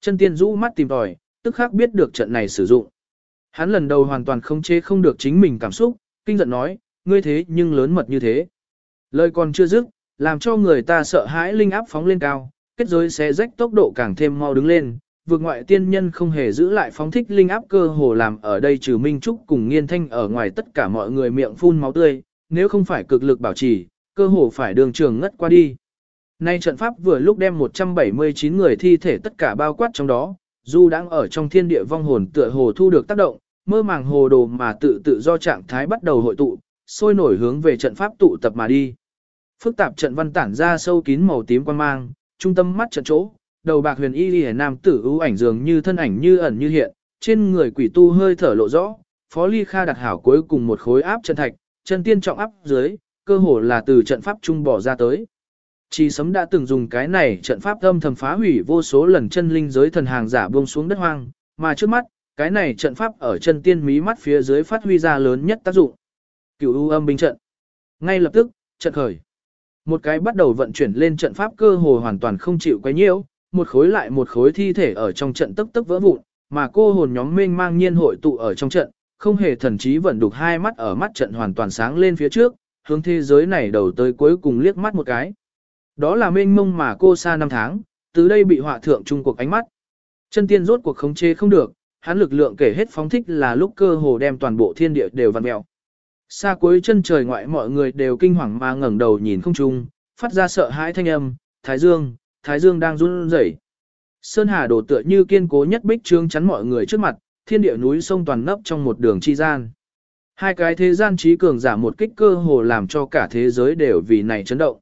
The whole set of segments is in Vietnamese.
Chân tiên rũ mắt tìm tòi, tức khắc biết được trận này sử dụng. Hắn lần đầu hoàn toàn không chế không được chính mình cảm xúc, kinh giận nói, ngươi thế nhưng lớn mật như thế. Lời còn chưa dứt, làm cho người ta sợ hãi linh áp phóng lên cao, kết giới xé rách tốc độ càng thêm mau đứng lên, vượt ngoại tiên nhân không hề giữ lại phóng thích linh áp cơ hồ làm ở đây trừ Minh Trúc cùng nghiên thanh ở ngoài tất cả mọi người miệng phun máu tươi, nếu không phải cực lực bảo trì, cơ hồ phải đường trường ngất qua đi. Nay trận pháp vừa lúc đem 179 người thi thể tất cả bao quát trong đó, dù đang ở trong thiên địa vong hồn tựa hồ thu được tác động, mơ màng hồ đồ mà tự tự do trạng thái bắt đầu hội tụ, sôi nổi hướng về trận pháp tụ tập mà đi. Phức tạp trận văn tản ra sâu kín màu tím quan mang, trung tâm mắt trận chỗ, đầu bạc huyền y liễu nam tử ưu ảnh dường như thân ảnh như ẩn như hiện, trên người quỷ tu hơi thở lộ rõ, Phó Ly Kha đặt hảo cuối cùng một khối áp chân thạch, chân tiên trọng áp dưới, cơ hồ là từ trận pháp trung bỏ ra tới. Chi sấm đã từng dùng cái này trận pháp âm thầm phá hủy vô số lần chân linh giới thần hàng giả buông xuống đất hoang, mà trước mắt, cái này trận pháp ở chân tiên mí mắt phía dưới phát huy ra lớn nhất tác dụng. Cửu u âm binh trận. Ngay lập tức, trận khởi. Một cái bắt đầu vận chuyển lên trận pháp cơ hồ hoàn toàn không chịu quấy nhiễu, một khối lại một khối thi thể ở trong trận tức tức vỡ vụn, mà cô hồn nhóm mênh mang nhiên hội tụ ở trong trận, không hề thần trí vận đục hai mắt ở mắt trận hoàn toàn sáng lên phía trước, hướng thế giới này đầu tới cuối cùng liếc mắt một cái. Đó là mênh mông mà cô xa năm tháng, từ đây bị họa thượng trung cuộc ánh mắt. Chân tiên rốt cuộc khống chế không được, hắn lực lượng kể hết phóng thích là lúc cơ hồ đem toàn bộ thiên địa đều vặn mèo. Xa cuối chân trời ngoại mọi người đều kinh hoàng mà ngẩng đầu nhìn không trung, phát ra sợ hãi thanh âm, Thái Dương, Thái Dương đang run rẩy. Sơn Hà đổ tựa như kiên cố nhất bích trương chắn mọi người trước mặt, thiên địa núi sông toàn nấp trong một đường chi gian. Hai cái thế gian trí cường giả một kích cơ hồ làm cho cả thế giới đều vì này chấn động.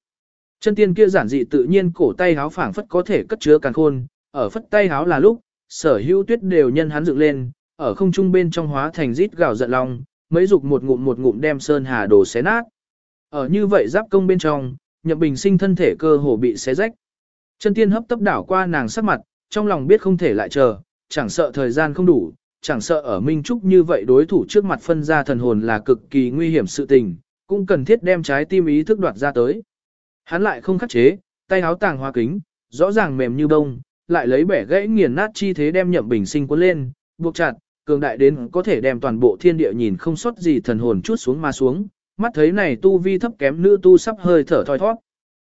Chân tiên kia giản dị tự nhiên cổ tay háo phảng phất có thể cất chứa càng khôn, ở phất tay háo là lúc, sở hữu tuyết đều nhân hắn dựng lên, ở không trung bên trong hóa thành rít gào giận long, mấy dục một ngụm một ngụm đem sơn hà đồ xé nát. Ở như vậy giáp công bên trong, nhậm bình sinh thân thể cơ hồ bị xé rách. Chân tiên hấp tấp đảo qua nàng sắc mặt, trong lòng biết không thể lại chờ, chẳng sợ thời gian không đủ, chẳng sợ ở Minh Trúc như vậy đối thủ trước mặt phân ra thần hồn là cực kỳ nguy hiểm sự tình, cũng cần thiết đem trái tim ý thức đoạt ra tới. Hắn lại không khắc chế, tay háo tàng hoa kính, rõ ràng mềm như bông, lại lấy bẻ gãy nghiền nát chi thế đem nhậm bình sinh cuốn lên, buộc chặt, cường đại đến có thể đem toàn bộ thiên địa nhìn không sót gì thần hồn chút xuống mà xuống, mắt thấy này tu vi thấp kém nữ tu sắp hơi thở thoi thoát.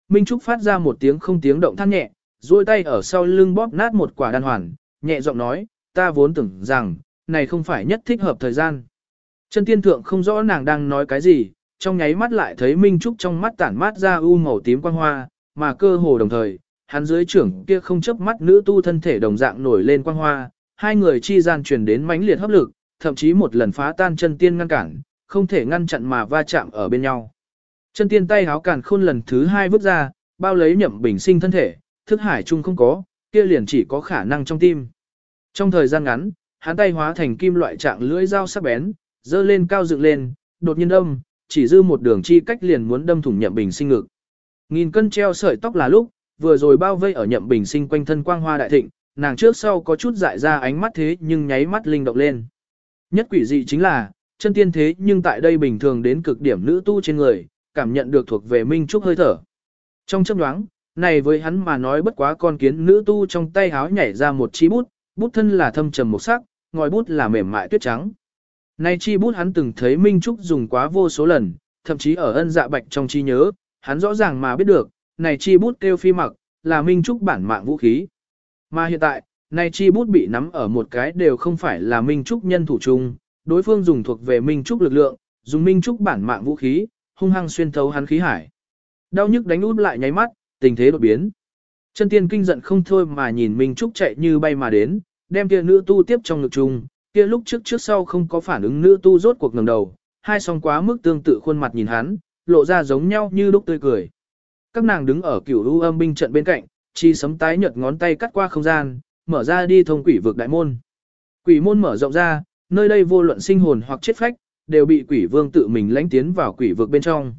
Minh Trúc phát ra một tiếng không tiếng động than nhẹ, duỗi tay ở sau lưng bóp nát một quả đan hoàn, nhẹ giọng nói, ta vốn tưởng rằng, này không phải nhất thích hợp thời gian. Chân tiên thượng không rõ nàng đang nói cái gì, trong nháy mắt lại thấy Minh Trúc trong mắt tản mát ra u màu tím quang hoa, mà cơ hồ đồng thời, hắn dưới trưởng kia không chấp mắt nữ tu thân thể đồng dạng nổi lên quang hoa, hai người chi gian truyền đến mãnh liệt hấp lực, thậm chí một lần phá tan chân tiên ngăn cản, không thể ngăn chặn mà va chạm ở bên nhau. Chân tiên tay háo cản khôn lần thứ hai vứt ra, bao lấy nhậm bình sinh thân thể, thức hải chung không có, kia liền chỉ có khả năng trong tim. Trong thời gian ngắn, hắn tay hóa thành kim loại trạng lưỡi dao sắc bén, dơ lên cao dựng lên, đột nhiên đâm, chỉ dư một đường chi cách liền muốn đâm thủng nhậm bình sinh ngực. Nghìn cân treo sợi tóc là lúc, vừa rồi bao vây ở nhậm bình sinh quanh thân quang hoa đại thịnh, nàng trước sau có chút dại ra ánh mắt thế nhưng nháy mắt linh động lên. Nhất quỷ dị chính là, chân tiên thế nhưng tại đây bình thường đến cực điểm nữ tu trên người, cảm nhận được thuộc về Minh Trúc hơi thở. Trong chấp đoáng, này với hắn mà nói bất quá con kiến nữ tu trong tay háo nhảy ra một chi bút, bút thân là thâm trầm một sắc, ngòi bút là mềm mại tuyết trắng. Này chi bút hắn từng thấy Minh Trúc dùng quá vô số lần, thậm chí ở ân dạ bạch trong trí nhớ, hắn rõ ràng mà biết được, này chi bút kêu phi mặc, là Minh Trúc bản mạng vũ khí. Mà hiện tại, này chi bút bị nắm ở một cái đều không phải là Minh Trúc nhân thủ chung, đối phương dùng thuộc về Minh Trúc lực lượng, dùng Minh Trúc bản mạng vũ khí, hung hăng xuyên thấu hắn khí hải. Đau nhức đánh út lại nháy mắt, tình thế đột biến. Chân tiên kinh giận không thôi mà nhìn Minh Trúc chạy như bay mà đến, đem kia nữ tu tiếp trong ngực chung, kia lúc trước trước sau không có phản ứng nữ tu rốt cuộc ngẩng đầu, hai song quá mức tương tự khuôn mặt nhìn hắn, lộ ra giống nhau như lúc tươi cười. Các nàng đứng ở cửu u âm binh trận bên cạnh, chi sấm tái nhợt ngón tay cắt qua không gian, mở ra đi thông quỷ vực đại môn. Quỷ môn mở rộng ra, nơi đây vô luận sinh hồn hoặc chết phách, đều bị quỷ vương tự mình lãnh tiến vào quỷ vực bên trong.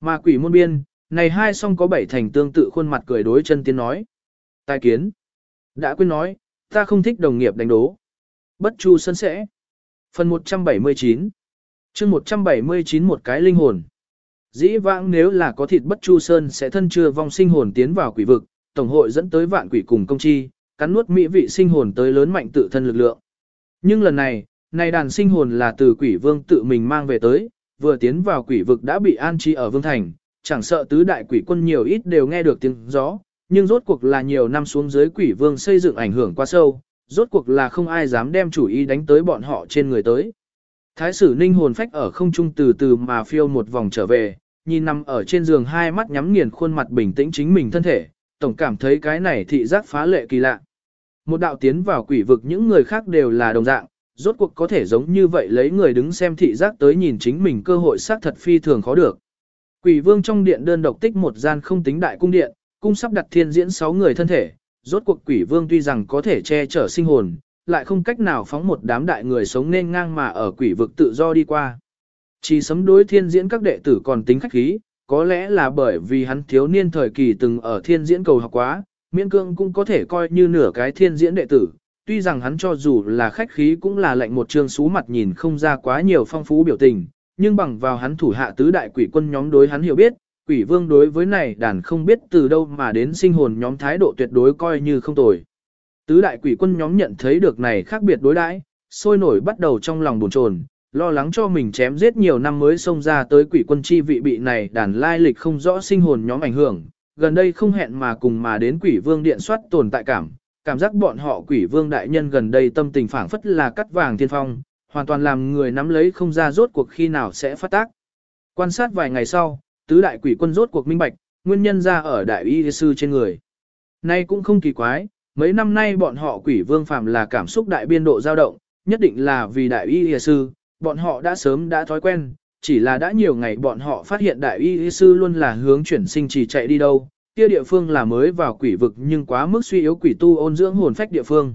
Mà quỷ môn biên, này hai song có bảy thành tương tự khuôn mặt cười đối chân tiên nói. Tài kiến. Đã quên nói, ta không thích đồng nghiệp đánh đố. Bất chu sân sẽ. Phần 179 chương 179 một cái linh hồn. Dĩ vãng nếu là có thịt bất chu sơn sẽ thân chưa vong sinh hồn tiến vào quỷ vực, tổng hội dẫn tới vạn quỷ cùng công chi, cắn nuốt mỹ vị sinh hồn tới lớn mạnh tự thân lực lượng. Nhưng lần này, này đàn sinh hồn là từ quỷ vương tự mình mang về tới, vừa tiến vào quỷ vực đã bị an trí ở vương thành, chẳng sợ tứ đại quỷ quân nhiều ít đều nghe được tiếng gió, nhưng rốt cuộc là nhiều năm xuống dưới quỷ vương xây dựng ảnh hưởng quá sâu, rốt cuộc là không ai dám đem chủ ý đánh tới bọn họ trên người tới. Thái sử ninh hồn phách ở không trung từ từ mà phiêu một vòng trở về, nhìn nằm ở trên giường hai mắt nhắm nghiền khuôn mặt bình tĩnh chính mình thân thể, tổng cảm thấy cái này thị giác phá lệ kỳ lạ. Một đạo tiến vào quỷ vực những người khác đều là đồng dạng, rốt cuộc có thể giống như vậy lấy người đứng xem thị giác tới nhìn chính mình cơ hội xác thật phi thường khó được. Quỷ vương trong điện đơn độc tích một gian không tính đại cung điện, cung sắp đặt thiên diễn sáu người thân thể, rốt cuộc quỷ vương tuy rằng có thể che chở sinh hồn, lại không cách nào phóng một đám đại người sống nên ngang mà ở quỷ vực tự do đi qua. Chỉ sấm đối thiên diễn các đệ tử còn tính khách khí, có lẽ là bởi vì hắn thiếu niên thời kỳ từng ở thiên diễn cầu học quá, miễn cương cũng có thể coi như nửa cái thiên diễn đệ tử. Tuy rằng hắn cho dù là khách khí cũng là lệnh một trương xú mặt nhìn không ra quá nhiều phong phú biểu tình, nhưng bằng vào hắn thủ hạ tứ đại quỷ quân nhóm đối hắn hiểu biết, quỷ vương đối với này đàn không biết từ đâu mà đến sinh hồn nhóm thái độ tuyệt đối coi như không tồi. Tứ đại quỷ quân nhóm nhận thấy được này khác biệt đối đãi, sôi nổi bắt đầu trong lòng buồn chồn, lo lắng cho mình chém giết nhiều năm mới xông ra tới quỷ quân chi vị bị này đàn lai lịch không rõ sinh hồn nhóm ảnh hưởng, gần đây không hẹn mà cùng mà đến quỷ vương điện soát tồn tại cảm, cảm giác bọn họ quỷ vương đại nhân gần đây tâm tình phảng phất là cắt vàng thiên phong, hoàn toàn làm người nắm lấy không ra rốt cuộc khi nào sẽ phát tác. Quan sát vài ngày sau, tứ đại quỷ quân rốt cuộc minh bạch, nguyên nhân ra ở đại y sư trên người. Nay cũng không kỳ quái, mấy năm nay bọn họ quỷ vương phàm là cảm xúc đại biên độ dao động, nhất định là vì đại y sư, bọn họ đã sớm đã thói quen, chỉ là đã nhiều ngày bọn họ phát hiện đại y sư luôn là hướng chuyển sinh chỉ chạy đi đâu, kia địa phương là mới vào quỷ vực nhưng quá mức suy yếu quỷ tu ôn dưỡng hồn phách địa phương.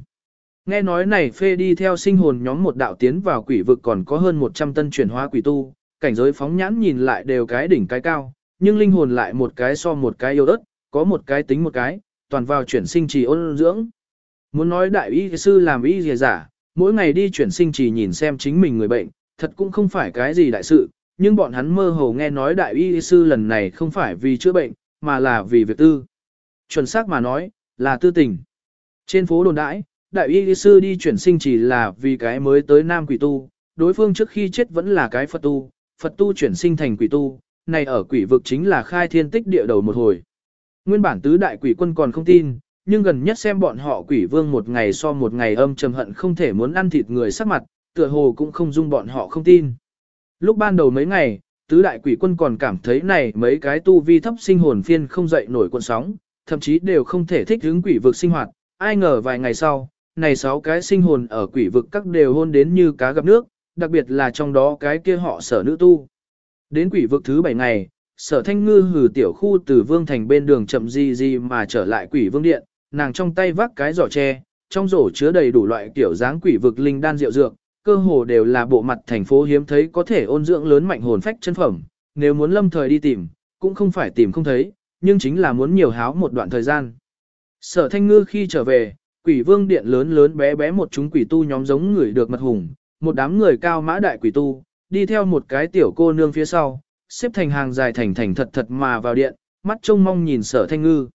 Nghe nói này phê đi theo sinh hồn nhóm một đạo tiến vào quỷ vực còn có hơn 100 tân chuyển hóa quỷ tu, cảnh giới phóng nhãn nhìn lại đều cái đỉnh cái cao, nhưng linh hồn lại một cái so một cái yêu đất, có một cái tính một cái, toàn vào chuyển sinh trì ôn dưỡng. Muốn nói đại y sư làm y dìa giả, mỗi ngày đi chuyển sinh trì nhìn xem chính mình người bệnh, thật cũng không phải cái gì đại sự, nhưng bọn hắn mơ hồ nghe nói đại y sư lần này không phải vì chữa bệnh, mà là vì việc tư. Chuẩn xác mà nói, là tư tình. Trên phố đồn đãi, đại y sư đi chuyển sinh chỉ là vì cái mới tới nam quỷ tu, đối phương trước khi chết vẫn là cái Phật tu, Phật tu chuyển sinh thành quỷ tu, này ở quỷ vực chính là khai thiên tích địa đầu một hồi. Nguyên bản tứ đại quỷ quân còn không tin, nhưng gần nhất xem bọn họ quỷ vương một ngày so một ngày âm trầm hận không thể muốn ăn thịt người sắc mặt, tựa hồ cũng không dung bọn họ không tin. Lúc ban đầu mấy ngày, tứ đại quỷ quân còn cảm thấy này mấy cái tu vi thấp sinh hồn phiên không dậy nổi cuộn sóng, thậm chí đều không thể thích ứng quỷ vực sinh hoạt, ai ngờ vài ngày sau, này sáu cái sinh hồn ở quỷ vực các đều hôn đến như cá gặp nước, đặc biệt là trong đó cái kia họ sở nữ tu. Đến quỷ vực thứ bảy ngày, sở thanh ngư hử tiểu khu từ vương thành bên đường chậm gì gì mà trở lại quỷ vương điện, nàng trong tay vác cái giỏ tre, trong rổ chứa đầy đủ loại kiểu dáng quỷ vực linh đan rượu dược, cơ hồ đều là bộ mặt thành phố hiếm thấy có thể ôn dưỡng lớn mạnh hồn phách chân phẩm, nếu muốn lâm thời đi tìm, cũng không phải tìm không thấy, nhưng chính là muốn nhiều háo một đoạn thời gian. Sở thanh ngư khi trở về, quỷ vương điện lớn lớn bé bé một chúng quỷ tu nhóm giống người được mật hùng, một đám người cao mã đại quỷ tu, đi theo một cái tiểu cô nương phía sau, xếp thành hàng dài thành thành thật thật mà vào điện, mắt trông mong nhìn sở thanh ngư.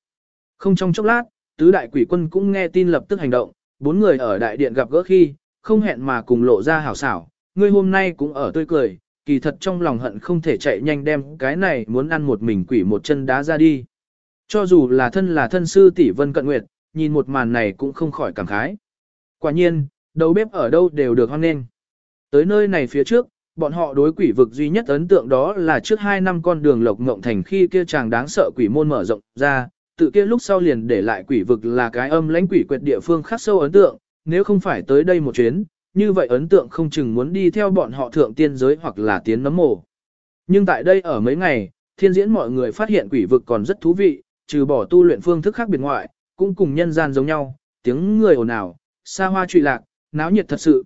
Không trong chốc lát, tứ đại quỷ quân cũng nghe tin lập tức hành động, bốn người ở đại điện gặp gỡ khi, không hẹn mà cùng lộ ra hảo xảo, ngươi hôm nay cũng ở tươi cười, kỳ thật trong lòng hận không thể chạy nhanh đem cái này muốn ăn một mình quỷ một chân đá ra đi. Cho dù là thân là thân sư tỷ vân cận nguyệt, nhìn một màn này cũng không khỏi cảm khái. Quả nhiên, đầu bếp ở đâu đều được hoan nghênh. Tới nơi này phía trước, bọn họ đối quỷ vực duy nhất ấn tượng đó là trước hai năm con đường lộc ngộng thành khi kia chàng đáng sợ quỷ môn mở rộng ra, tự kia lúc sau liền để lại quỷ vực là cái âm lãnh quỷ quyệt địa phương khắc sâu ấn tượng, nếu không phải tới đây một chuyến, như vậy ấn tượng không chừng muốn đi theo bọn họ thượng tiên giới hoặc là tiến nấm mồ. Nhưng tại đây ở mấy ngày, thiên diễn mọi người phát hiện quỷ vực còn rất thú vị, trừ bỏ tu luyện phương thức khác biệt ngoại, cũng cùng nhân gian giống nhau, tiếng người ồn ào, xa hoa trụy lạc, náo nhiệt thật sự.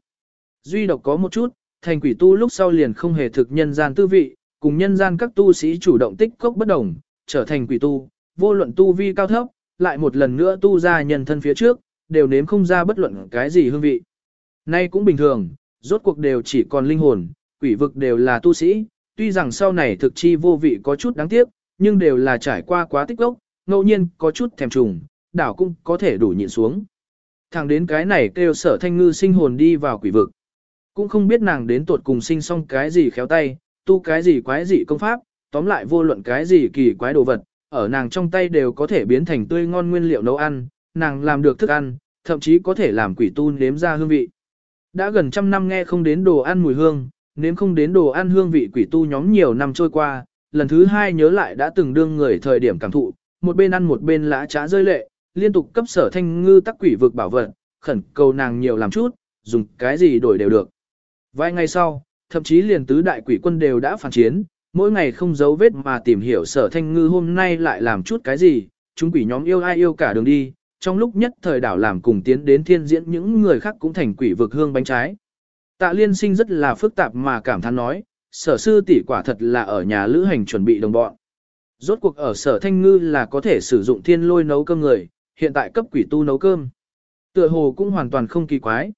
Duy độc có một chút, thành quỷ tu lúc sau liền không hề thực nhân gian tư vị, cùng nhân gian các tu sĩ chủ động tích cốc bất đồng, trở thành quỷ tu, vô luận tu vi cao thấp, lại một lần nữa tu ra nhân thân phía trước, đều nếm không ra bất luận cái gì hương vị. Nay cũng bình thường, rốt cuộc đều chỉ còn linh hồn, quỷ vực đều là tu sĩ, tuy rằng sau này thực chi vô vị có chút đáng tiếc, nhưng đều là trải qua quá tích gốc, ngẫu nhiên có chút thèm trùng, đảo cũng có thể đủ nhịn xuống. Thẳng đến cái này kêu sở thanh ngư sinh hồn đi vào quỷ vực. Cũng không biết nàng đến tuột cùng sinh xong cái gì khéo tay, tu cái gì quái gì công pháp, tóm lại vô luận cái gì kỳ quái đồ vật, ở nàng trong tay đều có thể biến thành tươi ngon nguyên liệu nấu ăn, nàng làm được thức ăn, thậm chí có thể làm quỷ tu nếm ra hương vị. Đã gần trăm năm nghe không đến đồ ăn mùi hương, nếm không đến đồ ăn hương vị quỷ tu nhóm nhiều năm trôi qua, lần thứ hai nhớ lại đã từng đương người thời điểm cảm thụ, một bên ăn một bên lã trá rơi lệ, liên tục cấp sở thanh ngư tắc quỷ vực bảo vật, khẩn cầu nàng nhiều làm chút, dùng cái gì đổi đều được. Vài ngày sau, thậm chí liền tứ đại quỷ quân đều đã phản chiến, mỗi ngày không giấu vết mà tìm hiểu sở thanh ngư hôm nay lại làm chút cái gì, chúng quỷ nhóm yêu ai yêu cả đường đi, trong lúc nhất thời đảo làm cùng tiến đến thiên diễn những người khác cũng thành quỷ vực hương bánh trái. Tạ liên sinh rất là phức tạp mà cảm thán nói, sở sư tỷ quả thật là ở nhà lữ hành chuẩn bị đồng bọn. Rốt cuộc ở sở thanh ngư là có thể sử dụng thiên lôi nấu cơm người, hiện tại cấp quỷ tu nấu cơm. Tựa hồ cũng hoàn toàn không kỳ quái.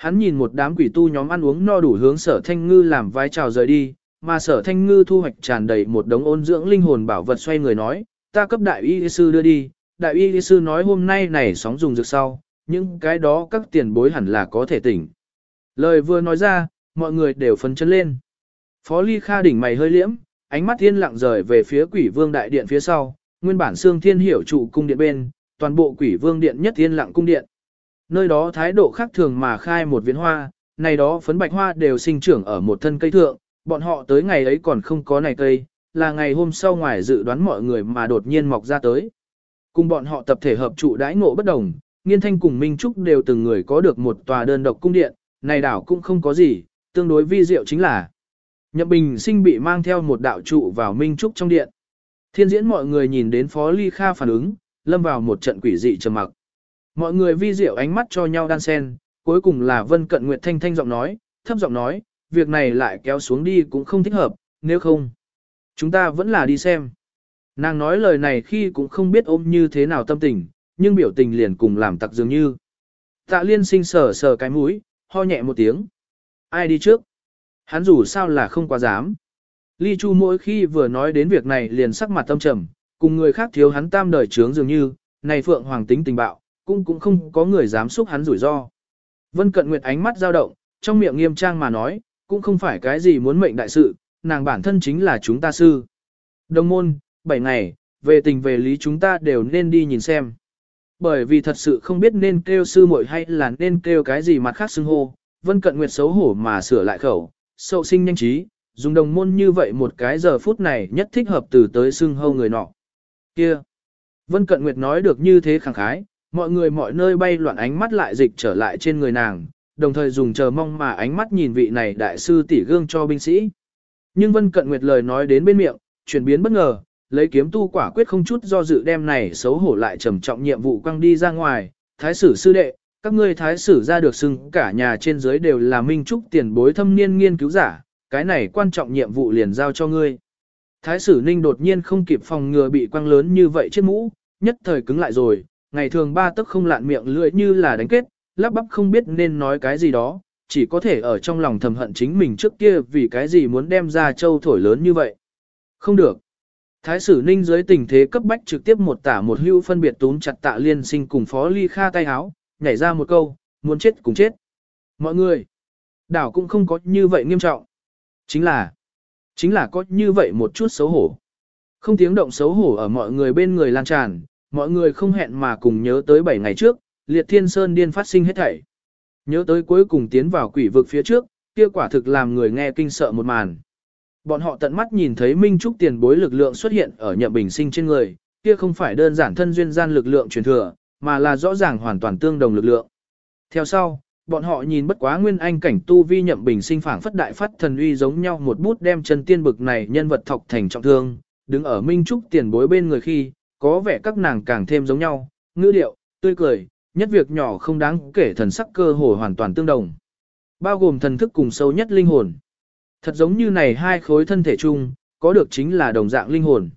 Hắn nhìn một đám quỷ tu nhóm ăn uống no đủ hướng sở thanh ngư làm vai trào rời đi, mà sở thanh ngư thu hoạch tràn đầy một đống ôn dưỡng linh hồn bảo vật xoay người nói, ta cấp đại y sư đưa đi, đại y sư nói hôm nay này sóng dùng dược sau, những cái đó các tiền bối hẳn là có thể tỉnh. Lời vừa nói ra, mọi người đều phấn chấn lên. Phó Ly Kha đỉnh mày hơi liễm, ánh mắt thiên lặng rời về phía quỷ vương đại điện phía sau, nguyên bản xương thiên hiểu trụ cung điện bên, toàn bộ quỷ vương điện nhất thiên lặng cung điện. Nơi đó thái độ khác thường mà khai một viên hoa, này đó phấn bạch hoa đều sinh trưởng ở một thân cây thượng, bọn họ tới ngày ấy còn không có này cây, là ngày hôm sau ngoài dự đoán mọi người mà đột nhiên mọc ra tới. Cùng bọn họ tập thể hợp trụ đãi ngộ bất đồng, Nghiên Thanh cùng Minh Trúc đều từng người có được một tòa đơn độc cung điện, này đảo cũng không có gì, tương đối vi diệu chính là Nhậm Bình sinh bị mang theo một đạo trụ vào Minh Trúc trong điện. Thiên diễn mọi người nhìn đến Phó Ly Kha phản ứng, lâm vào một trận quỷ dị trầm mặc. Mọi người vi diệu ánh mắt cho nhau đan sen, cuối cùng là Vân Cận Nguyệt thanh thanh giọng nói, thấp giọng nói, việc này lại kéo xuống đi cũng không thích hợp, nếu không, chúng ta vẫn là đi xem. Nàng nói lời này khi cũng không biết ôm như thế nào tâm tình, nhưng biểu tình liền cùng làm tặc dường như. Tạ liên sinh sờ sờ cái mũi, ho nhẹ một tiếng. Ai đi trước? Hắn dù sao là không quá dám. Ly Chu mỗi khi vừa nói đến việc này liền sắc mặt tâm trầm, cùng người khác thiếu hắn tam đời trướng dường như, này Phượng Hoàng tính tình bạo, cũng cũng không có người dám xúc hắn rủi ro. Vân Cận Nguyệt ánh mắt dao động, trong miệng nghiêm trang mà nói, cũng không phải cái gì muốn mệnh đại sự, nàng bản thân chính là chúng ta sư. Đồng môn, bảy ngày, về tình về lý chúng ta đều nên đi nhìn xem. Bởi vì thật sự không biết nên kêu sư muội hay là nên kêu cái gì mặt khác xưng hô, Vân Cận Nguyệt xấu hổ mà sửa lại khẩu, sậu sinh nhanh trí, dùng đồng môn như vậy một cái giờ phút này nhất thích hợp từ tới xưng hô người nọ. Kia! Vân Cận Nguyệt nói được như thế khẳng khái, mọi người mọi nơi bay loạn ánh mắt lại dịch trở lại trên người nàng, đồng thời dùng chờ mong mà ánh mắt nhìn vị này đại sư tỷ gương cho binh sĩ. Nhưng Vân Cận Nguyệt lời nói đến bên miệng, chuyển biến bất ngờ, lấy kiếm tu quả quyết không chút do dự đem này xấu hổ lại trầm trọng nhiệm vụ quăng đi ra ngoài, thái sử sư đệ, các ngươi thái sử ra được xưng cả nhà trên dưới đều là minh trúc tiền bối thâm niên nghiên cứu giả, cái này quan trọng nhiệm vụ liền giao cho ngươi. Thái sử ninh đột nhiên không kịp phòng ngừa bị quăng lớn như vậy trên mũ, nhất thời cứng lại rồi, ngày thường ba tức không lạn miệng lưỡi như là đánh kết, lắp bắp không biết nên nói cái gì đó, chỉ có thể ở trong lòng thầm hận chính mình trước kia vì cái gì muốn đem ra châu thổi lớn như vậy. Không được. Thái sử ninh dưới tình thế cấp bách trực tiếp một tả một hưu phân biệt túm chặt tạ liên sinh cùng phó ly kha tay háo, nhảy ra một câu, muốn chết cùng chết. Mọi người, đảo cũng không có như vậy nghiêm trọng. Chính là, chính là có như vậy một chút xấu hổ. Không tiếng động xấu hổ ở mọi người bên người lan tràn, mọi người không hẹn mà cùng nhớ tới 7 ngày trước, liệt thiên sơn điên phát sinh hết thảy. Nhớ tới cuối cùng tiến vào quỷ vực phía trước, kia quả thực làm người nghe kinh sợ một màn. Bọn họ tận mắt nhìn thấy Minh Trúc tiền bối lực lượng xuất hiện ở nhậm bình sinh trên người, kia không phải đơn giản thân duyên gian lực lượng truyền thừa, mà là rõ ràng hoàn toàn tương đồng lực lượng. Theo sau, bọn họ nhìn bất quá nguyên anh cảnh tu vi nhậm bình sinh phảng phất đại phát thần uy giống nhau một bút đem chân tiên bực này nhân vật thọc thành trọng thương, đứng ở Minh Trúc tiền bối bên người khi, có vẻ các nàng càng thêm giống nhau, ngữ điệu, tươi cười, nhất việc nhỏ không đáng kể thần sắc cơ hồ hoàn toàn tương đồng. Bao gồm thần thức cùng sâu nhất linh hồn. Thật giống như này hai khối thân thể chung, có được chính là đồng dạng linh hồn.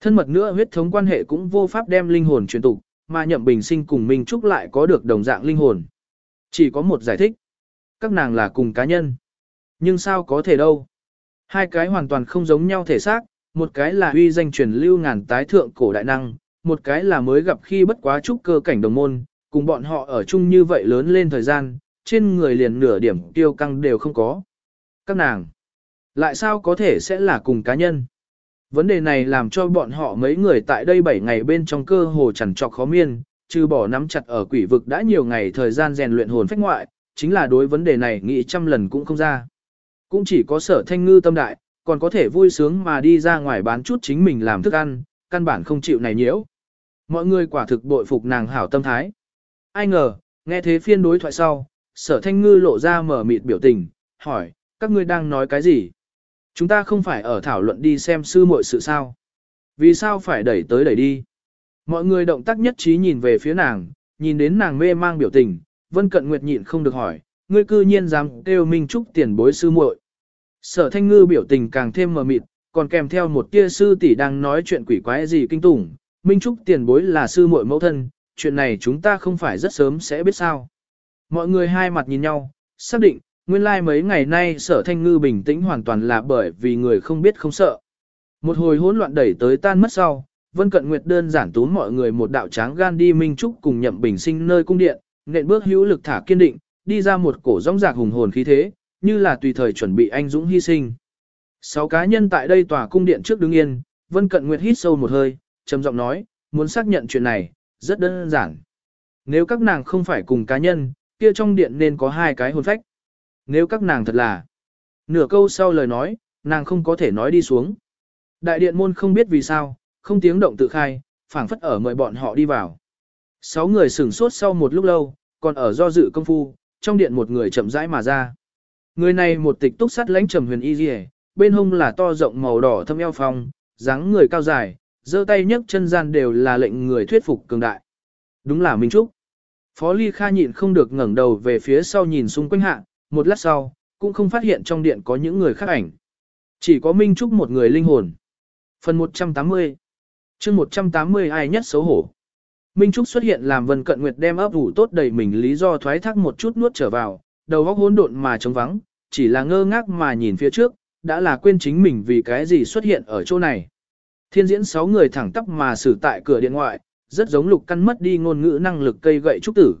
Thân mật nữa huyết thống quan hệ cũng vô pháp đem linh hồn truyền tục, mà nhậm bình sinh cùng Minh Trúc lại có được đồng dạng linh hồn. Chỉ có một giải thích. Các nàng là cùng cá nhân. Nhưng sao có thể đâu? Hai cái hoàn toàn không giống nhau thể xác, một cái là uy danh truyền lưu ngàn tái thượng cổ đại năng, một cái là mới gặp khi bất quá trúc cơ cảnh đồng môn, Cùng bọn họ ở chung như vậy lớn lên thời gian, trên người liền nửa điểm tiêu căng đều không có. Các nàng, lại sao có thể sẽ là cùng cá nhân? Vấn đề này làm cho bọn họ mấy người tại đây 7 ngày bên trong cơ hồ chẳng trọc khó miên, trừ bỏ nắm chặt ở quỷ vực đã nhiều ngày thời gian rèn luyện hồn phách ngoại, chính là đối vấn đề này nghĩ trăm lần cũng không ra. Cũng chỉ có sở thanh ngư tâm đại, còn có thể vui sướng mà đi ra ngoài bán chút chính mình làm thức ăn, căn bản không chịu này nhiễu. Mọi người quả thực bội phục nàng hảo tâm thái. Ai ngờ, nghe thế phiên đối thoại sau, sở thanh ngư lộ ra mở mịt biểu tình, hỏi, các ngươi đang nói cái gì? Chúng ta không phải ở thảo luận đi xem sư muội sự sao? Vì sao phải đẩy tới đẩy đi? Mọi người động tác nhất trí nhìn về phía nàng, nhìn đến nàng mê mang biểu tình, Vân Cận Nguyệt nhịn không được hỏi, ngươi cư nhiên dám kêu Minh Trúc tiền bối sư muội. Sở Thanh Ngư biểu tình càng thêm mờ mịt, còn kèm theo một tia sư tỷ đang nói chuyện quỷ quái gì kinh tủng, Minh Trúc tiền bối là sư muội mẫu thân, chuyện này chúng ta không phải rất sớm sẽ biết sao. Mọi người hai mặt nhìn nhau, xác định, nguyên lai like mấy ngày nay sở thanh ngư bình tĩnh hoàn toàn là bởi vì người không biết không sợ. Một hồi hỗn loạn đẩy tới tan mất sau, Vân Cận Nguyệt đơn giản tún mọi người một đạo tráng gan đi Minh Trúc cùng nhậm bình sinh nơi cung điện, nện bước hữu lực thả kiên định, đi ra một cổ rong rạc hùng hồn khí thế, như là tùy thời chuẩn bị anh dũng hy sinh. Sáu cá nhân tại đây tòa cung điện trước đứng yên, Vân Cận Nguyệt hít sâu một hơi, trầm giọng nói, muốn xác nhận chuyện này, rất đơn giản. Nếu các nàng không phải cùng cá nhân, kia trong điện nên có hai cái hồn phách. Nếu các nàng thật là, nửa câu sau lời nói, nàng không có thể nói đi xuống. Đại điện môn không biết vì sao, không tiếng động tự khai, phảng phất ở mời bọn họ đi vào. Sáu người sửng sốt sau một lúc lâu, còn ở do dự công phu, trong điện một người chậm rãi mà ra. Người này một tịch túc sắt lãnh trầm huyền y dì bên hông là to rộng màu đỏ thâm eo phong, dáng người cao dài, giơ tay nhấc chân gian đều là lệnh người thuyết phục cường đại. Đúng là Minh Trúc. Phó Ly Kha nhịn không được ngẩng đầu về phía sau nhìn xung quanh hạ, một lát sau, cũng không phát hiện trong điện có những người khác ảnh. Chỉ có Minh Trúc một người linh hồn. Phần 180 chương 180 ai nhất xấu hổ. Minh Trúc xuất hiện làm Vân Cận Nguyệt đem ấp ủ tốt đầy mình lý do thoái thác một chút nuốt trở vào, đầu óc hỗn độn mà trống vắng, chỉ là ngơ ngác mà nhìn phía trước, đã là quên chính mình vì cái gì xuất hiện ở chỗ này. Thiên diễn sáu người thẳng tắp mà xử tại cửa điện ngoại, rất giống lục căn mất đi ngôn ngữ năng lực cây gậy trúc tử.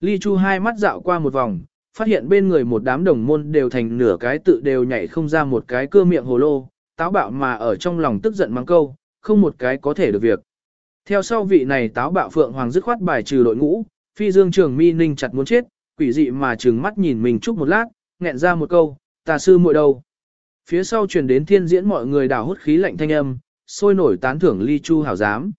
Ly Chu hai mắt dạo qua một vòng, phát hiện bên người một đám đồng môn đều thành nửa cái tự đều nhảy không ra một cái cưa miệng hồ lô, táo bạo mà ở trong lòng tức giận mắng câu, không một cái có thể được việc. Theo sau vị này táo bạo phượng hoàng dứt khoát bài trừ đội ngũ, phi dương trường mi ninh chặt muốn chết, quỷ dị mà trừng mắt nhìn mình chúc một lát, nghẹn ra một câu, tà sư muội đâu. Phía sau truyền đến thiên diễn mọi người đào hút khí lạnh thanh âm, sôi nổi tán thưởng ly chu hảo giám.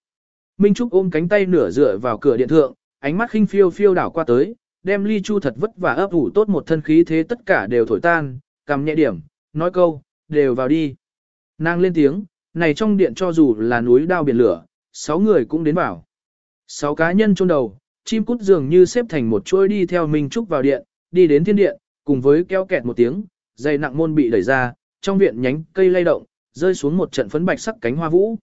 Minh Trúc ôm cánh tay nửa dựa vào cửa điện thượng, ánh mắt khinh phiêu phiêu đảo qua tới, đem ly chu thật vất vả ấp ủ tốt một thân khí thế tất cả đều thổi tan, cầm nhẹ điểm, nói câu, đều vào đi. Nàng lên tiếng, này trong điện cho dù là núi đao biển lửa, sáu người cũng đến vào. Sáu cá nhân chôn đầu, chim cút dường như xếp thành một chuỗi đi theo Minh Trúc vào điện, đi đến thiên điện, cùng với kéo kẹt một tiếng, dây nặng môn bị đẩy ra, trong viện nhánh cây lay động, rơi xuống một trận phấn bạch sắc cánh hoa vũ.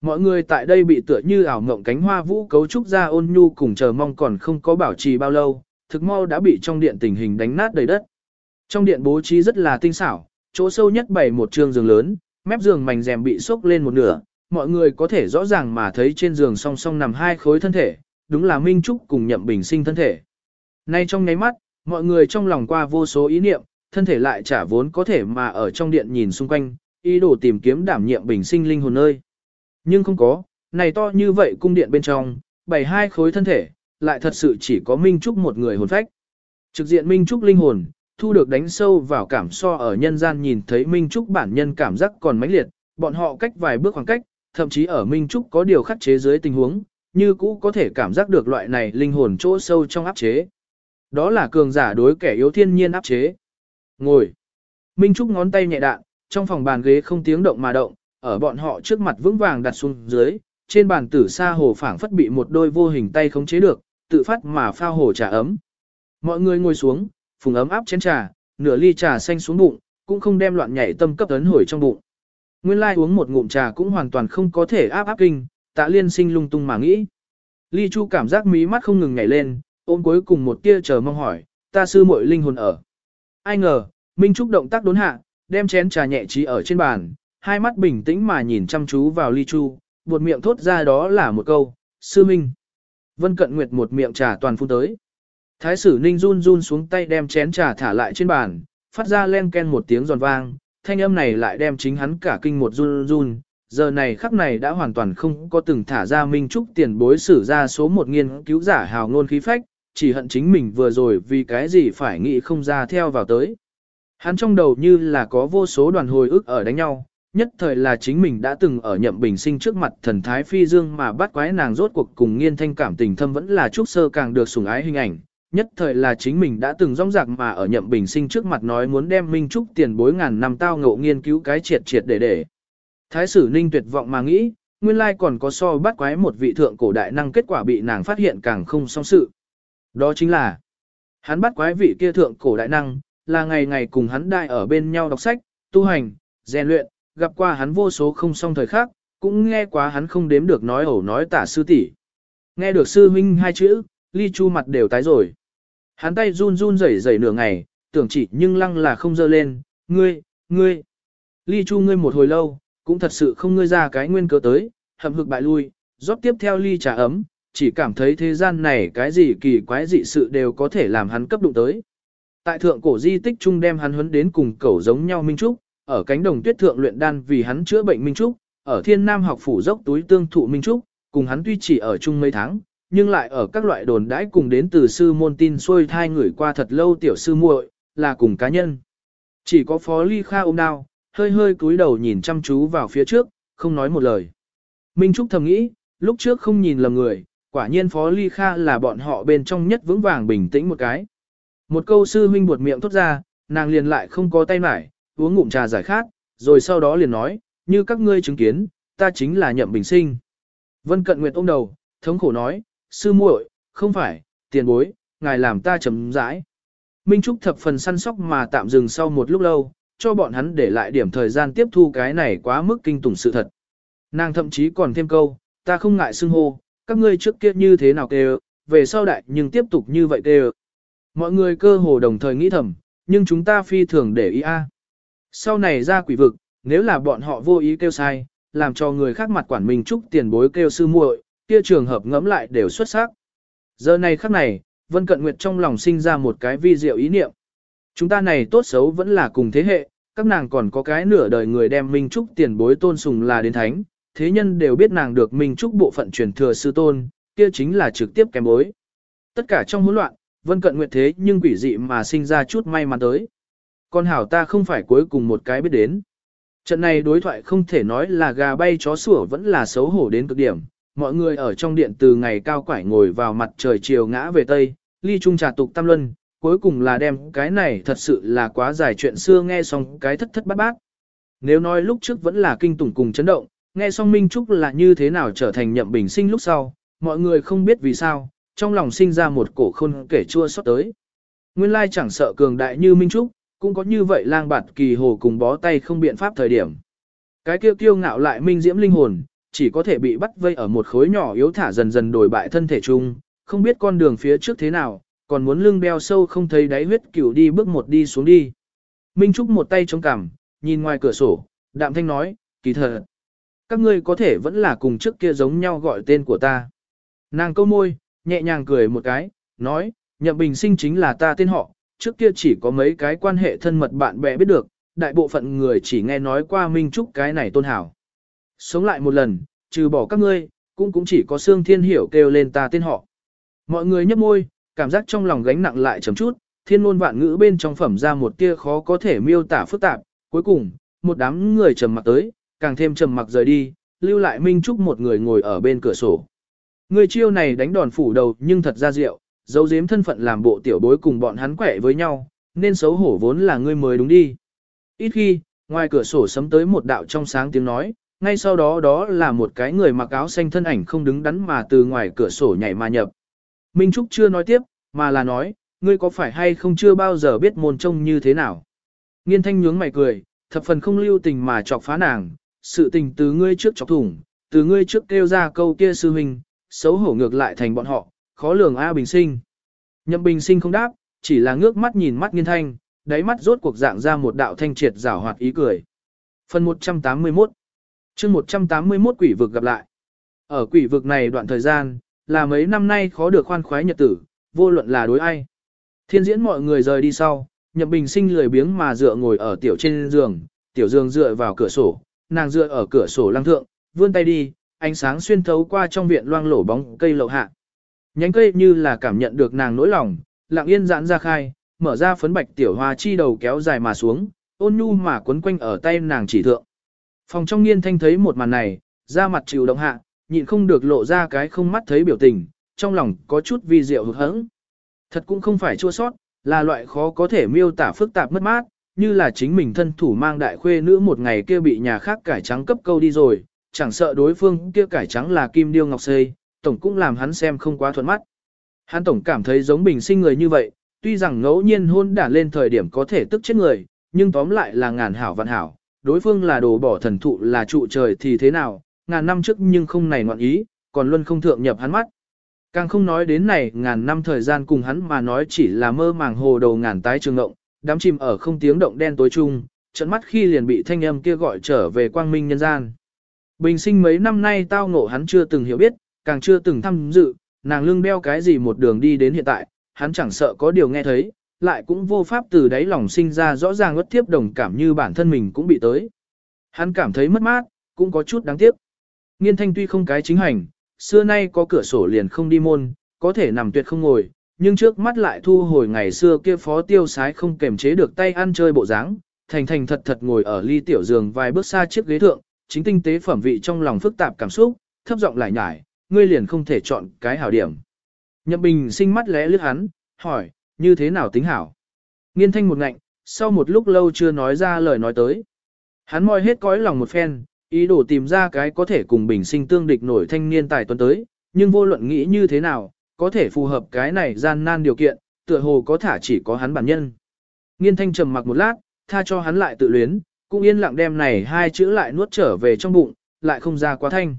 Mọi người tại đây bị tựa như ảo ngộng cánh hoa vũ cấu trúc ra ôn nhu cùng chờ mong còn không có bảo trì bao lâu, thực mau đã bị trong điện tình hình đánh nát đầy đất. Trong điện bố trí rất là tinh xảo, chỗ sâu nhất bày một trường giường lớn, mép giường mảnh rèm bị xốc lên một nửa, mọi người có thể rõ ràng mà thấy trên giường song song nằm hai khối thân thể, đúng là Minh Trúc cùng Nhậm Bình Sinh thân thể. Nay trong nháy mắt, mọi người trong lòng qua vô số ý niệm, thân thể lại trả vốn có thể mà ở trong điện nhìn xung quanh, ý đồ tìm kiếm đảm nhiệm Bình Sinh linh hồn nơi. Nhưng không có, này to như vậy cung điện bên trong, bảy hai khối thân thể, lại thật sự chỉ có Minh Trúc một người hồn phách. Trực diện Minh Trúc linh hồn, thu được đánh sâu vào cảm so ở nhân gian nhìn thấy Minh Trúc bản nhân cảm giác còn mãnh liệt, bọn họ cách vài bước khoảng cách, thậm chí ở Minh Trúc có điều khắc chế dưới tình huống, như cũ có thể cảm giác được loại này linh hồn chỗ sâu trong áp chế. Đó là cường giả đối kẻ yếu thiên nhiên áp chế. Ngồi. Minh Trúc ngón tay nhẹ đạn, trong phòng bàn ghế không tiếng động mà động, ở bọn họ trước mặt vững vàng đặt xuống dưới, trên bàn tử sa hồ phảng phất bị một đôi vô hình tay khống chế được, tự phát mà pha hồ trà ấm. Mọi người ngồi xuống, phùng ấm áp chén trà, nửa ly trà xanh xuống bụng, cũng không đem loạn nhảy tâm cấp ấn hồi trong bụng. Nguyên lai uống một ngụm trà cũng hoàn toàn không có thể áp áp kinh, tạ liên sinh lung tung mà nghĩ. Ly Chu cảm giác mí mắt không ngừng nhảy lên, ôm cuối cùng một tia chờ mong hỏi, ta sư muội linh hồn ở. Ai ngờ, Minh Trúc động tác đốn hạ, đem chén trà nhẹ trí ở trên bàn, hai mắt bình tĩnh mà nhìn chăm chú vào Ly Chu, buột miệng thốt ra đó là một câu, sư minh. Vân Cận Nguyệt một miệng trà toàn phun tới. Thái sử Ninh run run xuống tay đem chén trà thả lại trên bàn, phát ra len ken một tiếng giòn vang, thanh âm này lại đem chính hắn cả kinh một run run. Giờ này khắc này đã hoàn toàn không có từng thả ra minh trúc tiền bối sử ra số một nghiên cứu giả hào ngôn khí phách, chỉ hận chính mình vừa rồi vì cái gì phải nghĩ không ra theo vào tới. Hắn trong đầu như là có vô số đoàn hồi ức ở đánh nhau, nhất thời là chính mình đã từng ở nhậm bình sinh trước mặt thần thái phi dương mà bắt quái nàng rốt cuộc cùng nghiên thanh cảm tình thâm vẫn là trúc sơ càng được sủng ái hình ảnh. Nhất thời là chính mình đã từng rong rạc mà ở nhậm bình sinh trước mặt nói muốn đem minh trúc tiền bối ngàn năm tao ngộ nghiên cứu cái triệt triệt để để. Thái sử ninh tuyệt vọng mà nghĩ, nguyên lai còn có so bắt quái một vị thượng cổ đại năng kết quả bị nàng phát hiện càng không song sự. Đó chính là, hắn bắt quái vị kia thượng cổ đại năng, là ngày ngày cùng hắn đại ở bên nhau đọc sách, tu hành, rèn luyện, gặp qua hắn vô số không song thời khác, cũng nghe quá hắn không đếm được nói ẩu nói tả sư tỷ. Nghe được sư huynh hai chữ, ly chu mặt đều tái rồi. Hắn tay run run rẩy rẩy nửa ngày, tưởng chỉ nhưng lăng là không dơ lên, ngươi, ngươi. Ly chu ngươi một hồi lâu, cũng thật sự không ngươi ra cái nguyên cớ tới, hậm hực bại lui, rót tiếp theo ly trà ấm, chỉ cảm thấy thế gian này cái gì kỳ quái dị sự đều có thể làm hắn cấp đụng tới. Tại thượng cổ di tích trung đem hắn huấn đến cùng cẩu giống nhau Minh Trúc, ở cánh đồng tuyết thượng luyện đan vì hắn chữa bệnh Minh Trúc, ở thiên nam học phủ dốc túi tương thụ Minh Trúc, cùng hắn tuy chỉ ở chung mấy tháng, nhưng lại ở các loại đồn đãi cùng đến từ sư môn tin xuôi thai người qua thật lâu tiểu sư muội, là cùng cá nhân. Chỉ có phó ly kha ôm đao, hơi hơi cúi đầu nhìn chăm chú vào phía trước, không nói một lời. Minh Trúc thầm nghĩ, lúc trước không nhìn lầm người, quả nhiên phó ly kha là bọn họ bên trong nhất vững vàng bình tĩnh một cái. Một câu sư huynh buột miệng thốt ra, nàng liền lại không có tay mải, uống ngụm trà giải khát, rồi sau đó liền nói, như các ngươi chứng kiến, ta chính là nhậm bình sinh. Vân Cận Nguyệt ôm đầu, thống khổ nói, sư muội, không phải, tiền bối, ngài làm ta chấm rãi. Minh Trúc thập phần săn sóc mà tạm dừng sau một lúc lâu, cho bọn hắn để lại điểm thời gian tiếp thu cái này quá mức kinh tủng sự thật. Nàng thậm chí còn thêm câu, ta không ngại xưng hô, các ngươi trước kia như thế nào kêu, về sau đại nhưng tiếp tục như vậy kêu. Mọi người cơ hồ đồng thời nghĩ thầm, nhưng chúng ta phi thường để ý a. Sau này ra quỷ vực, nếu là bọn họ vô ý kêu sai, làm cho người khác mặt quản mình chúc tiền bối kêu sư muội, kia trường hợp ngẫm lại đều xuất sắc. Giờ này khắc này, Vân Cận Nguyệt trong lòng sinh ra một cái vi diệu ý niệm. Chúng ta này tốt xấu vẫn là cùng thế hệ, các nàng còn có cái nửa đời người đem Minh Trúc tiền bối tôn sùng là đến thánh, thế nhân đều biết nàng được Minh Trúc bộ phận truyền thừa sư tôn, kia chính là trực tiếp kém bối. Tất cả trong hỗn loạn, Vân Cận Nguyệt thế nhưng quỷ dị mà sinh ra chút may mắn tới. Con hảo ta không phải cuối cùng một cái biết đến. Trận này đối thoại không thể nói là gà bay chó sủa vẫn là xấu hổ đến cực điểm. Mọi người ở trong điện từ ngày cao quải ngồi vào mặt trời chiều ngã về Tây, ly trung trà tục tam luân, cuối cùng là đem cái này thật sự là quá dài chuyện xưa nghe xong cái thất thất bát bát. Nếu nói lúc trước vẫn là kinh tủng cùng chấn động, nghe xong Minh Trúc là như thế nào trở thành nhậm bình sinh lúc sau, mọi người không biết vì sao, trong lòng sinh ra một cổ khôn kể chua xót tới. Nguyên lai chẳng sợ cường đại như Minh Trúc, cũng có như vậy lang bạt kỳ hồ cùng bó tay không biện pháp thời điểm. Cái kia kiêu ngạo lại minh diễm linh hồn, chỉ có thể bị bắt vây ở một khối nhỏ yếu thả dần dần đổi bại thân thể chung, không biết con đường phía trước thế nào, còn muốn lưng beo sâu không thấy đáy huyết cửu đi bước một đi xuống đi. Minh Trúc một tay chống cằm, nhìn ngoài cửa sổ, đạm thanh nói, kỳ thật. Các ngươi có thể vẫn là cùng trước kia giống nhau gọi tên của ta. Nàng câu môi, nhẹ nhàng cười một cái, nói, nhậm bình sinh chính là ta tên họ, trước kia chỉ có mấy cái quan hệ thân mật bạn bè biết được, đại bộ phận người chỉ nghe nói qua Minh Trúc cái này tôn hảo. Sống lại một lần, trừ bỏ các ngươi, cũng cũng chỉ có Sương Thiên Hiểu kêu lên ta tên họ. Mọi người nhấp môi, cảm giác trong lòng gánh nặng lại chấm chút, thiên ngôn vạn ngữ bên trong phẩm ra một tia khó có thể miêu tả phức tạp, cuối cùng, một đám người trầm mặc tới, càng thêm trầm mặc rời đi, lưu lại Minh Trúc một người ngồi ở bên cửa sổ. Người chiêu này đánh đòn phủ đầu nhưng thật ra rượu, dấu giếm thân phận làm bộ tiểu bối cùng bọn hắn quẻ với nhau, nên xấu hổ vốn là ngươi mới đúng đi. Ít khi, ngoài cửa sổ sấm tới một đạo trong sáng tiếng nói, ngay sau đó đó là một cái người mặc áo xanh thân ảnh không đứng đắn mà từ ngoài cửa sổ nhảy mà nhập. Minh Trúc chưa nói tiếp, mà là nói, ngươi có phải hay không chưa bao giờ biết môn trông như thế nào. Nghiên thanh nhướng mày cười, thập phần không lưu tình mà chọc phá nàng, sự tình từ ngươi trước chọc thủng, từ ngươi trước kêu ra câu kia sư huynh, xấu hổ ngược lại thành bọn họ, khó lường A Bình Sinh. Nhậm Bình Sinh không đáp, chỉ là ngước mắt nhìn mắt nghiên thanh, đáy mắt rốt cuộc dạng ra một đạo thanh triệt rảo hoạt ý cười. Phần 181 chương 181 quỷ vực gặp lại. Ở quỷ vực này đoạn thời gian, là mấy năm nay khó được khoan khoái nhật tử, vô luận là đối ai. Thiên diễn mọi người rời đi sau, Nhậm Bình sinh lười biếng mà dựa ngồi ở tiểu trên giường, tiểu giường dựa vào cửa sổ, nàng dựa ở cửa sổ lăng thượng, vươn tay đi, ánh sáng xuyên thấu qua trong viện loang lổ bóng cây lậu hạ. Nhánh cây như là cảm nhận được nàng nỗi lòng, lặng yên giãn ra khai, mở ra phấn bạch tiểu hoa chi đầu kéo dài mà xuống, ôn nhu mà quấn quanh ở tay nàng chỉ thượng. Phòng trong nghiên thanh thấy một màn này, da mặt chịu động hạ, nhịn không được lộ ra cái không mắt thấy biểu tình, trong lòng có chút vi diệu hụt hẫng. Thật cũng không phải chua sót, là loại khó có thể miêu tả phức tạp mất mát, như là chính mình thân thủ mang đại khuê nữ một ngày kia bị nhà khác cải trắng cấp câu đi rồi, chẳng sợ đối phương kia cải trắng là kim điêu ngọc xây, tổng cũng làm hắn xem không quá thuận mắt. Hắn tổng cảm thấy giống bình sinh người như vậy, tuy rằng ngẫu nhiên hôn đả lên thời điểm có thể tức chết người, nhưng tóm lại là ngàn hảo vạn hảo, đối phương là đồ bỏ thần thụ là trụ trời thì thế nào, ngàn năm trước nhưng không này ngoạn ý, còn luôn không thượng nhập hắn mắt. Càng không nói đến này ngàn năm thời gian cùng hắn mà nói chỉ là mơ màng hồ đầu ngàn tái trường ngộng, đám chìm ở không tiếng động đen tối chung, trận mắt khi liền bị thanh âm kia gọi trở về quang minh nhân gian. Bình sinh mấy năm nay tao ngộ hắn chưa từng hiểu biết, càng chưa từng tham dự, nàng lưng đeo cái gì một đường đi đến hiện tại, hắn chẳng sợ có điều nghe thấy, lại cũng vô pháp từ đáy lòng sinh ra rõ ràng ước tiếp đồng cảm như bản thân mình cũng bị tới. Hắn cảm thấy mất mát, cũng có chút đáng tiếc. Nghiên thanh tuy không cái chính hành, xưa nay có cửa sổ liền không đi môn, có thể nằm tuyệt không ngồi, nhưng trước mắt lại thu hồi ngày xưa kia phó tiêu sái không kềm chế được tay ăn chơi bộ dáng, thành thành thật thật ngồi ở ly tiểu giường vài bước xa chiếc ghế thượng, chính tinh tế phẩm vị trong lòng phức tạp cảm xúc, thấp giọng lại nhải, ngươi liền không thể chọn cái hảo điểm. Nhậm Bình sinh mắt lẽ lướt hắn, hỏi, như thế nào tính hảo? Nghiên thanh một ngạnh, sau một lúc lâu chưa nói ra lời nói tới. Hắn moi hết cõi lòng một phen, ý đồ tìm ra cái có thể cùng bình sinh tương địch nổi thanh niên tài tuấn tới, nhưng vô luận nghĩ như thế nào, có thể phù hợp cái này gian nan điều kiện, tựa hồ có thả chỉ có hắn bản nhân. Nghiên thanh trầm mặc một lát, tha cho hắn lại tự luyến, cũng yên lặng đem này hai chữ lại nuốt trở về trong bụng, lại không ra quá thanh.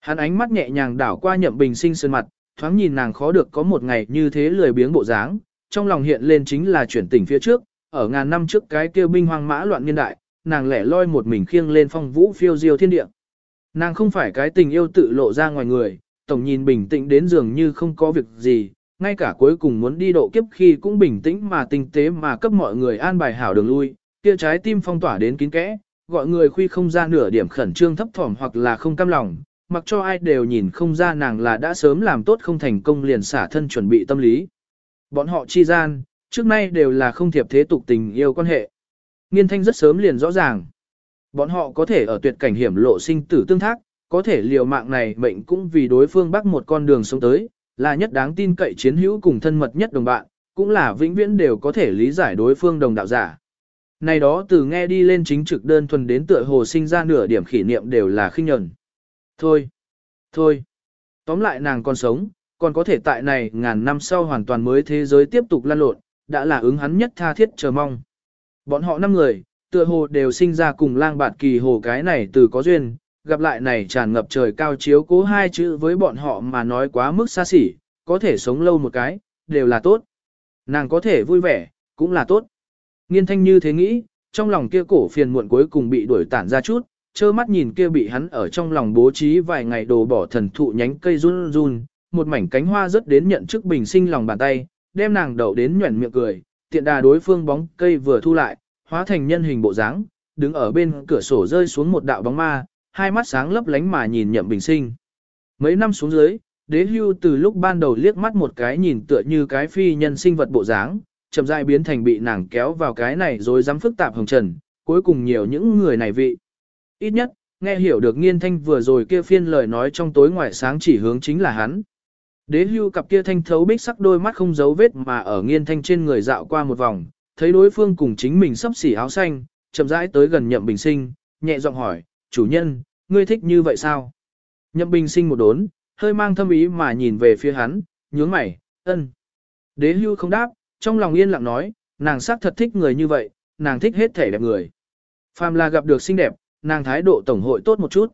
Hắn ánh mắt nhẹ nhàng đảo qua nhậm bình sinh sơn mặt, thoáng nhìn nàng khó được có một ngày như thế lười biếng bộ dáng, trong lòng hiện lên chính là chuyển tình phía trước, ở ngàn năm trước cái kêu binh hoang mã loạn niên đại, nàng lẻ loi một mình khiêng lên phong vũ phiêu diêu thiên địa. Nàng không phải cái tình yêu tự lộ ra ngoài người, tổng nhìn bình tĩnh đến dường như không có việc gì, ngay cả cuối cùng muốn đi độ kiếp khi cũng bình tĩnh mà tinh tế mà cấp mọi người an bài hảo đường lui, kia trái tim phong tỏa đến kín kẽ, gọi người khuy không ra nửa điểm khẩn trương thấp thỏm hoặc là không cam lòng, mặc cho ai đều nhìn không ra nàng là đã sớm làm tốt không thành công liền xả thân chuẩn bị tâm lý. Bọn họ chi gian, trước nay đều là không thiệp thế tục tình yêu quan hệ. Nghiên thanh rất sớm liền rõ ràng. Bọn họ có thể ở tuyệt cảnh hiểm lộ sinh tử tương thác, có thể liều mạng này mệnh cũng vì đối phương bắt một con đường sống tới, là nhất đáng tin cậy chiến hữu cùng thân mật nhất đồng bạn, cũng là vĩnh viễn đều có thể lý giải đối phương đồng đạo giả. Này đó từ nghe đi lên chính trực đơn thuần đến tựa hồ sinh ra nửa điểm kỷ niệm đều là khinh nhẫn. Thôi, thôi, tóm lại nàng còn sống, còn có thể tại này ngàn năm sau hoàn toàn mới thế giới tiếp tục lan lộn, đã là ứng hắn nhất tha thiết chờ mong. Bọn họ năm người, tựa hồ đều sinh ra cùng lang bạt kỳ hồ cái này từ có duyên, gặp lại này tràn ngập trời cao chiếu cố hai chữ với bọn họ mà nói quá mức xa xỉ, có thể sống lâu một cái, đều là tốt. Nàng có thể vui vẻ, cũng là tốt. Nghiên thanh như thế nghĩ, trong lòng kia cổ phiền muộn cuối cùng bị đuổi tản ra chút, trơ mắt nhìn kia bị hắn ở trong lòng bố trí vài ngày đồ bỏ thần thụ nhánh cây run run, một mảnh cánh hoa rớt đến nhận chức bình sinh lòng bàn tay, đem nàng đậu đến nhuẩn miệng cười, tiện đà đối phương bóng cây vừa thu lại, hóa thành nhân hình bộ dáng, đứng ở bên cửa sổ rơi xuống một đạo bóng ma, hai mắt sáng lấp lánh mà nhìn nhậm bình sinh. Mấy năm xuống dưới, đế hưu từ lúc ban đầu liếc mắt một cái nhìn tựa như cái phi nhân sinh vật bộ dáng, chậm rãi biến thành bị nàng kéo vào cái này rồi dám phức tạp hồng trần, cuối cùng nhiều những người này vị. Ít nhất, nghe hiểu được nghiên thanh vừa rồi kia phiên lời nói trong tối ngoài sáng chỉ hướng chính là hắn. Đế hưu cặp kia thanh thấu bích sắc đôi mắt không giấu vết mà ở nghiên thanh trên người dạo qua một vòng, thấy đối phương cùng chính mình sắp xỉ áo xanh, chậm rãi tới gần nhậm bình sinh, nhẹ giọng hỏi, chủ nhân, ngươi thích như vậy sao? Nhậm bình sinh một đốn, hơi mang thâm ý mà nhìn về phía hắn, nhướng mày, ân. Đế hưu không đáp, trong lòng yên lặng nói, nàng xác thật thích người như vậy, nàng thích hết thể đẹp người. Phàm là gặp được xinh đẹp, nàng thái độ tổng hội tốt một chút.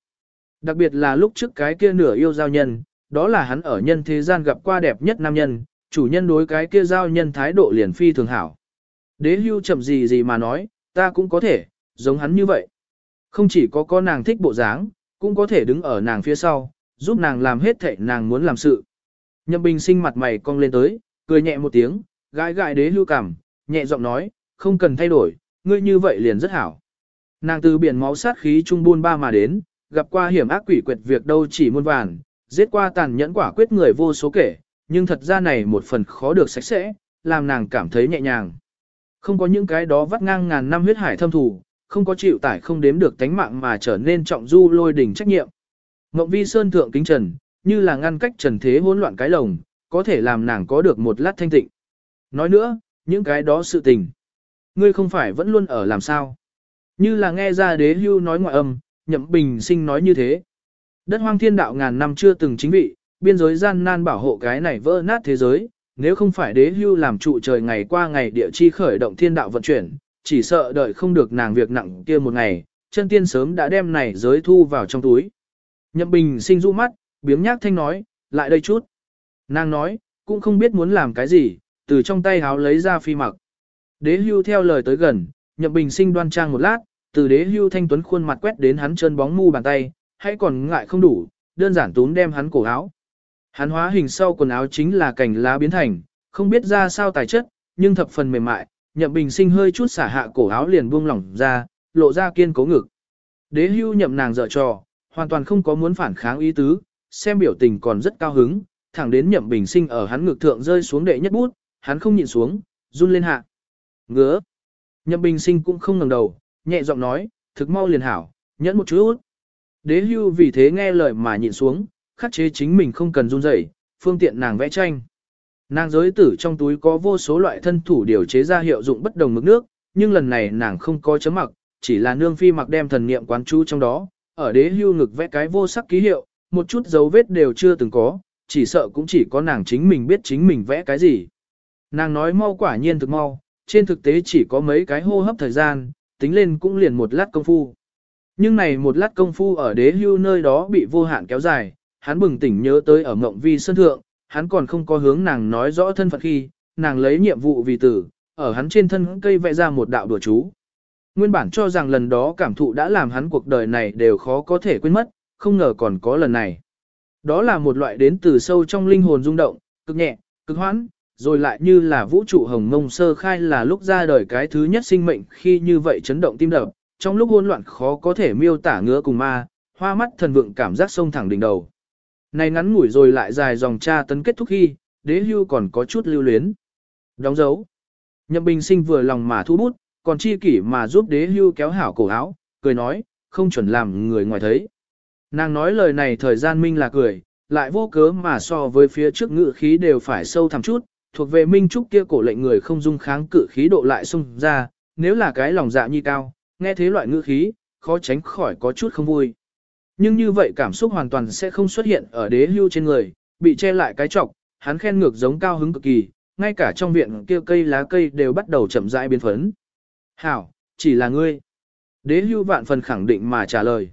Đặc biệt là lúc trước cái kia nửa yêu giao nhân, đó là hắn ở nhân thế gian gặp qua đẹp nhất nam nhân, chủ nhân đối cái kia giao nhân thái độ liền phi thường hảo. Đế hưu chậm gì gì mà nói, ta cũng có thể, giống hắn như vậy. Không chỉ có con nàng thích bộ dáng, cũng có thể đứng ở nàng phía sau, giúp nàng làm hết thệ nàng muốn làm sự. Nhậm bình sinh mặt mày cong lên tới, cười nhẹ một tiếng, gãi gãi đế hưu cảm, nhẹ giọng nói, không cần thay đổi, ngươi như vậy liền rất hảo. Nàng từ biển máu sát khí trung buôn ba mà đến, gặp qua hiểm ác quỷ quyệt việc đâu chỉ muôn vàn, giết qua tàn nhẫn quả quyết người vô số kể, nhưng thật ra này một phần khó được sạch sẽ, làm nàng cảm thấy nhẹ nhàng. Không có những cái đó vắt ngang ngàn năm huyết hải thâm thủ, không có chịu tải không đếm được tánh mạng mà trở nên trọng du lôi đỉnh trách nhiệm. Ngộng vi sơn thượng kính trần, như là ngăn cách trần thế hỗn loạn cái lồng, có thể làm nàng có được một lát thanh tịnh. Nói nữa, những cái đó sự tình. Ngươi không phải vẫn luôn ở làm sao. Như là nghe ra đế hưu nói ngoại âm, nhậm bình sinh nói như thế. Đất hoang thiên đạo ngàn năm chưa từng chính vị, biên giới gian nan bảo hộ cái này vỡ nát thế giới, nếu không phải đế hưu làm trụ trời ngày qua ngày địa chi khởi động thiên đạo vận chuyển, chỉ sợ đợi không được nàng việc nặng kia một ngày, chân tiên sớm đã đem này giới thu vào trong túi. Nhậm bình sinh rũ mắt, biếng nhác thanh nói, lại đây chút. Nàng nói, cũng không biết muốn làm cái gì, từ trong tay háo lấy ra phi mặc. Đế hưu theo lời tới gần, nhậm bình sinh đoan trang một lát, từ đế hưu thanh tuấn khuôn mặt quét đến hắn chân bóng mu bàn tay, hãy còn ngại không đủ, đơn giản túm đem hắn cổ áo. Hắn hóa hình sau quần áo chính là cảnh lá biến thành, không biết ra sao tài chất, nhưng thập phần mềm mại, nhậm bình sinh hơi chút xả hạ cổ áo liền buông lỏng ra, lộ ra kiên cố ngực. Đế hưu nhậm nàng dở trò, hoàn toàn không có muốn phản kháng ý tứ, xem biểu tình còn rất cao hứng, thẳng đến nhậm bình sinh ở hắn ngực thượng rơi xuống đệ nhất bút, hắn không nhịn xuống, run lên hạ. Ngứa. Nhậm bình sinh cũng không ngẩng đầu, nhẹ giọng nói, thực mau liền hảo, nhẫn một chút. Đế hưu vì thế nghe lời mà nhịn xuống, khắc chế chính mình không cần run rẩy, phương tiện nàng vẽ tranh. Nàng giới tử trong túi có vô số loại thân thủ điều chế ra hiệu dụng bất đồng mực nước, nhưng lần này nàng không có chấm mặc, chỉ là nương phi mặc đem thần niệm quán chú trong đó, ở đế hưu ngực vẽ cái vô sắc ký hiệu, một chút dấu vết đều chưa từng có, chỉ sợ cũng chỉ có nàng chính mình biết chính mình vẽ cái gì. Nàng nói mau quả nhiên thực mau, trên thực tế chỉ có mấy cái hô hấp thời gian, tính lên cũng liền một lát công phu. Nhưng này một lát công phu ở đế hưu nơi đó bị vô hạn kéo dài, hắn bừng tỉnh nhớ tới ở mộng vi sân thượng, hắn còn không có hướng nàng nói rõ thân phận khi, nàng lấy nhiệm vụ vì tử, ở hắn trên thân cây vẽ ra một đạo đùa chú. Nguyên bản cho rằng lần đó cảm thụ đã làm hắn cuộc đời này đều khó có thể quên mất, không ngờ còn có lần này. Đó là một loại đến từ sâu trong linh hồn rung động, cực nhẹ, cực hoãn, rồi lại như là vũ trụ hồng mông sơ khai là lúc ra đời cái thứ nhất sinh mệnh khi như vậy chấn động tim đập, trong lúc hỗn loạn khó có thể miêu tả ngứa cùng ma, hoa mắt thần vượng cảm giác sông thẳng đỉnh đầu. Này ngắn ngủi rồi lại dài dòng tra tấn kết thúc khi, đế hưu còn có chút lưu luyến. Đóng dấu. Nhậm bình sinh vừa lòng mà thu bút, còn chi kỷ mà giúp đế hưu kéo hảo cổ áo, cười nói, không chuẩn làm người ngoài thấy. Nàng nói lời này thời gian minh là cười, lại vô cớ mà so với phía trước ngự khí đều phải sâu thẳm chút, thuộc về minh trúc kia cổ lệnh người không dung kháng cự khí độ lại xung ra, nếu là cái lòng dạ nhi cao, nghe thế loại ngữ khí, khó tránh khỏi có chút không vui. Nhưng như vậy cảm xúc hoàn toàn sẽ không xuất hiện ở đế hưu trên người, bị che lại cái trọc, hắn khen ngược giống cao hứng cực kỳ, ngay cả trong viện kia cây lá cây đều bắt đầu chậm rãi biến phấn. Hảo, chỉ là ngươi. Đế hưu vạn phần khẳng định mà trả lời.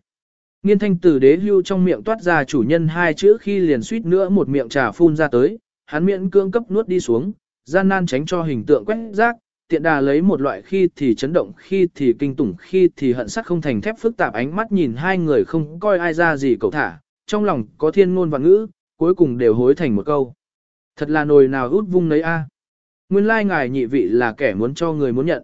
Nghiên thanh từ đế hưu trong miệng toát ra chủ nhân hai chữ khi liền suýt nữa một miệng trà phun ra tới, hắn miệng cương cấp nuốt đi xuống, gian nan tránh cho hình tượng quét rác, tiện đà lấy một loại khi thì chấn động khi thì kinh tủng khi thì hận sắc không thành thép phức tạp ánh mắt nhìn hai người không coi ai ra gì cậu thả, trong lòng có thiên ngôn và ngữ, cuối cùng đều hối thành một câu. Thật là nồi nào út vung nấy a. Nguyên lai ngài nhị vị là kẻ muốn cho người muốn nhận.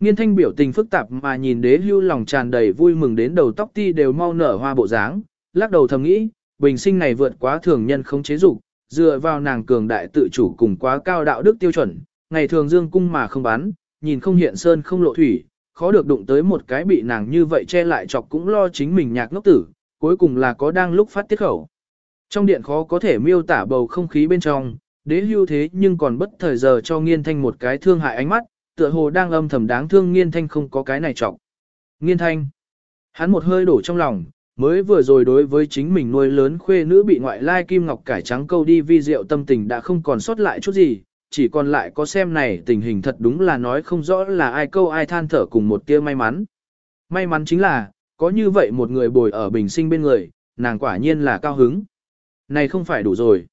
Nghiên thanh biểu tình phức tạp mà nhìn đế hưu lòng tràn đầy vui mừng đến đầu tóc ti đều mau nở hoa bộ dáng, lắc đầu thầm nghĩ, bình sinh này vượt quá thường nhân không chế dục, dựa vào nàng cường đại tự chủ cùng quá cao đạo đức tiêu chuẩn, ngày thường dương cung mà không bán, nhìn không hiện sơn không lộ thủy, khó được đụng tới một cái bị nàng như vậy che lại chọc cũng lo chính mình nhạc ngốc tử, cuối cùng là có đang lúc phát tiết khẩu. Trong điện khó có thể miêu tả bầu không khí bên trong, đế hưu thế nhưng còn bất thời giờ cho nghiên thanh một cái thương hại ánh mắt, tựa hồ đang âm thầm đáng thương nghiên thanh không có cái này trọng. Nghiên thanh, hắn một hơi đổ trong lòng, mới vừa rồi đối với chính mình nuôi lớn khuê nữ bị ngoại lai kim ngọc cải trắng câu đi vi diệu tâm tình đã không còn sót lại chút gì, chỉ còn lại có xem này tình hình thật đúng là nói không rõ là ai câu ai than thở cùng một tia may mắn. May mắn chính là, có như vậy một người bồi ở bình sinh bên người, nàng quả nhiên là cao hứng. Này không phải đủ rồi.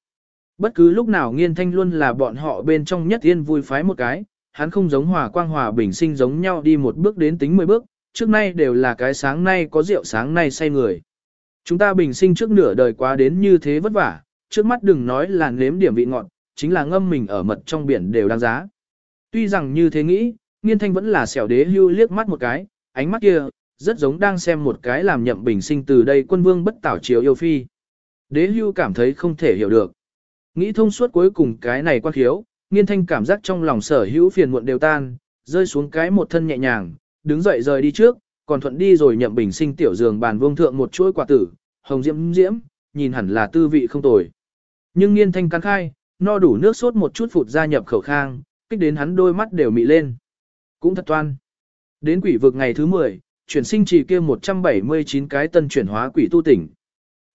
Bất cứ lúc nào nghiên thanh luôn là bọn họ bên trong nhất yên vui phái một cái, hắn không giống hòa quang hòa bình sinh giống nhau đi một bước đến tính mười bước, trước nay đều là cái sáng nay có rượu sáng nay say người. Chúng ta bình sinh trước nửa đời quá đến như thế vất vả, trước mắt đừng nói là nếm điểm vị ngọt, chính là ngâm mình ở mật trong biển đều đáng giá. Tuy rằng như thế nghĩ, nghiên thanh vẫn là xẻo đế hưu liếc mắt một cái, ánh mắt kia, rất giống đang xem một cái làm nhậm bình sinh từ đây quân vương bất tảo chiếu yêu phi. Đế hưu cảm thấy không thể hiểu được. Nghĩ thông suốt cuối cùng cái này quan khiếu, nghiên thanh cảm giác trong lòng sở hữu phiền muộn đều tan, rơi xuống cái một thân nhẹ nhàng, đứng dậy rời đi trước, còn thuận đi rồi nhậm bình sinh tiểu giường bàn vương thượng một chuỗi quả tử, hồng diễm diễm, nhìn hẳn là tư vị không tồi. Nhưng nghiên thanh cắn khai, no đủ nước sốt một chút phụt ra nhập khẩu khang, kích đến hắn đôi mắt đều mị lên. Cũng thật toan. Đến quỷ vực ngày thứ 10, chuyển sinh trì kia 179 cái tân chuyển hóa quỷ tu tỉnh.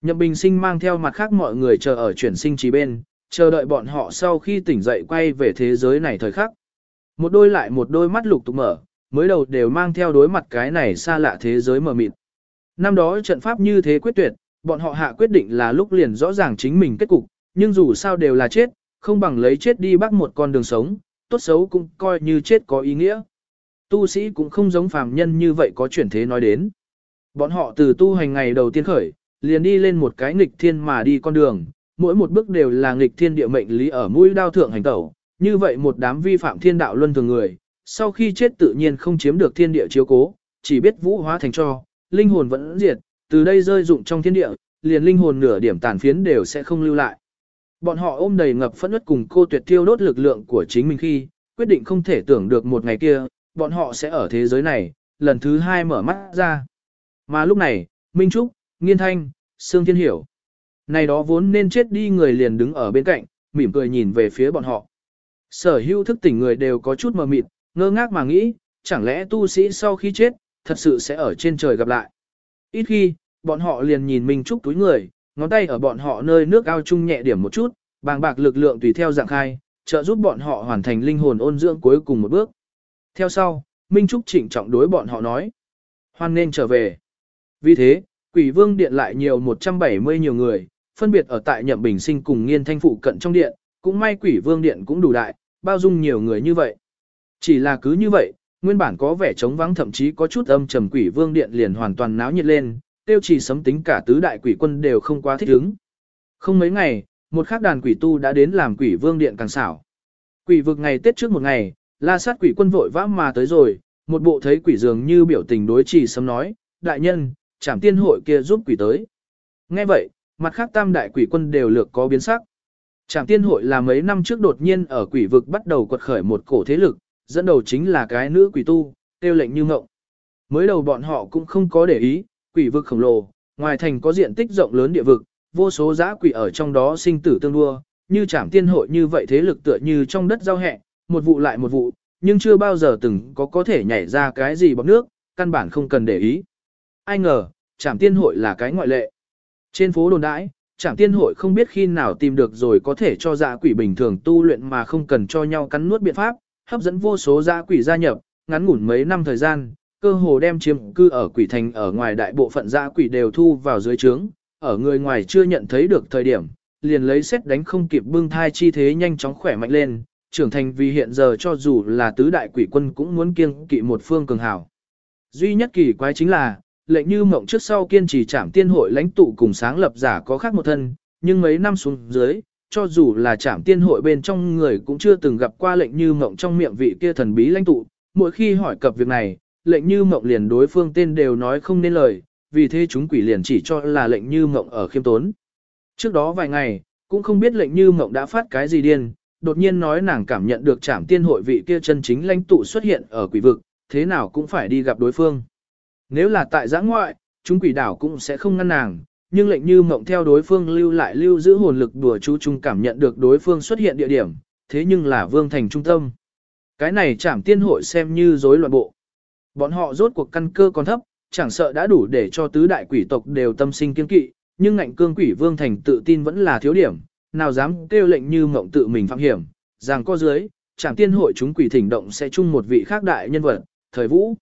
Nhậm Bình Sinh mang theo mặt khác mọi người chờ ở chuyển sinh trì bên, chờ đợi bọn họ sau khi tỉnh dậy quay về thế giới này thời khắc. Một đôi lại một đôi mắt lục tục mở, mới đầu đều mang theo đối mặt cái này xa lạ thế giới mờ mịt. Năm đó trận pháp như thế quyết tuyệt, bọn họ hạ quyết định là lúc liền rõ ràng chính mình kết cục, nhưng dù sao đều là chết, không bằng lấy chết đi bắt một con đường sống, tốt xấu cũng coi như chết có ý nghĩa. Tu sĩ cũng không giống phàm nhân như vậy có chuyển thế nói đến. Bọn họ từ tu hành ngày đầu tiên khởi, liền đi lên một cái nghịch thiên mà đi con đường, mỗi một bước đều là nghịch thiên địa mệnh lý ở mũi đao thượng hành tẩu, như vậy một đám vi phạm thiên đạo luân thường người, sau khi chết tự nhiên không chiếm được thiên địa chiếu cố, chỉ biết vũ hóa thành cho, linh hồn vẫn diệt, từ đây rơi dụng trong thiên địa, liền linh hồn nửa điểm tàn phiến đều sẽ không lưu lại. Bọn họ ôm đầy ngập phẫn nứt cùng cô tuyệt tiêu đốt lực lượng của chính mình khi, quyết định không thể tưởng được một ngày kia, bọn họ sẽ ở thế giới này, lần thứ hai mở mắt ra. Mà lúc này, Minh Trúc, Nghiên Thanh, Sương Thiên Hiểu. Này đó vốn nên chết đi người liền đứng ở bên cạnh, mỉm cười nhìn về phía bọn họ. Sở hữu thức tỉnh người đều có chút mờ mịt, ngơ ngác mà nghĩ, chẳng lẽ tu sĩ sau khi chết, thật sự sẽ ở trên trời gặp lại. Ít khi, bọn họ liền nhìn Minh Trúc túi người, ngón tay ở bọn họ nơi nước ao chung nhẹ điểm một chút, bàng bạc lực lượng tùy theo dạng khai, trợ giúp bọn họ hoàn thành linh hồn ôn dưỡng cuối cùng một bước. Theo sau, Minh Trúc chỉnh trọng đối bọn họ nói. Hoan nên trở về. Vì thế, quỷ vương điện lại nhiều 170 nhiều người, phân biệt ở tại nhậm bình sinh cùng nghiên thanh phụ cận trong điện, cũng may quỷ vương điện cũng đủ đại, bao dung nhiều người như vậy. Chỉ là cứ như vậy, nguyên bản có vẻ trống vắng thậm chí có chút âm trầm quỷ vương điện liền hoàn toàn náo nhiệt lên, tiêu trì sấm tính cả tứ đại quỷ quân đều không quá thích ứng. Không mấy ngày, một khắc đàn quỷ tu đã đến làm quỷ vương điện càng xảo. Quỷ vực ngày Tết trước một ngày, la sát quỷ quân vội vã mà tới rồi, một bộ thấy quỷ dường như biểu tình đối trì sấm nói, đại nhân, trảm tiên hội kia giúp quỷ tới. Nghe vậy, mặt khác tam đại quỷ quân đều lược có biến sắc. Trảm tiên hội là mấy năm trước đột nhiên ở quỷ vực bắt đầu quật khởi một cổ thế lực, dẫn đầu chính là cái nữ quỷ tu, tiêu lệnh như ngộng. Mới đầu bọn họ cũng không có để ý, quỷ vực khổng lồ, ngoài thành có diện tích rộng lớn địa vực, vô số giã quỷ ở trong đó sinh tử tương đua, như trảm tiên hội như vậy thế lực tựa như trong đất giao hẹ, một vụ lại một vụ, nhưng chưa bao giờ từng có có thể nhảy ra cái gì bọc nước, căn bản không cần để ý. Ai ngờ, trảm tiên hội là cái ngoại lệ. Trên phố đồn đãi, trảm tiên hội không biết khi nào tìm được rồi có thể cho giã quỷ bình thường tu luyện mà không cần cho nhau cắn nuốt biện pháp, hấp dẫn vô số giã quỷ gia nhập, ngắn ngủn mấy năm thời gian, cơ hồ đem chiếm cư ở quỷ thành ở ngoài đại bộ phận dạ quỷ đều thu vào dưới trướng, ở người ngoài chưa nhận thấy được thời điểm, liền lấy xét đánh không kịp bưng thai chi thế nhanh chóng khỏe mạnh lên, trưởng thành vì hiện giờ cho dù là tứ đại quỷ quân cũng muốn kiêng kỵ một phương cường hảo. Duy nhất kỳ quái chính là, lệnh như mộng trước sau kiên trì trảm tiên hội lãnh tụ cùng sáng lập giả có khác một thân, nhưng mấy năm xuống dưới, cho dù là trảm tiên hội bên trong người cũng chưa từng gặp qua lệnh như mộng trong miệng vị kia thần bí lãnh tụ, mỗi khi hỏi cập việc này, lệnh như mộng liền đối phương tên đều nói không nên lời, vì thế chúng quỷ liền chỉ cho là lệnh như mộng ở khiêm tốn. Trước đó vài ngày, cũng không biết lệnh như mộng đã phát cái gì điên, đột nhiên nói nàng cảm nhận được trảm tiên hội vị kia chân chính lãnh tụ xuất hiện ở quỷ vực, thế nào cũng phải đi gặp đối phương. Nếu là tại giã ngoại, chúng quỷ đảo cũng sẽ không ngăn nàng, nhưng lệnh như mộng theo đối phương lưu lại lưu giữ hồn lực đùa chú chung cảm nhận được đối phương xuất hiện địa điểm, thế nhưng là vương thành trung tâm. Cái này trảm tiên hội xem như rối loạn bộ. Bọn họ rốt cuộc căn cơ còn thấp, chẳng sợ đã đủ để cho tứ đại quỷ tộc đều tâm sinh kiên kỵ, nhưng ngạnh cương quỷ vương thành tự tin vẫn là thiếu điểm, nào dám kêu lệnh như mộng tự mình phạm hiểm, rằng có dưới, chẳng tiên hội chúng quỷ thỉnh động sẽ chung một vị khác đại nhân vật, thời vũ.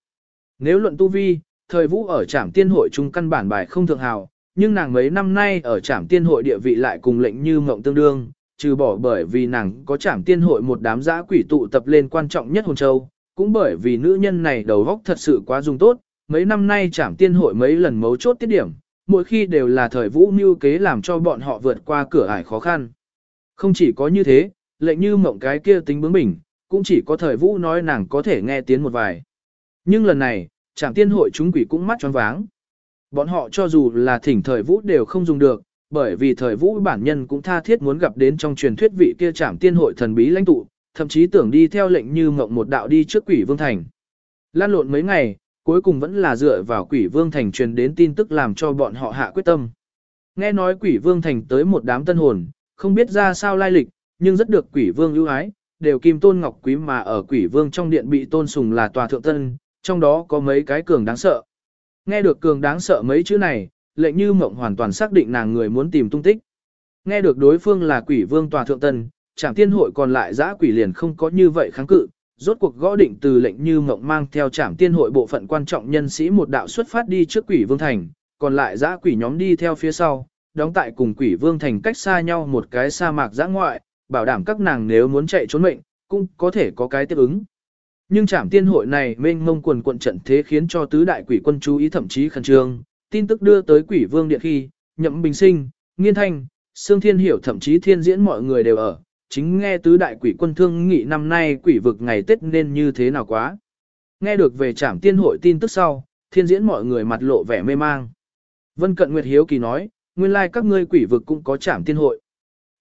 Nếu luận tu vi, thời vũ ở trảm tiên hội chung căn bản bài không thượng hào, nhưng nàng mấy năm nay ở trảm tiên hội địa vị lại cùng lệnh như mộng tương đương, trừ bỏ bởi vì nàng có trảm tiên hội một đám giã quỷ tụ tập lên quan trọng nhất hồn châu, cũng bởi vì nữ nhân này đầu góc thật sự quá dùng tốt, mấy năm nay trảm tiên hội mấy lần mấu chốt tiết điểm, mỗi khi đều là thời vũ mưu kế làm cho bọn họ vượt qua cửa ải khó khăn. Không chỉ có như thế, lệnh như mộng cái kia tính bướng bỉnh, cũng chỉ có thời vũ nói nàng có thể nghe tiếng một vài. Nhưng lần này, chảm tiên hội chúng quỷ cũng mắt choáng váng. Bọn họ cho dù là thỉnh thời vũ đều không dùng được, bởi vì thời vũ bản nhân cũng tha thiết muốn gặp đến trong truyền thuyết vị kia chảm tiên hội thần bí lãnh tụ, thậm chí tưởng đi theo lệnh như mộng một đạo đi trước quỷ vương thành. Lan lộn mấy ngày, cuối cùng vẫn là dựa vào quỷ vương thành truyền đến tin tức làm cho bọn họ hạ quyết tâm. Nghe nói quỷ vương thành tới một đám tân hồn, không biết ra sao lai lịch, nhưng rất được quỷ vương ưu ái, đều kim tôn ngọc quý mà ở quỷ vương trong điện bị tôn sùng là tòa thượng tân, trong đó có mấy cái cường đáng sợ. Nghe được cường đáng sợ mấy chữ này, lệnh như mộng hoàn toàn xác định nàng người muốn tìm tung tích. Nghe được đối phương là quỷ vương tòa thượng tân, chẳng tiên hội còn lại giã quỷ liền không có như vậy kháng cự, rốt cuộc gõ định từ lệnh như mộng mang theo trảm tiên hội bộ phận quan trọng nhân sĩ một đạo xuất phát đi trước quỷ vương thành, còn lại giã quỷ nhóm đi theo phía sau, đóng tại cùng quỷ vương thành cách xa nhau một cái sa mạc giã ngoại, bảo đảm các nàng nếu muốn chạy trốn mệnh, cũng có thể có cái tiếp ứng. Nhưng trảm tiên hội này mênh mông quần quận trận thế khiến cho tứ đại quỷ quân chú ý thậm chí khẩn trương, tin tức đưa tới quỷ vương điện khi, nhậm bình sinh, nghiên thanh, xương thiên hiểu thậm chí thiên diễn mọi người đều ở, chính nghe tứ đại quỷ quân thương nghị năm nay quỷ vực ngày Tết nên như thế nào quá. Nghe được về trảm tiên hội tin tức sau, thiên diễn mọi người mặt lộ vẻ mê mang. Vân Cận Nguyệt Hiếu Kỳ nói, nguyên lai các ngươi quỷ vực cũng có trảm tiên hội.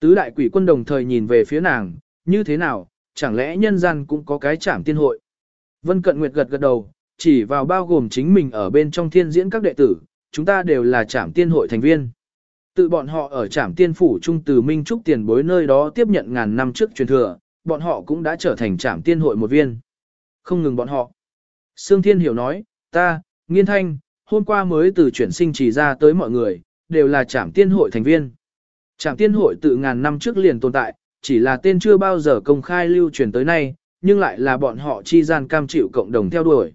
Tứ đại quỷ quân đồng thời nhìn về phía nàng, như thế nào, chẳng lẽ nhân gian cũng có cái trảm tiên hội. Vân Cận Nguyệt gật gật đầu, chỉ vào bao gồm chính mình ở bên trong thiên diễn các đệ tử, chúng ta đều là trảm tiên hội thành viên. Tự bọn họ ở trảm tiên phủ trung từ Minh Trúc tiền bối nơi đó tiếp nhận ngàn năm trước truyền thừa, bọn họ cũng đã trở thành trảm tiên hội một viên. Không ngừng bọn họ. Sương Thiên Hiểu nói, ta, Nghiên Thanh, hôm qua mới từ chuyển sinh chỉ ra tới mọi người, đều là trảm tiên hội thành viên. Trảm tiên hội từ ngàn năm trước liền tồn tại, chỉ là tên chưa bao giờ công khai lưu truyền tới nay, nhưng lại là bọn họ chi gian cam chịu cộng đồng theo đuổi.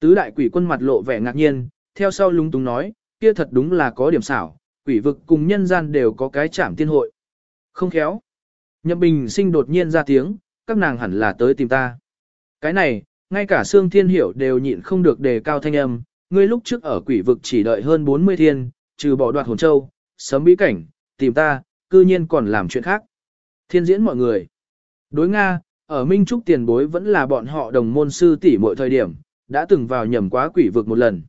Tứ đại quỷ quân mặt lộ vẻ ngạc nhiên, theo sau lúng túng nói, kia thật đúng là có điểm xảo, quỷ vực cùng nhân gian đều có cái trảm tiên hội. Không khéo. Nhậm bình sinh đột nhiên ra tiếng, các nàng hẳn là tới tìm ta. Cái này, ngay cả Sương Thiên Hiểu đều nhịn không được đề cao thanh âm, ngươi lúc trước ở quỷ vực chỉ đợi hơn 40 thiên, trừ bỏ đoạt hồn châu, sớm bí cảnh, tìm ta, cư nhiên còn làm chuyện khác. Thiên diễn mọi người. Đối Nga, ở Minh Trúc tiền bối vẫn là bọn họ đồng môn sư tỷ mọi thời điểm, đã từng vào nhầm quá quỷ vực một lần.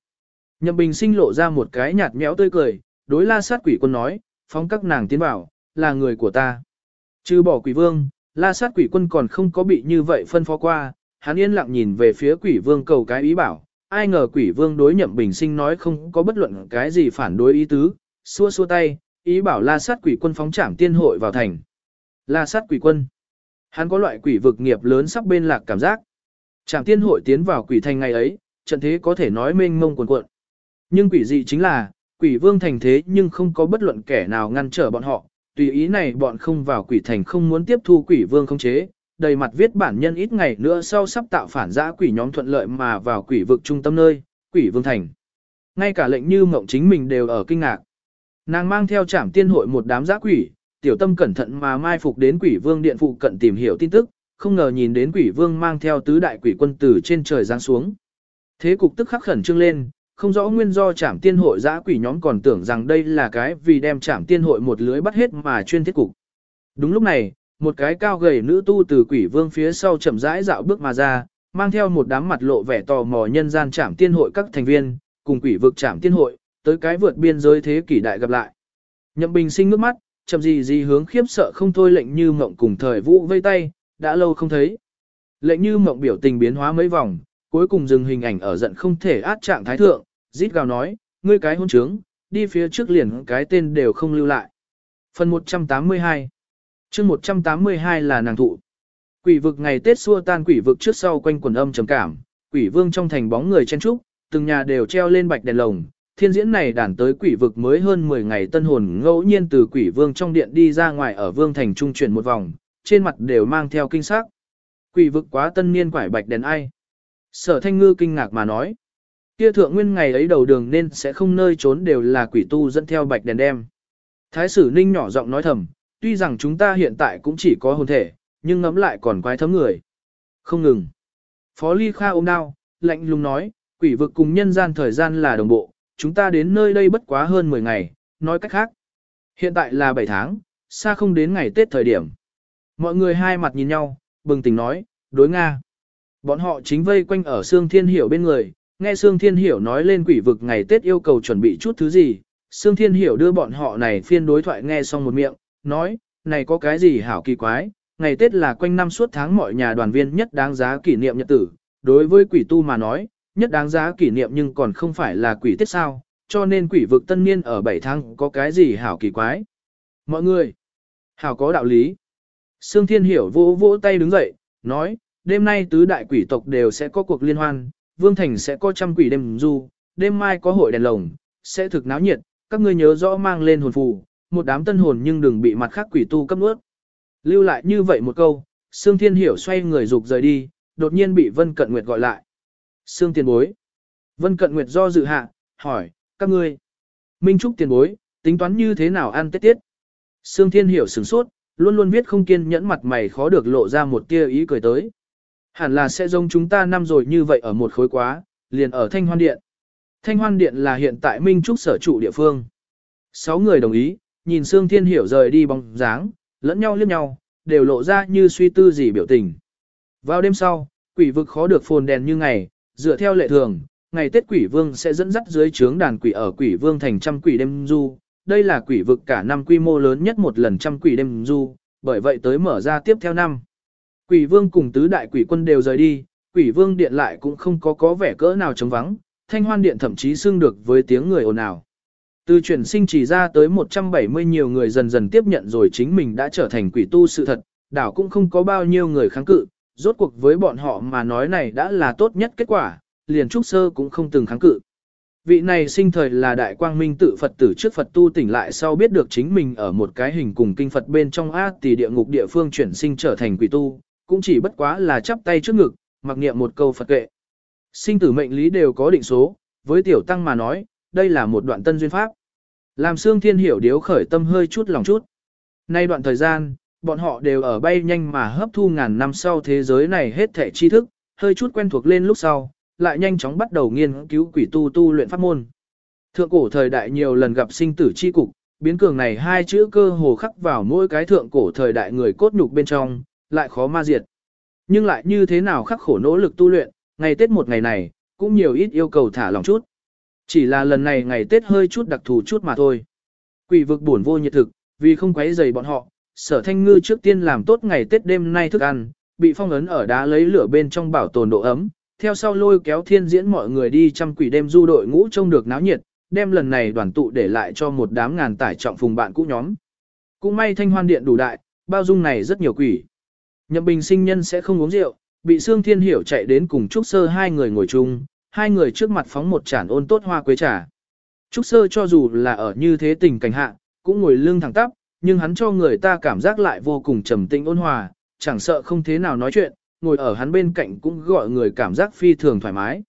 Nhậm Bình sinh lộ ra một cái nhạt méo tươi cười, đối la sát quỷ quân nói, phóng các nàng tiến vào, là người của ta. Chứ bỏ quỷ vương, la sát quỷ quân còn không có bị như vậy phân phó qua, hắn yên lặng nhìn về phía quỷ vương cầu cái ý bảo, ai ngờ quỷ vương đối nhậm bình sinh nói không có bất luận cái gì phản đối ý tứ, xua xua tay, ý bảo la sát quỷ quân phóng trảm tiên hội vào thành. La sát quỷ quân. Hắn có loại quỷ vực nghiệp lớn sắp bên lạc cảm giác. Trảm tiên hội tiến vào quỷ thành ngày ấy, trận thế có thể nói mênh mông cuồn cuộn. Nhưng quỷ dị chính là, quỷ vương thành thế nhưng không có bất luận kẻ nào ngăn trở bọn họ, tùy ý này bọn không vào quỷ thành không muốn tiếp thu quỷ vương không chế, đầy mặt viết bản nhân ít ngày nữa sau sắp tạo phản giã quỷ nhóm thuận lợi mà vào quỷ vực trung tâm nơi, quỷ vương thành. Ngay cả lệnh như mộng chính mình đều ở kinh ngạc. Nàng mang theo trảm tiên hội một đám giã quỷ, tiểu tâm cẩn thận mà mai phục đến quỷ vương điện phụ cận tìm hiểu tin tức, không ngờ nhìn đến quỷ vương mang theo tứ đại quỷ quân tử trên trời giáng xuống. Thế cục tức khắc khẩn trương lên, không rõ nguyên do trảm tiên hội giã quỷ nhóm còn tưởng rằng đây là cái vì đem trảm tiên hội một lưới bắt hết mà chuyên thiết cục. Đúng lúc này, một cái cao gầy nữ tu từ quỷ vương phía sau chậm rãi dạo bước mà ra, mang theo một đám mặt lộ vẻ tò mò nhân gian trảm tiên hội các thành viên, cùng quỷ vực trảm tiên hội, tới cái vượt biên giới thế kỷ đại gặp lại. Nhậm bình sinh nước mắt, chậm gì gì hướng khiếp sợ không thôi lệnh như mộng cùng thời vũ vây tay, đã lâu không thấy. Lệnh như mộng biểu tình biến hóa mấy vòng, cuối cùng dừng hình ảnh ở giận không thể át trạng thái thượng, rít gào nói, ngươi cái hôn trướng, đi phía trước liền cái tên đều không lưu lại. Phần 182 chương 182 là nàng thụ. Quỷ vực ngày Tết xua tan quỷ vực trước sau quanh quần âm trầm cảm, quỷ vương trong thành bóng người chen trúc, từng nhà đều treo lên bạch đèn lồng. Thiên diễn này đàn tới quỷ vực mới hơn 10 ngày tân hồn ngẫu nhiên từ quỷ vương trong điện đi ra ngoài ở vương thành trung chuyển một vòng, trên mặt đều mang theo kinh sắc. Quỷ vực quá tân niên quải bạch đèn ai. Sở thanh ngư kinh ngạc mà nói. Kia thượng nguyên ngày ấy đầu đường nên sẽ không nơi trốn đều là quỷ tu dẫn theo bạch đèn đem. Thái sử ninh nhỏ giọng nói thầm, tuy rằng chúng ta hiện tại cũng chỉ có hồn thể, nhưng ngấm lại còn quái thấm người. Không ngừng. Phó Ly Kha ôm đao, lạnh lùng nói, quỷ vực cùng nhân gian thời gian là đồng bộ, chúng ta đến nơi đây bất quá hơn 10 ngày, nói cách khác. Hiện tại là 7 tháng, xa không đến ngày Tết thời điểm. Mọi người hai mặt nhìn nhau, bừng tỉnh nói, đối Nga. Bọn họ chính vây quanh ở Sương Thiên Hiểu bên người, nghe Sương Thiên Hiểu nói lên quỷ vực ngày Tết yêu cầu chuẩn bị chút thứ gì. Sương Thiên Hiểu đưa bọn họ này phiên đối thoại nghe xong một miệng, nói, này có cái gì hảo kỳ quái, ngày Tết là quanh năm suốt tháng mọi nhà đoàn viên nhất đáng giá kỷ niệm nhật tử, đối với quỷ tu mà nói, nhất đáng giá kỷ niệm nhưng còn không phải là quỷ Tết sao, cho nên quỷ vực tân niên ở 7 tháng có cái gì hảo kỳ quái. Mọi người, hảo có đạo lý. Sương Thiên Hiểu vỗ vỗ tay đứng dậy, nói, đêm nay tứ đại quỷ tộc đều sẽ có cuộc liên hoan, Vương Thành sẽ có trăm quỷ đêm du, đêm mai có hội đèn lồng, sẽ thực náo nhiệt, các ngươi nhớ rõ mang lên hồn phù, một đám tân hồn nhưng đừng bị mặt khác quỷ tu cấp nuốt. Lưu lại như vậy một câu, Sương Thiên Hiểu xoay người dục rời đi, đột nhiên bị Vân Cận Nguyệt gọi lại. Sương tiền bối. Vân Cận Nguyệt do dự hạ, hỏi, các ngươi. Minh Trúc tiền bối, tính toán như thế nào ăn tết tiết. Sương Thiên Hiểu sửng sốt, luôn luôn viết không kiên nhẫn mặt mày khó được lộ ra một tia ý cười tới. Hẳn là sẽ giống chúng ta năm rồi như vậy ở một khối quá, liền ở Thanh Hoan Điện. Thanh Hoan Điện là hiện tại Minh Trúc sở trụ địa phương. Sáu người đồng ý, nhìn Sương Thiên Hiểu rời đi bóng dáng, lẫn nhau liếc nhau, đều lộ ra như suy tư gì biểu tình. Vào đêm sau, quỷ vực khó được phồn đèn như ngày, dựa theo lệ thường, ngày Tết quỷ vương sẽ dẫn dắt dưới trướng đàn quỷ ở quỷ vương thành trăm quỷ đêm du. Đây là quỷ vực cả năm quy mô lớn nhất một lần trăm quỷ đêm du, bởi vậy tới mở ra tiếp theo năm. Quỷ vương cùng tứ đại quỷ quân đều rời đi, quỷ vương điện lại cũng không có có vẻ cỡ nào trống vắng, thanh hoan điện thậm chí xưng được với tiếng người ồn ào. Từ chuyển sinh chỉ ra tới 170 nhiều người dần dần tiếp nhận rồi chính mình đã trở thành quỷ tu sự thật, đảo cũng không có bao nhiêu người kháng cự, rốt cuộc với bọn họ mà nói này đã là tốt nhất kết quả, liền trúc sơ cũng không từng kháng cự. Vị này sinh thời là đại quang minh tự Phật tử trước Phật tu tỉnh lại sau biết được chính mình ở một cái hình cùng kinh Phật bên trong ác tỷ địa ngục địa phương chuyển sinh trở thành quỷ tu, cũng chỉ bất quá là chắp tay trước ngực, mặc niệm một câu Phật kệ. Sinh tử mệnh lý đều có định số, với tiểu tăng mà nói, đây là một đoạn tân duyên pháp. Làm xương thiên hiểu điếu khởi tâm hơi chút lòng chút. Nay đoạn thời gian, bọn họ đều ở bay nhanh mà hấp thu ngàn năm sau thế giới này hết thể tri thức, hơi chút quen thuộc lên lúc sau, lại nhanh chóng bắt đầu nghiên cứu quỷ tu tu luyện pháp môn. Thượng cổ thời đại nhiều lần gặp sinh tử chi cục, biến cường này hai chữ cơ hồ khắc vào mỗi cái thượng cổ thời đại người cốt nhục bên trong, lại khó ma diệt. Nhưng lại như thế nào khắc khổ nỗ lực tu luyện, ngày Tết một ngày này, cũng nhiều ít yêu cầu thả lòng chút. Chỉ là lần này ngày Tết hơi chút đặc thù chút mà thôi. Quỷ vực buồn vô nhiệt thực, vì không quấy rầy bọn họ, sở thanh ngư trước tiên làm tốt ngày Tết đêm nay thức ăn, bị phong ấn ở đá lấy lửa bên trong bảo tồn độ ấm, theo sau lôi kéo thiên diễn mọi người đi chăm quỷ đêm du đội ngũ trông được náo nhiệt, đem lần này đoàn tụ để lại cho một đám ngàn tải trọng phùng bạn cũ nhóm. Cũng may thanh hoan điện đủ đại, bao dung này rất nhiều quỷ. Nhậm bình sinh nhân sẽ không uống rượu, bị Sương Thiên Hiểu chạy đến cùng Trúc Sơ hai người ngồi chung, hai người trước mặt phóng một chản ôn tốt hoa quế trà. Trúc Sơ cho dù là ở như thế tình cảnh hạ, cũng ngồi lưng thẳng tắp, nhưng hắn cho người ta cảm giác lại vô cùng trầm tĩnh ôn hòa, chẳng sợ không thế nào nói chuyện, ngồi ở hắn bên cạnh cũng gọi người cảm giác phi thường thoải mái.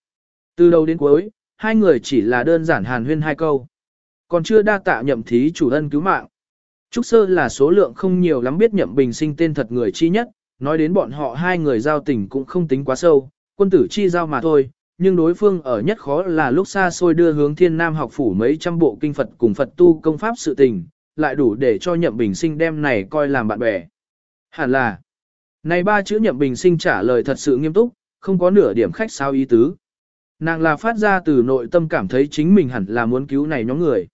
Từ đầu đến cuối, hai người chỉ là đơn giản hàn huyên hai câu. Còn chưa đa tạ nhậm thí chủ ân cứu mạng. Trúc Sơ là số lượng không nhiều lắm biết nhậm bình sinh tên thật người chi nhất, nói đến bọn họ hai người giao tình cũng không tính quá sâu, quân tử chi giao mà thôi, nhưng đối phương ở nhất khó là lúc xa xôi đưa hướng thiên nam học phủ mấy trăm bộ kinh Phật cùng Phật tu công pháp sự tình, lại đủ để cho nhậm bình sinh đem này coi làm bạn bè. Hẳn là, này ba chữ nhậm bình sinh trả lời thật sự nghiêm túc, không có nửa điểm khách sao ý tứ. Nàng là phát ra từ nội tâm cảm thấy chính mình hẳn là muốn cứu này nhóm người.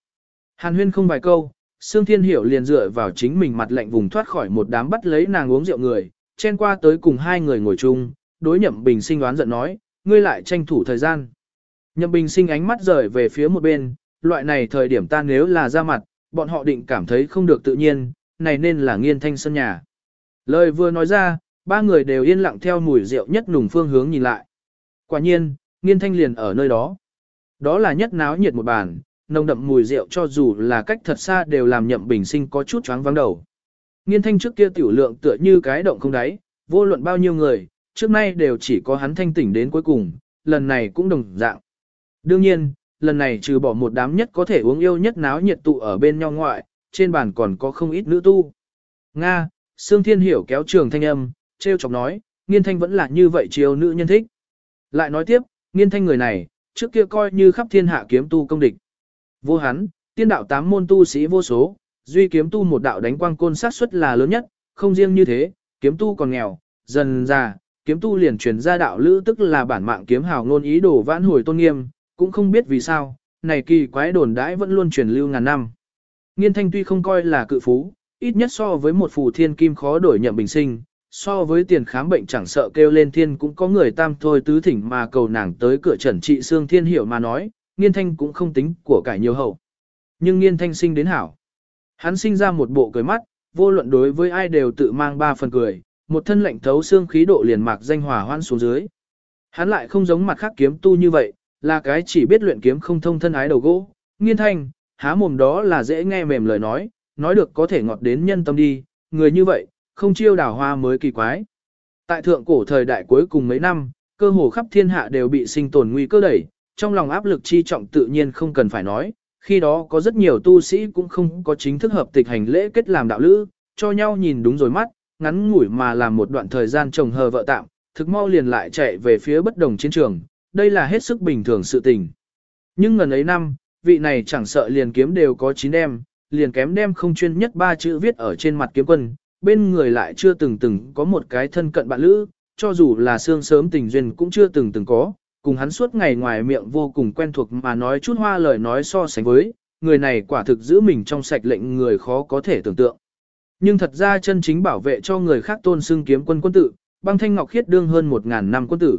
Hàn huyên không vài câu, Sương Thiên Hiểu liền dựa vào chính mình mặt lạnh vùng thoát khỏi một đám bắt lấy nàng uống rượu người, chen qua tới cùng hai người ngồi chung, đối nhậm bình sinh đoán giận nói, ngươi lại tranh thủ thời gian. Nhậm bình sinh ánh mắt rời về phía một bên, loại này thời điểm ta nếu là ra mặt, bọn họ định cảm thấy không được tự nhiên, này nên là nghiên thanh sân nhà. Lời vừa nói ra, ba người đều yên lặng theo mùi rượu nhất nùng phương hướng nhìn lại. Quả nhiên, nghiên thanh liền ở nơi đó. Đó là nhất náo nhiệt một bàn, nồng đậm mùi rượu cho dù là cách thật xa đều làm nhậm bình sinh có chút choáng vắng đầu. Nghiên thanh trước kia tiểu lượng tựa như cái động không đáy, vô luận bao nhiêu người, trước nay đều chỉ có hắn thanh tỉnh đến cuối cùng, lần này cũng đồng dạng. Đương nhiên, lần này trừ bỏ một đám nhất có thể uống yêu nhất náo nhiệt tụ ở bên nhau ngoại, trên bàn còn có không ít nữ tu. Nga, Sương Thiên Hiểu kéo trường thanh âm, treo chọc nói, nghiên thanh vẫn là như vậy chiều nữ nhân thích. Lại nói tiếp, nghiên thanh người này, trước kia coi như khắp thiên hạ kiếm tu công địch. Vô hắn, tiên đạo tám môn tu sĩ vô số, duy kiếm tu một đạo đánh quang côn sát suất là lớn nhất, không riêng như thế, kiếm tu còn nghèo, dần già, kiếm tu liền truyền ra đạo lữ tức là bản mạng kiếm hào ngôn ý đồ vãn hồi tôn nghiêm, cũng không biết vì sao, này kỳ quái đồn đãi vẫn luôn truyền lưu ngàn năm. Nghiên thanh tuy không coi là cự phú, ít nhất so với một phù thiên kim khó đổi nhậm bình sinh, so với tiền khám bệnh chẳng sợ kêu lên thiên cũng có người tam thôi tứ thỉnh mà cầu nàng tới cửa trần trị xương thiên hiểu mà nói, nghiên thanh cũng không tính của cải nhiều hậu. Nhưng nghiên thanh sinh đến hảo. Hắn sinh ra một bộ cười mắt, vô luận đối với ai đều tự mang ba phần cười, một thân lệnh thấu xương khí độ liền mạc danh hòa hoan xuống dưới. Hắn lại không giống mặt khác kiếm tu như vậy, là cái chỉ biết luyện kiếm không thông thân ái đầu gỗ, nghiên thanh, há mồm đó là dễ nghe mềm lời nói, nói được có thể ngọt đến nhân tâm đi, người như vậy, không chiêu đào hoa mới kỳ quái. Tại thượng cổ thời đại cuối cùng mấy năm, cơ hồ khắp thiên hạ đều bị sinh tồn nguy cơ đẩy, trong lòng áp lực chi trọng tự nhiên không cần phải nói, khi đó có rất nhiều tu sĩ cũng không có chính thức hợp tịch hành lễ kết làm đạo lữ, cho nhau nhìn đúng rồi mắt, ngắn ngủi mà làm một đoạn thời gian chồng hờ vợ tạm, thực mau liền lại chạy về phía bất đồng chiến trường, đây là hết sức bình thường sự tình. Nhưng ngần ấy năm, vị này chẳng sợ liền kiếm đều có chín đem, liền kém đem không chuyên nhất ba chữ viết ở trên mặt kiếm quân, bên người lại chưa từng từng có một cái thân cận bạn lữ, cho dù là xương sớm tình duyên cũng chưa từng từng có, cùng hắn suốt ngày ngoài miệng vô cùng quen thuộc mà nói chút hoa lời nói so sánh với, người này quả thực giữ mình trong sạch lệnh người khó có thể tưởng tượng. Nhưng thật ra chân chính bảo vệ cho người khác tôn xưng kiếm quân quân tử, băng thanh ngọc khiết đương hơn một ngàn năm quân tử.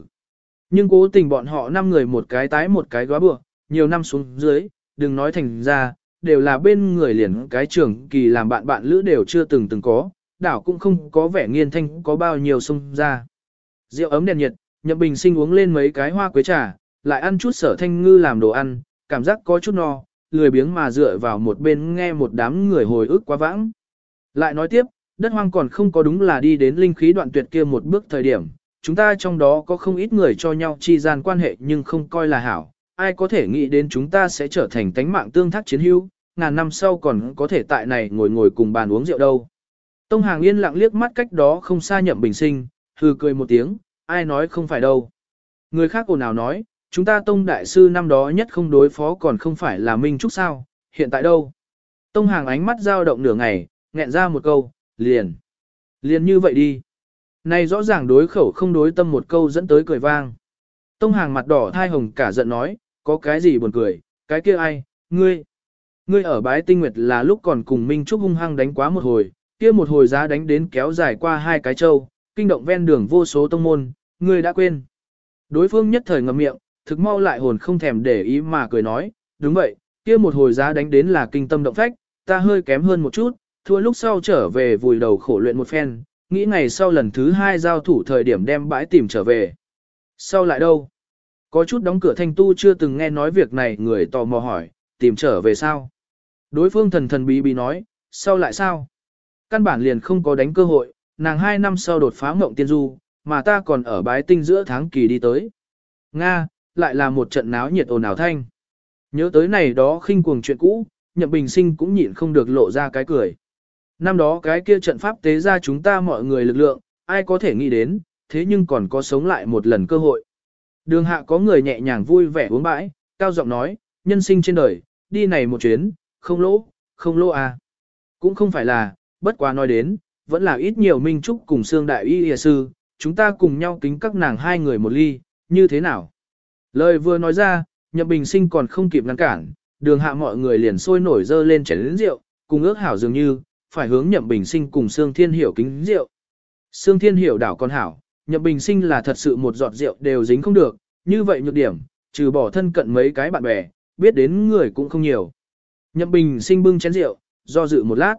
Nhưng cố tình bọn họ năm người một cái tái một cái góa bừa, nhiều năm xuống dưới, đừng nói thành ra, đều là bên người liền cái trưởng kỳ làm bạn bạn lữ đều chưa từng từng có, đảo cũng không có vẻ nghiên thanh có bao nhiêu sông ra. Rượu ấm đèn nhiệt, Nhậm Bình sinh uống lên mấy cái hoa quế trà, lại ăn chút sở thanh ngư làm đồ ăn, cảm giác có chút no, lười biếng mà dựa vào một bên nghe một đám người hồi ức quá vãng. Lại nói tiếp, đất hoang còn không có đúng là đi đến linh khí đoạn tuyệt kia một bước thời điểm, chúng ta trong đó có không ít người cho nhau chi gian quan hệ nhưng không coi là hảo, ai có thể nghĩ đến chúng ta sẽ trở thành tánh mạng tương thác chiến hữu, ngàn năm sau còn có thể tại này ngồi ngồi cùng bàn uống rượu đâu. Tông Hàng yên lặng liếc mắt cách đó không xa nhậm bình sinh, hừ cười một tiếng, ai nói không phải đâu. Người khác ồn nào nói, chúng ta Tông Đại Sư năm đó nhất không đối phó còn không phải là Minh Trúc sao, hiện tại đâu. Tông Hàng ánh mắt dao động nửa ngày, nghẹn ra một câu, liền. Liền như vậy đi. Này rõ ràng đối khẩu không đối tâm một câu dẫn tới cười vang. Tông Hàng mặt đỏ thai hồng cả giận nói, có cái gì buồn cười, cái kia ai, ngươi. Ngươi ở bái tinh nguyệt là lúc còn cùng Minh Trúc hung hăng đánh quá một hồi, kia một hồi giá đánh đến kéo dài qua hai cái châu, kinh động ven đường vô số tông môn, ngươi đã quên. Đối phương nhất thời ngậm miệng, thực mau lại hồn không thèm để ý mà cười nói, đúng vậy, kia một hồi giá đánh đến là kinh tâm động phách, ta hơi kém hơn một chút, thua lúc sau trở về vùi đầu khổ luyện một phen, nghĩ ngày sau lần thứ hai giao thủ thời điểm đem bãi tìm trở về. Sau lại đâu? Có chút đóng cửa thanh tu chưa từng nghe nói việc này người tò mò hỏi, tìm trở về sao? Đối phương thần thần bí bí nói, sau lại sao? Căn bản liền không có đánh cơ hội, nàng hai năm sau đột phá mộng tiên du, mà ta còn ở bái tinh giữa tháng kỳ đi tới. Nga, lại là một trận náo nhiệt ồn ào thanh. Nhớ tới này đó khinh cuồng chuyện cũ, nhậm bình sinh cũng nhịn không được lộ ra cái cười. Năm đó cái kia trận pháp tế ra chúng ta mọi người lực lượng, ai có thể nghĩ đến, thế nhưng còn có sống lại một lần cơ hội. Đường hạ có người nhẹ nhàng vui vẻ uống bãi, cao giọng nói, nhân sinh trên đời, đi này một chuyến, không lỗ, không lỗ à. Cũng không phải là, bất quá nói đến, vẫn là ít nhiều minh trúc cùng xương đại y y sư, chúng ta cùng nhau kính các nàng hai người một ly, như thế nào? Lời vừa nói ra, nhậm bình sinh còn không kịp ngăn cản, đường hạ mọi người liền sôi nổi dơ lên chén lĩnh rượu, cùng ước hảo dường như, phải hướng nhậm bình sinh cùng xương thiên hiểu kính rượu. Xương thiên hiểu đảo con hảo, nhậm bình sinh là thật sự một giọt rượu đều dính không được, như vậy nhược điểm, trừ bỏ thân cận mấy cái bạn bè, biết đến người cũng không nhiều. Nhậm bình sinh bưng chén rượu, do dự một lát.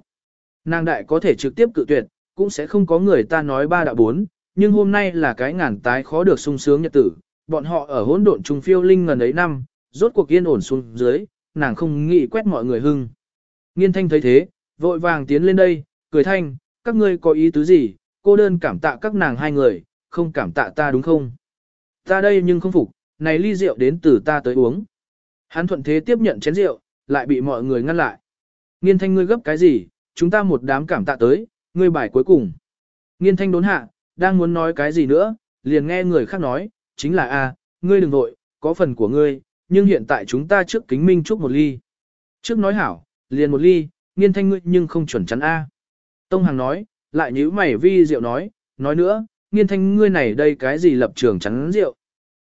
Nàng đại có thể trực tiếp cự tuyệt, cũng sẽ không có người ta nói ba đạo bốn, nhưng hôm nay là cái ngàn tái khó được sung sướng nhật tử, bọn họ ở hỗn độn trung phiêu linh ngần ấy năm, rốt cuộc yên ổn xuống dưới, nàng không nghĩ quét mọi người hưng. Nghiên thanh thấy thế, vội vàng tiến lên đây, cười thanh, các ngươi có ý tứ gì, cô đơn cảm tạ các nàng hai người, không cảm tạ ta đúng không? Ta đây nhưng không phục, này ly rượu đến từ ta tới uống. Hắn thuận thế tiếp nhận chén rượu, lại bị mọi người ngăn lại. Nghiên thanh ngươi gấp cái gì, chúng ta một đám cảm tạ tới, ngươi bài cuối cùng. Nghiên thanh đốn hạ, đang muốn nói cái gì nữa, liền nghe người khác nói, chính là a, ngươi đừng vội, có phần của ngươi, nhưng hiện tại chúng ta trước kính minh chúc một ly. Trước nói hảo, liền một ly, nghiên thanh ngươi nhưng không chuẩn chắn A. Tông Hàng nói, lại nhíu mày vi rượu nói, nói nữa, nghiên thanh ngươi này đây cái gì lập trường chắn rượu.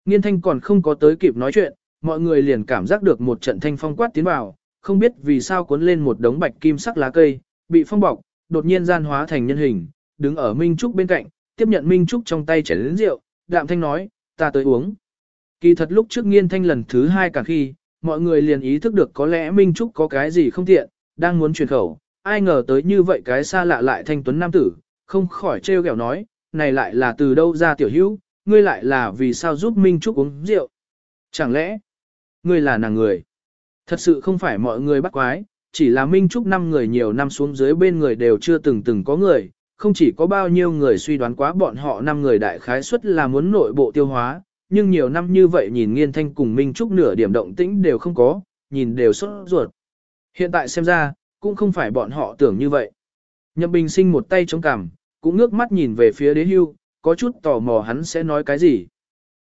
Nghiên thanh còn không có tới kịp nói chuyện, mọi người liền cảm giác được một trận thanh phong quát tiến vào, không biết vì sao cuốn lên một đống bạch kim sắc lá cây, bị phong bọc, đột nhiên gian hóa thành nhân hình, đứng ở Minh Trúc bên cạnh, tiếp nhận Minh Trúc trong tay chén lớn rượu, đạm thanh nói, ta tới uống. Kỳ thật lúc trước nghiên thanh lần thứ hai cả khi, mọi người liền ý thức được có lẽ Minh Trúc có cái gì không tiện, đang muốn truyền khẩu, ai ngờ tới như vậy cái xa lạ lại thanh tuấn nam tử, không khỏi trêu ghẹo nói, này lại là từ đâu ra tiểu hữu, ngươi lại là vì sao giúp Minh Trúc uống rượu. Chẳng lẽ, ngươi là nàng người? Thật sự không phải mọi người bắt quái, chỉ là Minh Trúc năm người nhiều năm xuống dưới bên người đều chưa từng từng có người, không chỉ có bao nhiêu người suy đoán quá bọn họ năm người đại khái suất là muốn nội bộ tiêu hóa, nhưng nhiều năm như vậy nhìn nghiên thanh cùng Minh Trúc nửa điểm động tĩnh đều không có, nhìn đều sốt ruột. Hiện tại xem ra, cũng không phải bọn họ tưởng như vậy. Nhậm Bình sinh một tay chống cằm, cũng ngước mắt nhìn về phía đế hưu, có chút tò mò hắn sẽ nói cái gì.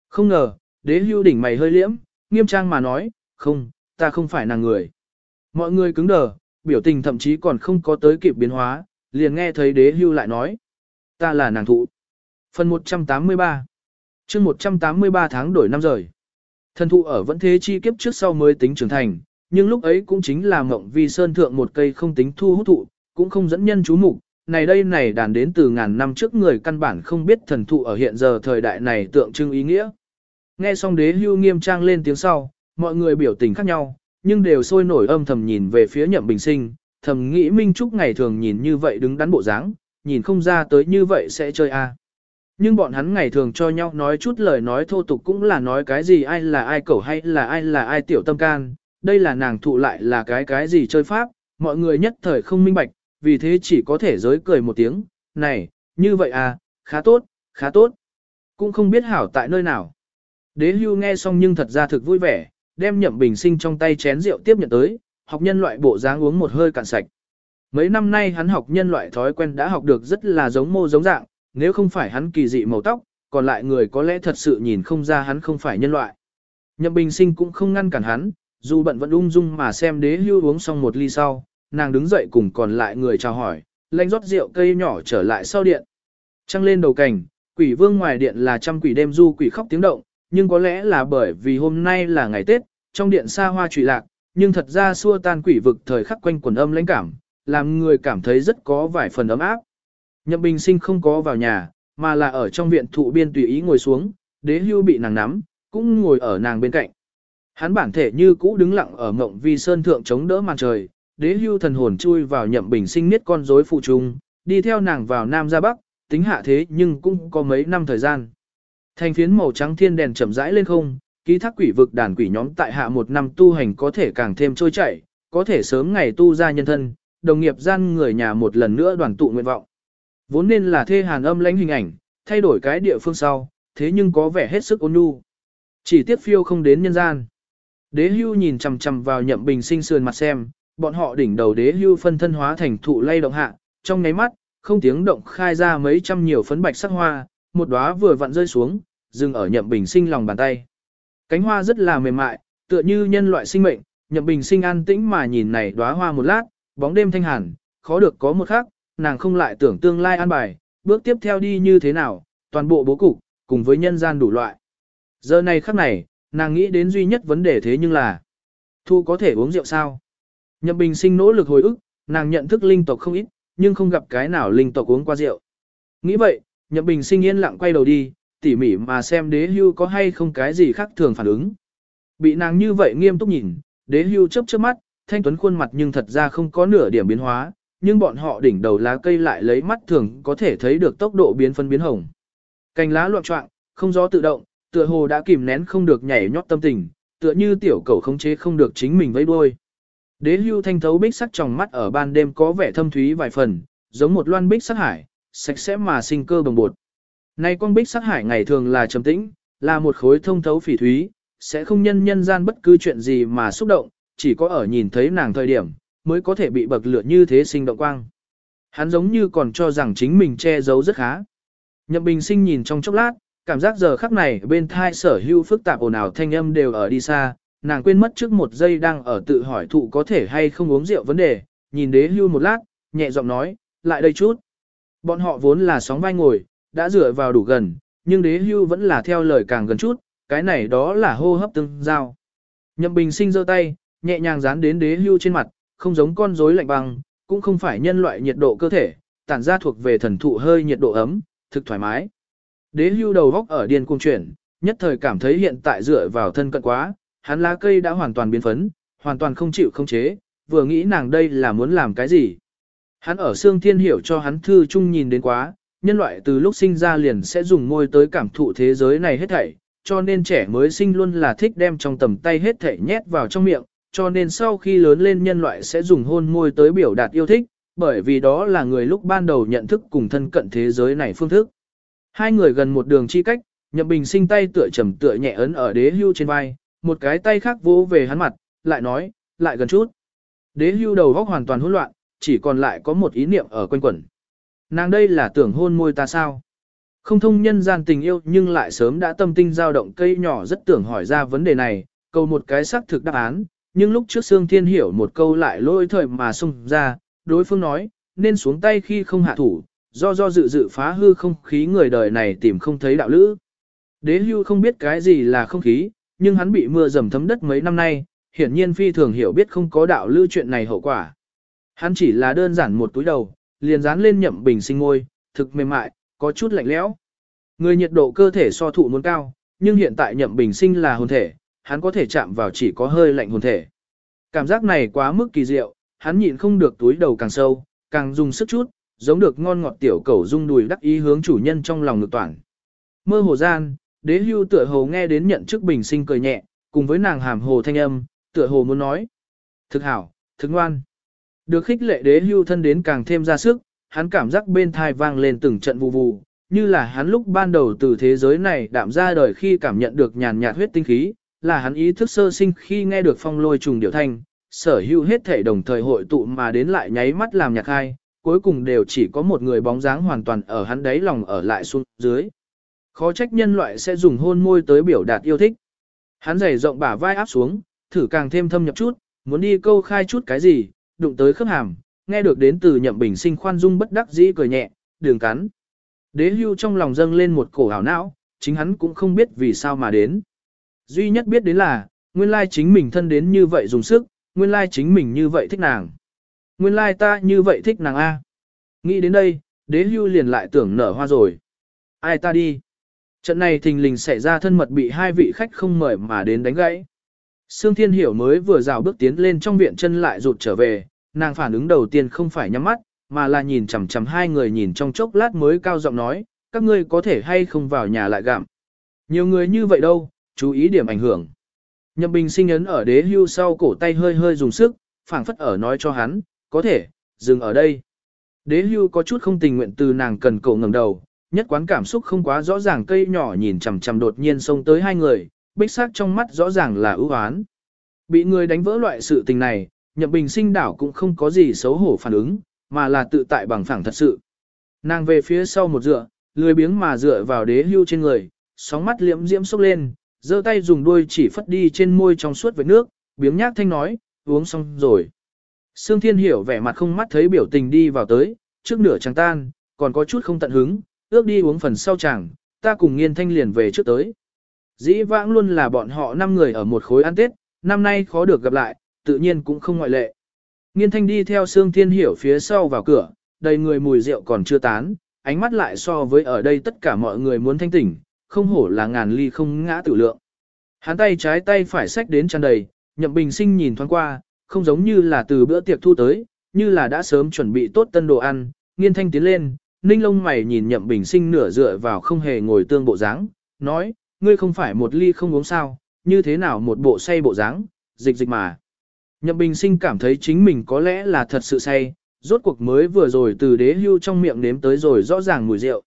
Không ngờ, đế hưu đỉnh mày hơi liễm, nghiêm trang mà nói, không, ta không phải nàng người. Mọi người cứng đờ, biểu tình thậm chí còn không có tới kịp biến hóa, liền nghe thấy đế hưu lại nói. Ta là nàng thụ. Phần 183 chương 183 tháng đổi năm rời. Thần thụ ở vẫn thế chi kiếp trước sau mới tính trưởng thành, nhưng lúc ấy cũng chính là mộng vì sơn thượng một cây không tính thu hút thụ, cũng không dẫn nhân chú mục. Này đây này đàn đến từ ngàn năm trước người căn bản không biết thần thụ ở hiện giờ thời đại này tượng trưng ý nghĩa. Nghe xong đế hưu nghiêm trang lên tiếng sau, mọi người biểu tình khác nhau, nhưng đều sôi nổi âm thầm nhìn về phía nhậm bình sinh, thầm nghĩ Minh Trúc ngày thường nhìn như vậy đứng đắn bộ dáng, nhìn không ra tới như vậy sẽ chơi a. Nhưng bọn hắn ngày thường cho nhau nói chút lời nói thô tục cũng là nói cái gì ai là ai cẩu hay là ai là ai tiểu tâm can, đây là nàng thụ lại là cái cái gì chơi pháp, mọi người nhất thời không minh bạch, vì thế chỉ có thể giới cười một tiếng, này, như vậy à, khá tốt, khá tốt, cũng không biết hảo tại nơi nào. Đế hưu nghe xong nhưng thật ra thực vui vẻ, đem nhậm bình sinh trong tay chén rượu tiếp nhận tới, học nhân loại bộ dáng uống một hơi cạn sạch. Mấy năm nay hắn học nhân loại thói quen đã học được rất là giống mô giống dạng, nếu không phải hắn kỳ dị màu tóc, còn lại người có lẽ thật sự nhìn không ra hắn không phải nhân loại. Nhậm bình sinh cũng không ngăn cản hắn, dù bận vẫn ung dung mà xem đế hưu uống xong một ly sau, nàng đứng dậy cùng còn lại người chào hỏi, lanh rót rượu cây nhỏ trở lại sau điện. Trăng lên đầu cảnh, quỷ vương ngoài điện là trăm quỷ đêm du quỷ khóc tiếng động, nhưng có lẽ là bởi vì hôm nay là ngày Tết, trong điện xa hoa trụy lạc, nhưng thật ra xua tan quỷ vực thời khắc quanh quần âm lãnh cảm, làm người cảm thấy rất có vài phần ấm áp. Nhậm Bình Sinh không có vào nhà, mà là ở trong viện thụ biên tùy ý ngồi xuống, đế hưu bị nàng nắm, cũng ngồi ở nàng bên cạnh. Hắn bản thể như cũ đứng lặng ở mộng vi sơn thượng chống đỡ màn trời, đế hưu thần hồn chui vào nhậm bình sinh niết con rối phụ trung, đi theo nàng vào Nam ra Bắc, tính hạ thế nhưng cũng có mấy năm thời gian. Thành phiến màu trắng thiên đèn chậm rãi lên không, ký thác quỷ vực đàn quỷ nhóm tại hạ một năm tu hành có thể càng thêm trôi chảy, có thể sớm ngày tu ra nhân thân, đồng nghiệp gian người nhà một lần nữa đoàn tụ nguyện vọng. Vốn nên là thê hàn âm lãnh hình ảnh, thay đổi cái địa phương sau, thế nhưng có vẻ hết sức ôn nhu. Chỉ tiếc phiêu không đến nhân gian. Đế hưu nhìn chằm chằm vào nhậm bình sinh sườn mặt xem, bọn họ đỉnh đầu đế hưu phân thân hóa thành thụ lay động hạ, trong ngáy mắt, không tiếng động khai ra mấy trăm nhiều phấn bạch sắc hoa, một đóa vừa vặn rơi xuống, dừng ở nhậm bình sinh lòng bàn tay. Cánh hoa rất là mềm mại, tựa như nhân loại sinh mệnh, nhậm bình sinh an tĩnh mà nhìn này đóa hoa một lát, bóng đêm thanh hàn, khó được có một khắc, nàng không lại tưởng tương lai an bài, bước tiếp theo đi như thế nào, toàn bộ bố cục, cùng với nhân gian đủ loại. Giờ này khắc này, nàng nghĩ đến duy nhất vấn đề thế nhưng là, thu có thể uống rượu sao? Nhậm bình sinh nỗ lực hồi ức, nàng nhận thức linh tộc không ít, nhưng không gặp cái nào linh tộc uống qua rượu. Nghĩ vậy, nhậm bình sinh yên lặng quay đầu đi, tỉ mỉ mà xem đế hưu có hay không cái gì khác thường phản ứng. Bị nàng như vậy nghiêm túc nhìn, đế hưu chớp chớp mắt, thanh tuấn khuôn mặt nhưng thật ra không có nửa điểm biến hóa, nhưng bọn họ đỉnh đầu lá cây lại lấy mắt thường có thể thấy được tốc độ biến phân biến hồng. Cành lá loạn trọng, không gió tự động, tựa hồ đã kìm nén không được nhảy nhót tâm tình, tựa như tiểu cầu khống chế không được chính mình vẫy đuôi. Đế hưu thanh thấu bích sắc trong mắt ở ban đêm có vẻ thâm thúy vài phần, giống một loan bích sắc hải, sạch sẽ mà sinh cơ bồng bột. Nay con bích sắc hải ngày thường là trầm tĩnh, là một khối thông thấu phỉ thúy, sẽ không nhân nhân gian bất cứ chuyện gì mà xúc động, chỉ có ở nhìn thấy nàng thời điểm, mới có thể bị bậc lửa như thế sinh động quang. Hắn giống như còn cho rằng chính mình che giấu rất khá. Nhậm Bình Sinh nhìn trong chốc lát, cảm giác giờ khắc này bên thai sở hữu phức tạp ồn ào thanh âm đều ở đi xa, nàng quên mất trước một giây đang ở tự hỏi thụ có thể hay không uống rượu vấn đề, nhìn đế hưu một lát, nhẹ giọng nói, lại đây chút. Bọn họ vốn là sóng vai ngồi, đã dựa vào đủ gần, nhưng đế hưu vẫn là theo lời càng gần chút, cái này đó là hô hấp tương giao. Nhậm bình sinh giơ tay, nhẹ nhàng dán đến đế hưu trên mặt, không giống con rối lạnh băng, cũng không phải nhân loại nhiệt độ cơ thể, tản ra thuộc về thần thụ hơi nhiệt độ ấm, thực thoải mái. Đế hưu đầu góc ở điên cung chuyển, nhất thời cảm thấy hiện tại dựa vào thân cận quá, hắn lá cây đã hoàn toàn biến phấn, hoàn toàn không chịu không chế, vừa nghĩ nàng đây là muốn làm cái gì. Hắn ở xương thiên hiểu cho hắn thư chung nhìn đến quá, nhân loại từ lúc sinh ra liền sẽ dùng môi tới cảm thụ thế giới này hết thảy, cho nên trẻ mới sinh luôn là thích đem trong tầm tay hết thảy nhét vào trong miệng, cho nên sau khi lớn lên nhân loại sẽ dùng hôn môi tới biểu đạt yêu thích, bởi vì đó là người lúc ban đầu nhận thức cùng thân cận thế giới này phương thức. Hai người gần một đường chi cách, Nhậm Bình sinh tay tựa trầm tựa nhẹ ấn ở đế hưu trên vai, một cái tay khác vỗ về hắn mặt, lại nói, lại gần chút. Đế hưu đầu góc hoàn toàn hỗn loạn, chỉ còn lại có một ý niệm ở quanh quẩn. Nàng đây là tưởng hôn môi ta sao? Không thông nhân gian tình yêu nhưng lại sớm đã tâm tinh dao động cây nhỏ rất tưởng hỏi ra vấn đề này, cầu một cái xác thực đáp án, nhưng lúc trước Sương Thiên hiểu một câu lại lôi thời mà xung ra, đối phương nói, nên xuống tay khi không hạ thủ, do do dự dự phá hư không khí người đời này tìm không thấy đạo lữ. Đế hưu không biết cái gì là không khí, nhưng hắn bị mưa dầm thấm đất mấy năm nay, hiển nhiên phi thường hiểu biết không có đạo lữ chuyện này hậu quả. Hắn chỉ là đơn giản một túi đầu, liền dán lên nhậm bình sinh ngôi, thực mềm mại, có chút lạnh lẽo. Người nhiệt độ cơ thể so thụ muốn cao, nhưng hiện tại nhậm bình sinh là hồn thể, hắn có thể chạm vào chỉ có hơi lạnh hồn thể. Cảm giác này quá mức kỳ diệu, hắn nhịn không được túi đầu càng sâu, càng dùng sức chút, giống được ngon ngọt tiểu cẩu rung đùi đắc ý hướng chủ nhân trong lòng ngực toàn. Mơ hồ gian, đế hưu tựa hồ nghe đến nhận chức bình sinh cười nhẹ, cùng với nàng hàm hồ thanh âm, tựa hồ muốn nói. Thực hảo, thực ngoan. Được khích lệ đế hưu thân đến càng thêm ra sức, hắn cảm giác bên thai vang lên từng trận vù vù, như là hắn lúc ban đầu từ thế giới này đạm ra đời khi cảm nhận được nhàn nhạt huyết tinh khí, là hắn ý thức sơ sinh khi nghe được phong lôi trùng điệu thanh, sở hữu hết thể đồng thời hội tụ mà đến lại nháy mắt làm nhạc hai, cuối cùng đều chỉ có một người bóng dáng hoàn toàn ở hắn đáy lòng ở lại xuống dưới. Khó trách nhân loại sẽ dùng hôn môi tới biểu đạt yêu thích. Hắn giày rộng bả vai áp xuống, thử càng thêm thâm nhập chút, muốn đi câu khai chút cái gì, đụng tới khớp hàm, nghe được đến từ nhậm bình sinh khoan dung bất đắc dĩ cười nhẹ, đường cắn. Đế hưu trong lòng dâng lên một cổ hảo não, chính hắn cũng không biết vì sao mà đến. Duy nhất biết đến là, nguyên lai chính mình thân đến như vậy dùng sức, nguyên lai chính mình như vậy thích nàng. Nguyên lai ta như vậy thích nàng A. Nghĩ đến đây, đế hưu liền lại tưởng nở hoa rồi. Ai ta đi. Trận này thình lình xảy ra thân mật bị hai vị khách không mời mà đến đánh gãy. Sương Thiên Hiểu mới vừa rào bước tiến lên trong viện chân lại rụt trở về, nàng phản ứng đầu tiên không phải nhắm mắt, mà là nhìn chằm chằm hai người nhìn trong chốc lát mới cao giọng nói, các ngươi có thể hay không vào nhà lại gặm. Nhiều người như vậy đâu, chú ý điểm ảnh hưởng. Nhậm Bình sinh ấn ở đế hưu sau cổ tay hơi hơi dùng sức, phảng phất ở nói cho hắn, có thể, dừng ở đây. Đế hưu có chút không tình nguyện từ nàng cần cổ ngẩng đầu, nhất quán cảm xúc không quá rõ ràng cây nhỏ nhìn chằm chằm đột nhiên xông tới hai người, bích sắc trong mắt rõ ràng là ưu oán. Bị người đánh vỡ loại sự tình này, nhậm bình sinh đảo cũng không có gì xấu hổ phản ứng, mà là tự tại bằng phẳng thật sự. Nàng về phía sau một dựa, lười biếng mà dựa vào đế hưu trên người, sóng mắt liễm diễm sốc lên, giơ tay dùng đuôi chỉ phất đi trên môi trong suốt với nước, biếng nhác thanh nói, uống xong rồi. Sương Thiên Hiểu vẻ mặt không mắt thấy biểu tình đi vào tới, trước nửa trắng tan, còn có chút không tận hứng, ước đi uống phần sau chẳng, ta cùng nghiên thanh liền về trước tới. Dĩ vãng luôn là bọn họ 5 người ở một khối ăn Tết, năm nay khó được gặp lại, tự nhiên cũng không ngoại lệ. Nghiên thanh đi theo Sương Thiên Hiểu phía sau vào cửa, đầy người mùi rượu còn chưa tán, ánh mắt lại so với ở đây tất cả mọi người muốn thanh tỉnh, không hổ là ngàn ly không ngã tử lượng. Hắn tay trái tay phải xách đến tràn đầy, nhậm bình sinh nhìn thoáng qua, không giống như là từ bữa tiệc thu tới, như là đã sớm chuẩn bị tốt tân đồ ăn, nghiên thanh tiến lên, ninh lông mày nhìn nhậm bình sinh nửa dựa vào không hề ngồi tương bộ dáng, nói, ngươi không phải một ly không uống sao, như thế nào một bộ say bộ dáng, dịch dịch mà. Nhậm bình sinh cảm thấy chính mình có lẽ là thật sự say, rốt cuộc mới vừa rồi từ đế hưu trong miệng nếm tới rồi rõ ràng mùi rượu.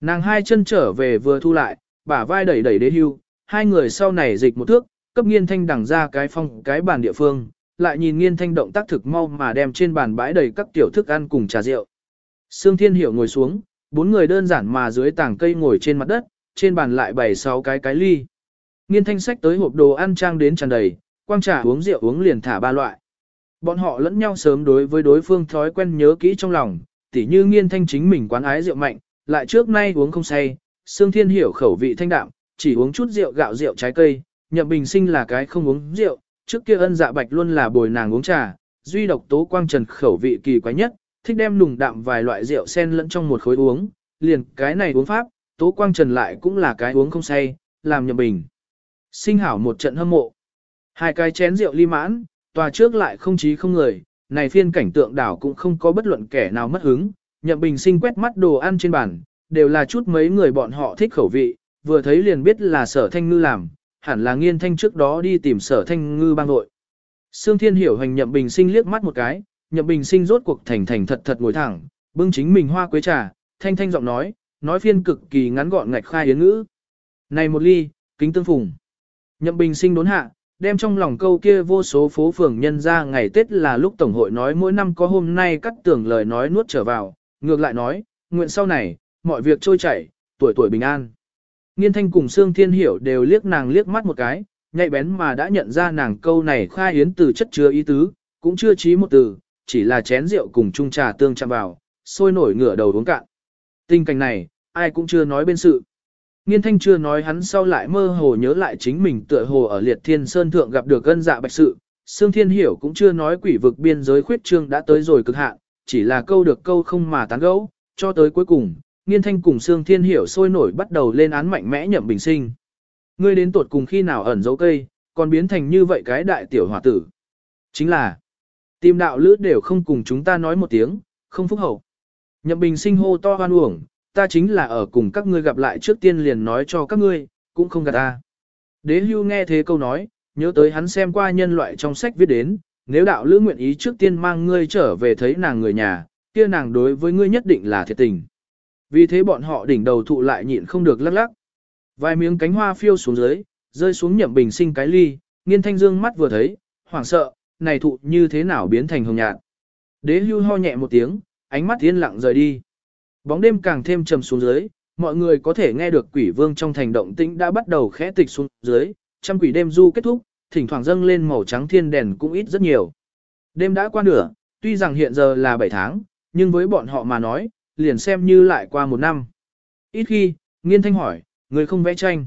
Nàng hai chân trở về vừa thu lại, bả vai đẩy đẩy đế hưu, hai người sau này dịch một thước, cấp nghiên thanh đằng ra cái phong cái bàn địa phương, lại nhìn nghiên thanh động tác thực mau mà đem trên bàn bãi đầy các tiểu thức ăn cùng trà rượu. Sương Thiên Hiểu ngồi xuống, bốn người đơn giản mà dưới tảng cây ngồi trên mặt đất, trên bàn lại bày sáu cái cái ly. Nghiên thanh sách tới hộp đồ ăn trang đến tràn đầy, quang trà uống rượu uống liền thả ba loại. Bọn họ lẫn nhau sớm đối với đối phương thói quen nhớ kỹ trong lòng, tỉ như nghiên thanh chính mình quán ái rượu mạnh, lại trước nay uống không say, Sương Thiên hiểu khẩu vị thanh đạm, chỉ uống chút rượu gạo rượu trái cây, Nhậm Bình Sinh là cái không uống rượu, trước kia ân dạ bạch luôn là bồi nàng uống trà, duy độc tố quang trần khẩu vị kỳ quái nhất, thích đem nùng đạm vài loại rượu xen lẫn trong một khối uống, liền cái này uống pháp, tố quang trần lại cũng là cái uống không say, làm Nhậm Bình. Sinh hảo một trận hâm mộ. Hai cái chén rượu ly mãn, tòa trước lại không chí không người, này phiên cảnh tượng đảo cũng không có bất luận kẻ nào mất hứng, Nhậm Bình Sinh quét mắt đồ ăn trên bàn, đều là chút mấy người bọn họ thích khẩu vị, vừa thấy liền biết là sở thanh ngư làm, hẳn là nghiên thanh trước đó đi tìm sở thanh ngư bang nội. Sương Thiên hiểu hành nhậm bình sinh liếc mắt một cái, nhậm bình sinh rốt cuộc thành thành thật thật ngồi thẳng, bưng chính mình hoa quế trà, thanh thanh giọng nói, nói phiên cực kỳ ngắn gọn ngạch khai yến ngữ. Này một ly, kính tương phùng. Nhậm bình sinh đốn hạ, đem trong lòng câu kia vô số phố phường nhân ra ngày Tết là lúc Tổng hội nói mỗi năm có hôm nay cắt tưởng lời nói nuốt trở vào, ngược lại nói, nguyện sau này, mọi việc trôi chảy, tuổi tuổi bình an. Nghiên thanh cùng Sương Thiên Hiểu đều liếc nàng liếc mắt một cái, nhạy bén mà đã nhận ra nàng câu này khai yến từ chất chứa ý tứ, cũng chưa trí một từ, chỉ là chén rượu cùng chung trà tương chạm vào, sôi nổi ngửa đầu uống cạn. Tình cảnh này, ai cũng chưa nói bên sự. Nghiên thanh chưa nói hắn sau lại mơ hồ nhớ lại chính mình tựa hồ ở liệt thiên sơn thượng gặp được gân dạ bạch sự. Sương Thiên Hiểu cũng chưa nói quỷ vực biên giới khuyết trương đã tới rồi cực hạn, chỉ là câu được câu không mà tán gẫu, cho tới cuối cùng, Nghiên thanh cùng Sương Thiên Hiểu sôi nổi bắt đầu lên án mạnh mẽ nhậm bình sinh. Ngươi đến tuột cùng khi nào ẩn dấu cây, còn biến thành như vậy cái đại tiểu hòa tử. Chính là, tìm đạo lữ đều không cùng chúng ta nói một tiếng, không phúc hậu. Nhậm bình sinh hô to hoan uổng, ta chính là ở cùng các ngươi gặp lại trước tiên liền nói cho các ngươi, cũng không gạt ta. Đế hưu nghe thế câu nói, nhớ tới hắn xem qua nhân loại trong sách viết đến, nếu đạo lữ nguyện ý trước tiên mang ngươi trở về thấy nàng người nhà, kia nàng đối với ngươi nhất định là thiệt tình. Vì thế bọn họ đỉnh đầu thụ lại nhịn không được lắc lắc. Vài miếng cánh hoa phiêu xuống dưới, rơi xuống nhậm bình sinh cái ly, nghiên thanh dương mắt vừa thấy, hoảng sợ, này thụ như thế nào biến thành hồng nhạt. Đế hưu ho nhẹ một tiếng, ánh mắt yên lặng rời đi. Bóng đêm càng thêm trầm xuống dưới, mọi người có thể nghe được quỷ vương trong thành động tĩnh đã bắt đầu khẽ tịch xuống dưới, trăm quỷ đêm du kết thúc, thỉnh thoảng dâng lên màu trắng thiên đèn cũng ít rất nhiều. Đêm đã qua nửa, tuy rằng hiện giờ là 7 tháng, nhưng với bọn họ mà nói, liền xem như lại qua một năm. Ít khi, nghiên thanh hỏi, người không vẽ tranh.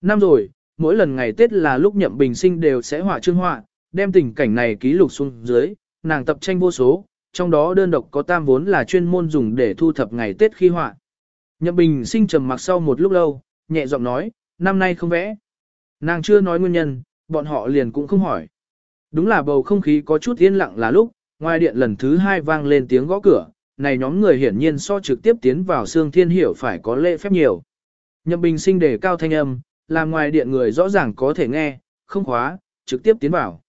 Năm rồi, mỗi lần ngày Tết là lúc nhậm bình sinh đều sẽ họa trương họa, đem tình cảnh này ký lục xuống dưới, nàng tập tranh vô số, trong đó đơn độc có tam vốn là chuyên môn dùng để thu thập ngày Tết khi họa. Nhậm bình sinh trầm mặc sau một lúc lâu, nhẹ giọng nói, năm nay không vẽ. Nàng chưa nói nguyên nhân, bọn họ liền cũng không hỏi. Đúng là bầu không khí có chút yên lặng là lúc, ngoài điện lần thứ hai vang lên tiếng gõ cửa, này nhóm người hiển nhiên so trực tiếp tiến vào xương thiên hiểu phải có lễ phép nhiều. Nhậm bình sinh đề cao thanh âm, làm ngoài điện người rõ ràng có thể nghe, không khóa, trực tiếp tiến vào.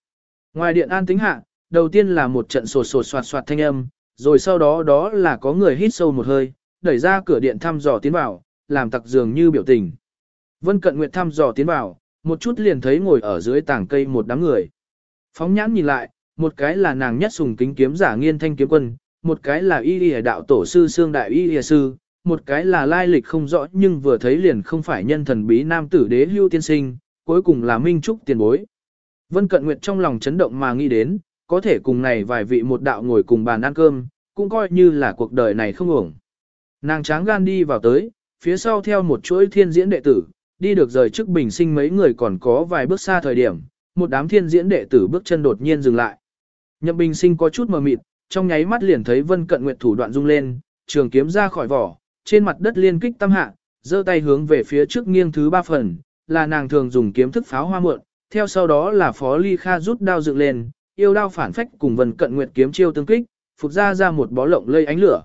Ngoài điện an tính hạ, đầu tiên là một trận sột sột soạt soạt thanh âm, rồi sau đó đó là có người hít sâu một hơi, đẩy ra cửa điện thăm dò tiến vào, làm tặc dường như biểu tình. Vân Cận Nguyệt thăm dò tiến vào, một chút liền thấy ngồi ở dưới tảng cây một đám người. Phóng nhãn nhìn lại, một cái là nàng nhất sùng kính kiếm giả nghiên thanh kiếm quân, một cái là y y đạo tổ sư xương đại y y sư, một cái là lai lịch không rõ nhưng vừa thấy liền không phải nhân thần bí nam tử đế hưu tiên sinh, cuối cùng là minh trúc tiền bối. Vân Cận Nguyệt trong lòng chấn động mà nghĩ đến, có thể cùng này vài vị một đạo ngồi cùng bàn ăn cơm, cũng coi như là cuộc đời này không ổng. Nàng tráng gan đi vào tới, phía sau theo một chuỗi thiên diễn đệ tử, đi được rời trước bình sinh mấy người còn có vài bước xa thời điểm, một đám thiên diễn đệ tử bước chân đột nhiên dừng lại. Nhậm bình sinh có chút mờ mịt, trong nháy mắt liền thấy Vân Cận Nguyệt thủ đoạn rung lên, trường kiếm ra khỏi vỏ, trên mặt đất liên kích tam hạ, giơ tay hướng về phía trước nghiêng thứ ba phần, là nàng thường dùng kiếm thức pháo hoa muộn, theo sau đó là Phó Ly Kha rút đao dựng lên, yêu đao phản phách cùng Vân Cận Nguyệt kiếm chiêu tương kích, phục ra ra một bó lộng lây ánh lửa.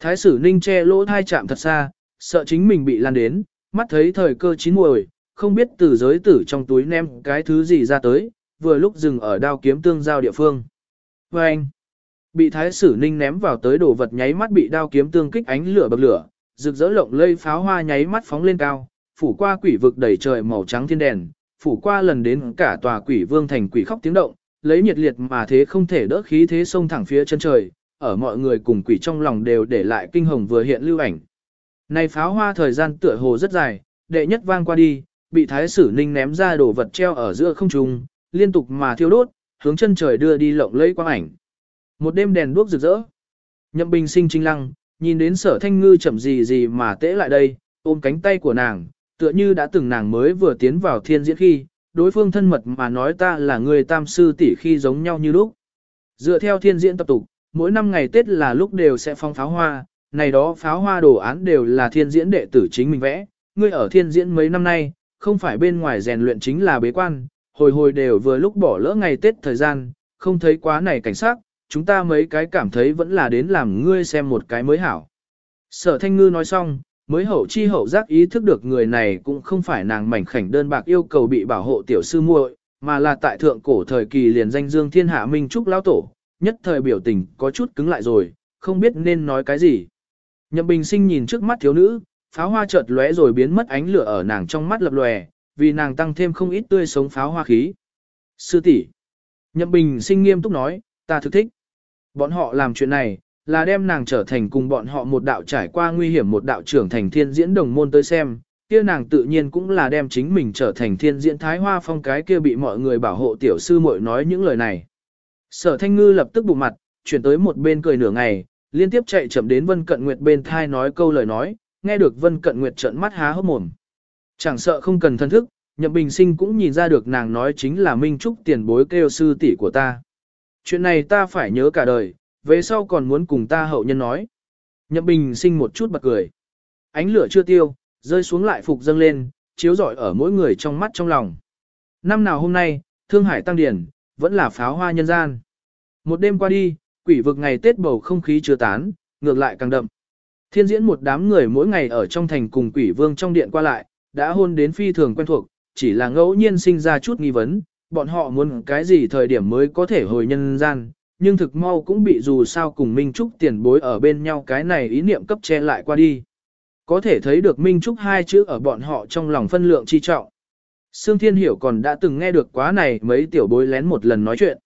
Thái sử Ninh che lỗ thai chạm thật xa, sợ chính mình bị lan đến, mắt thấy thời cơ chín muồi, không biết từ giới tử trong túi ném cái thứ gì ra tới, vừa lúc dừng ở đao kiếm tương giao địa phương. Và anh, Bị thái sử ninh ném vào tới đồ vật nháy mắt bị đao kiếm tương kích ánh lửa bậc lửa, rực rỡ lộng lây pháo hoa nháy mắt phóng lên cao, phủ qua quỷ vực đầy trời màu trắng thiên đèn, phủ qua lần đến cả tòa quỷ vương thành quỷ khóc tiếng động, lấy nhiệt liệt mà thế không thể đỡ khí thế sông thẳng phía chân trời, ở mọi người cùng quỷ trong lòng đều để lại kinh hồng vừa hiện lưu ảnh. Này pháo hoa thời gian tựa hồ rất dài, đệ nhất vang qua đi, bị thái sử ninh ném ra đồ vật treo ở giữa không trung, liên tục mà thiêu đốt, hướng chân trời đưa đi lộng lẫy quang ảnh. Một đêm đèn đuốc rực rỡ. Nhậm Bình sinh chính lăng, nhìn đến sở thanh ngư chậm gì gì mà tễ lại đây, ôm cánh tay của nàng, tựa như đã từng nàng mới vừa tiến vào thiên diễn khi, đối phương thân mật mà nói ta là người tam sư tỷ khi giống nhau như lúc. Dựa theo thiên diễn tập tục, mỗi năm ngày Tết là lúc đều sẽ phong pháo hoa, này đó pháo hoa đồ án đều là thiên diễn đệ tử chính mình vẽ, ngươi ở thiên diễn mấy năm nay, không phải bên ngoài rèn luyện chính là bế quan, hồi hồi đều vừa lúc bỏ lỡ ngày Tết thời gian, không thấy quá này cảnh sát, chúng ta mấy cái cảm thấy vẫn là đến làm ngươi xem một cái mới hảo. Sở Thanh Ngư nói xong, mới hậu chi hậu giác ý thức được người này cũng không phải nàng mảnh khảnh đơn bạc yêu cầu bị bảo hộ tiểu sư muội, mà là tại thượng cổ thời kỳ liền danh dương thiên hạ minh trúc lao tổ, nhất thời biểu tình có chút cứng lại rồi, không biết nên nói cái gì. Nhậm Bình Sinh nhìn trước mắt thiếu nữ, pháo hoa chợt lóe rồi biến mất ánh lửa ở nàng trong mắt lập lòe, vì nàng tăng thêm không ít tươi sống pháo hoa khí. Sư tỷ, Nhậm Bình Sinh nghiêm túc nói, ta thực thích. Bọn họ làm chuyện này, là đem nàng trở thành cùng bọn họ một đạo trải qua nguy hiểm một đạo trưởng thành thiên diễn đồng môn tới xem, kia nàng tự nhiên cũng là đem chính mình trở thành thiên diễn thái hoa phong cái kia bị mọi người bảo hộ tiểu sư muội nói những lời này. Sở thanh ngư lập tức bụng mặt, chuyển tới một bên cười nửa ngày, liên tiếp chạy chậm đến Vân Cận Nguyệt bên thai nói câu lời nói, nghe được Vân Cận Nguyệt trợn mắt há hốc mồm. Chẳng sợ không cần thân thức, Nhậm Bình Sinh cũng nhìn ra được nàng nói chính là Minh Trúc tiền bối kêu sư tỷ của ta. Chuyện này ta phải nhớ cả đời, về sau còn muốn cùng ta hậu nhân nói. Nhậm Bình Sinh một chút bật cười. Ánh lửa chưa tiêu, rơi xuống lại phục dâng lên, chiếu rọi ở mỗi người trong mắt trong lòng. Năm nào hôm nay, Thương Hải Tăng Điển, vẫn là pháo hoa nhân gian. Một đêm qua đi, quỷ vực ngày Tết bầu không khí chưa tán, ngược lại càng đậm. Thiên diễn một đám người mỗi ngày ở trong thành cùng quỷ vương trong điện qua lại, đã hôn đến phi thường quen thuộc, chỉ là ngẫu nhiên sinh ra chút nghi vấn, bọn họ muốn cái gì thời điểm mới có thể hồi nhân gian, nhưng thực mau cũng bị dù sao cùng Minh Trúc tiền bối ở bên nhau cái này ý niệm cấp che lại qua đi. Có thể thấy được Minh Trúc hai chữ ở bọn họ trong lòng phân lượng chi trọng. Sương Thiên Hiểu còn đã từng nghe được quá này mấy tiểu bối lén một lần nói chuyện.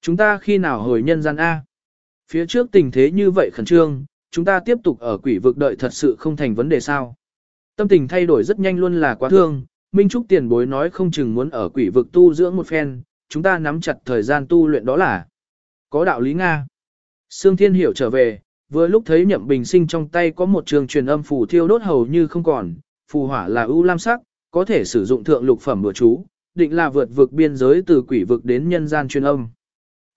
Chúng ta khi nào hồi nhân gian A? Phía trước tình thế như vậy khẩn trương, chúng ta tiếp tục ở quỷ vực đợi thật sự không thành vấn đề sao. Tâm tình thay đổi rất nhanh luôn là quá thương, Minh Trúc tiền bối nói không chừng muốn ở quỷ vực tu dưỡng một phen, chúng ta nắm chặt thời gian tu luyện đó là có đạo lý Nga. Sương Thiên Hiểu trở về, vừa lúc thấy Nhậm Bình Sinh trong tay có một trường truyền âm phù thiêu đốt hầu như không còn, phù hỏa là ưu lam sắc, có thể sử dụng thượng lục phẩm bữa chú, định là vượt vực biên giới từ quỷ vực đến nhân gian truyền âm.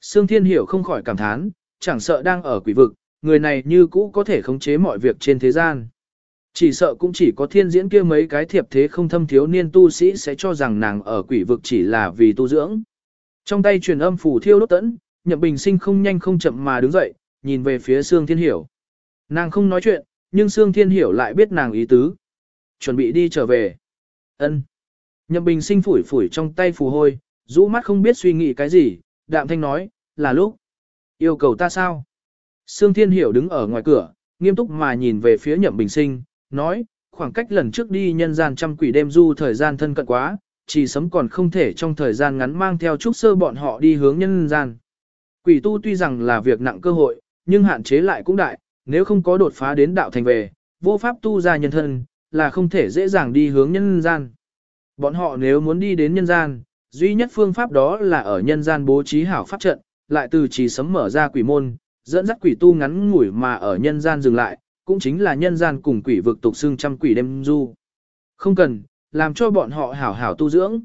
Sương Thiên Hiểu không khỏi cảm thán, chẳng sợ đang ở quỷ vực, người này như cũ có thể khống chế mọi việc trên thế gian. Chỉ sợ cũng chỉ có thiên diễn kia mấy cái thiệp thế không thâm thiếu niên tu sĩ sẽ cho rằng nàng ở quỷ vực chỉ là vì tu dưỡng. Trong tay truyền âm phủ thiêu đốt tẫn, nhậm bình sinh không nhanh không chậm mà đứng dậy, nhìn về phía Sương Thiên Hiểu. Nàng không nói chuyện, nhưng Sương Thiên Hiểu lại biết nàng ý tứ. Chuẩn bị đi trở về. ân Nhậm bình sinh phủi phủi trong tay phù hôi, rũ mắt không biết suy nghĩ cái gì, đạm thanh nói, là lúc. Yêu cầu ta sao? Sương Thiên Hiểu đứng ở ngoài cửa, nghiêm túc mà nhìn về phía nhậm bình sinh, nói, khoảng cách lần trước đi nhân gian trăm quỷ đêm du thời gian thân cận quá, chỉ sấm còn không thể trong thời gian ngắn mang theo trúc sơ bọn họ đi hướng nhân gian. Quỷ tu tuy rằng là việc nặng cơ hội, nhưng hạn chế lại cũng đại, nếu không có đột phá đến đạo thành về, vô pháp tu ra nhân thân, là không thể dễ dàng đi hướng nhân gian. Bọn họ nếu muốn đi đến nhân gian, duy nhất phương pháp đó là ở nhân gian bố trí hảo pháp trận, lại từ chỉ sấm mở ra quỷ môn, dẫn dắt quỷ tu ngắn ngủi mà ở nhân gian dừng lại, cũng chính là nhân gian cùng quỷ vực tục xương trăm quỷ đêm du. Không cần, làm cho bọn họ hảo hảo tu dưỡng.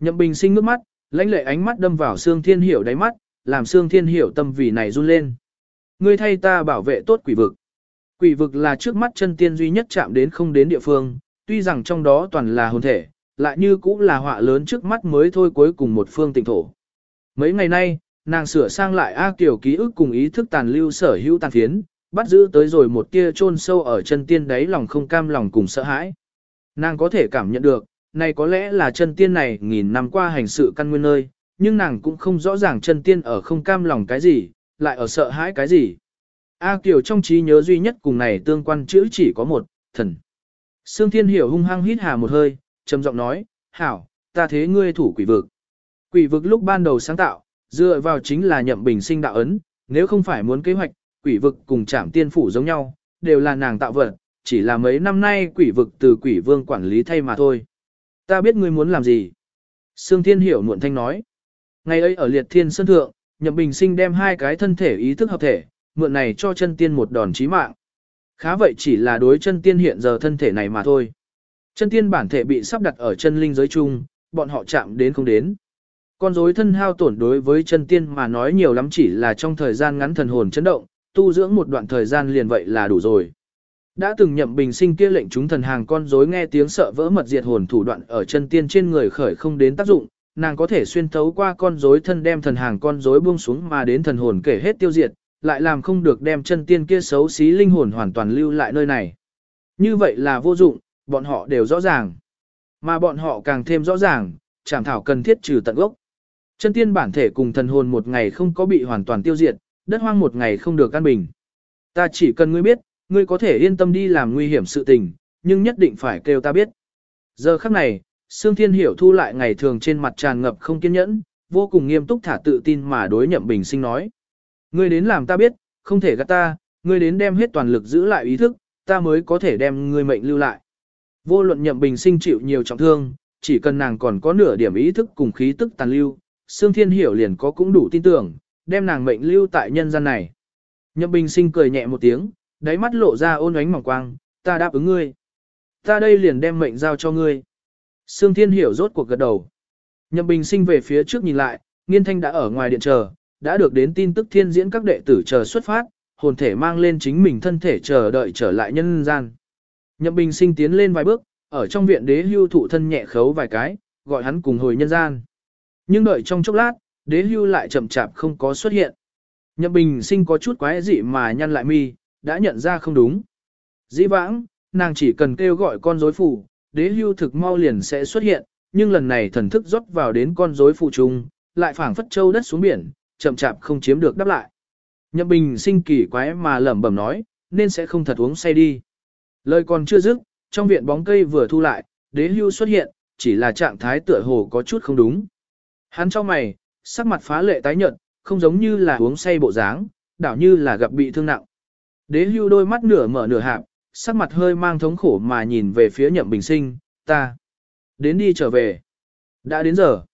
Nhậm Bình sinh nước mắt, lãnh lệ ánh mắt đâm vào xương thiên hiểu đáy mắt, làm xương thiên hiểu tâm vì này run lên. Ngươi thay ta bảo vệ tốt quỷ vực. Quỷ vực là trước mắt chân tiên duy nhất chạm đến không đến địa phương, tuy rằng trong đó toàn là hồn thể, lại như cũng là họa lớn trước mắt mới thôi cuối cùng một phương tỉnh thổ. Mấy ngày nay, nàng sửa sang lại A Kiều ký ức cùng ý thức tàn lưu sở hữu tàn phiến, bắt giữ tới rồi một tia chôn sâu ở chân tiên đáy lòng không cam lòng cùng sợ hãi. Nàng có thể cảm nhận được, này có lẽ là chân tiên này nghìn năm qua hành sự căn nguyên nơi, nhưng nàng cũng không rõ ràng chân tiên ở không cam lòng cái gì, lại ở sợ hãi cái gì. A Kiều trong trí nhớ duy nhất cùng này tương quan chữ chỉ có một, thần. Sương Thiên Hiểu hung hăng hít hà một hơi, trầm giọng nói, hảo, ta thế ngươi thủ quỷ vực. Quỷ vực lúc ban đầu sáng tạo, dựa vào chính là nhậm bình sinh đạo ấn, nếu không phải muốn kế hoạch, quỷ vực cùng trảm tiên phủ giống nhau, đều là nàng tạo vật, chỉ là mấy năm nay quỷ vực từ quỷ vương quản lý thay mà thôi. Ta biết ngươi muốn làm gì. Sương Thiên Hiểu muộn thanh nói. Ngày ấy ở liệt thiên sân thượng, Nhậm Bình Sinh đem hai cái thân thể ý thức hợp thể, mượn này cho chân tiên một đòn chí mạng. Khá vậy chỉ là đối chân tiên hiện giờ thân thể này mà thôi. Chân tiên bản thể bị sắp đặt ở chân linh giới chung, bọn họ chạm đến không đến. Con rối thân hao tổn đối với chân tiên mà nói nhiều lắm chỉ là trong thời gian ngắn thần hồn chấn động, tu dưỡng một đoạn thời gian liền vậy là đủ rồi. Đã từng nhậm bình sinh kia lệnh chúng thần hàng con rối nghe tiếng sợ vỡ mật diệt hồn thủ đoạn ở chân tiên trên người khởi không đến tác dụng, nàng có thể xuyên thấu qua con rối thân đem thần hàng con rối buông xuống mà đến thần hồn kể hết tiêu diệt, lại làm không được đem chân tiên kia xấu xí linh hồn hoàn toàn lưu lại nơi này. Như vậy là vô dụng, bọn họ đều rõ ràng. Mà bọn họ càng thêm rõ ràng, chảm thảo cần thiết trừ tận gốc. Chân tiên bản thể cùng thần hồn một ngày không có bị hoàn toàn tiêu diệt, đất hoang một ngày không được an bình. Ta chỉ cần ngươi biết, ngươi có thể yên tâm đi làm nguy hiểm sự tình, nhưng nhất định phải kêu ta biết. Giờ khắc này, Sương Thiên Hiểu thu lại ngày thường trên mặt tràn ngập không kiên nhẫn, vô cùng nghiêm túc thả tự tin mà đối nhậm bình sinh nói. Ngươi đến làm ta biết, không thể gạt ta, ngươi đến đem hết toàn lực giữ lại ý thức, ta mới có thể đem ngươi mệnh lưu lại. Vô luận nhậm bình sinh chịu nhiều trọng thương, chỉ cần nàng còn có nửa điểm ý thức cùng khí tức tàn lưu, Sương Thiên Hiểu liền có cũng đủ tin tưởng, đem nàng mệnh lưu tại nhân gian này. Nhậm bình sinh cười nhẹ một tiếng, đáy mắt lộ ra ôn ánh mỏng quang, ta đáp ứng ngươi. Ta đây liền đem mệnh giao cho ngươi. Sương Thiên Hiểu rốt cuộc gật đầu. Nhậm bình sinh về phía trước nhìn lại, nghiên thanh đã ở ngoài điện chờ, đã được đến tin tức thiên diễn các đệ tử chờ xuất phát, hồn thể mang lên chính mình thân thể chờ đợi trở lại nhân gian. Nhậm bình sinh tiến lên vài bước, ở trong viện đế hưu thụ thân nhẹ khấu vài cái, gọi hắn cùng hồi nhân gian. Nhưng đợi trong chốc lát, đế hưu lại chậm chạp không có xuất hiện. Nhậm bình sinh có chút quái dị mà nhăn lại mi, đã nhận ra không đúng. Dĩ vãng, nàng chỉ cần kêu gọi con rối phù, đế hưu thực mau liền sẽ xuất hiện, nhưng lần này thần thức rót vào đến con rối phụ trung, lại phảng phất châu đất xuống biển, chậm chạp không chiếm được đáp lại. Nhậm bình sinh kỳ quái mà lẩm bẩm nói, nên sẽ không thật uống say đi. Lời còn chưa dứt, trong viện bóng cây vừa thu lại, đế hưu xuất hiện, chỉ là trạng thái tựa hồ có chút không đúng. Hắn cho mày, sắc mặt phá lệ tái nhợt, không giống như là uống say bộ dáng, đảo như là gặp bị thương nặng. Đế hưu đôi mắt nửa mở nửa hạp, sắc mặt hơi mang thống khổ mà nhìn về phía nhậm bình sinh, ta. Đến đi trở về. Đã đến giờ.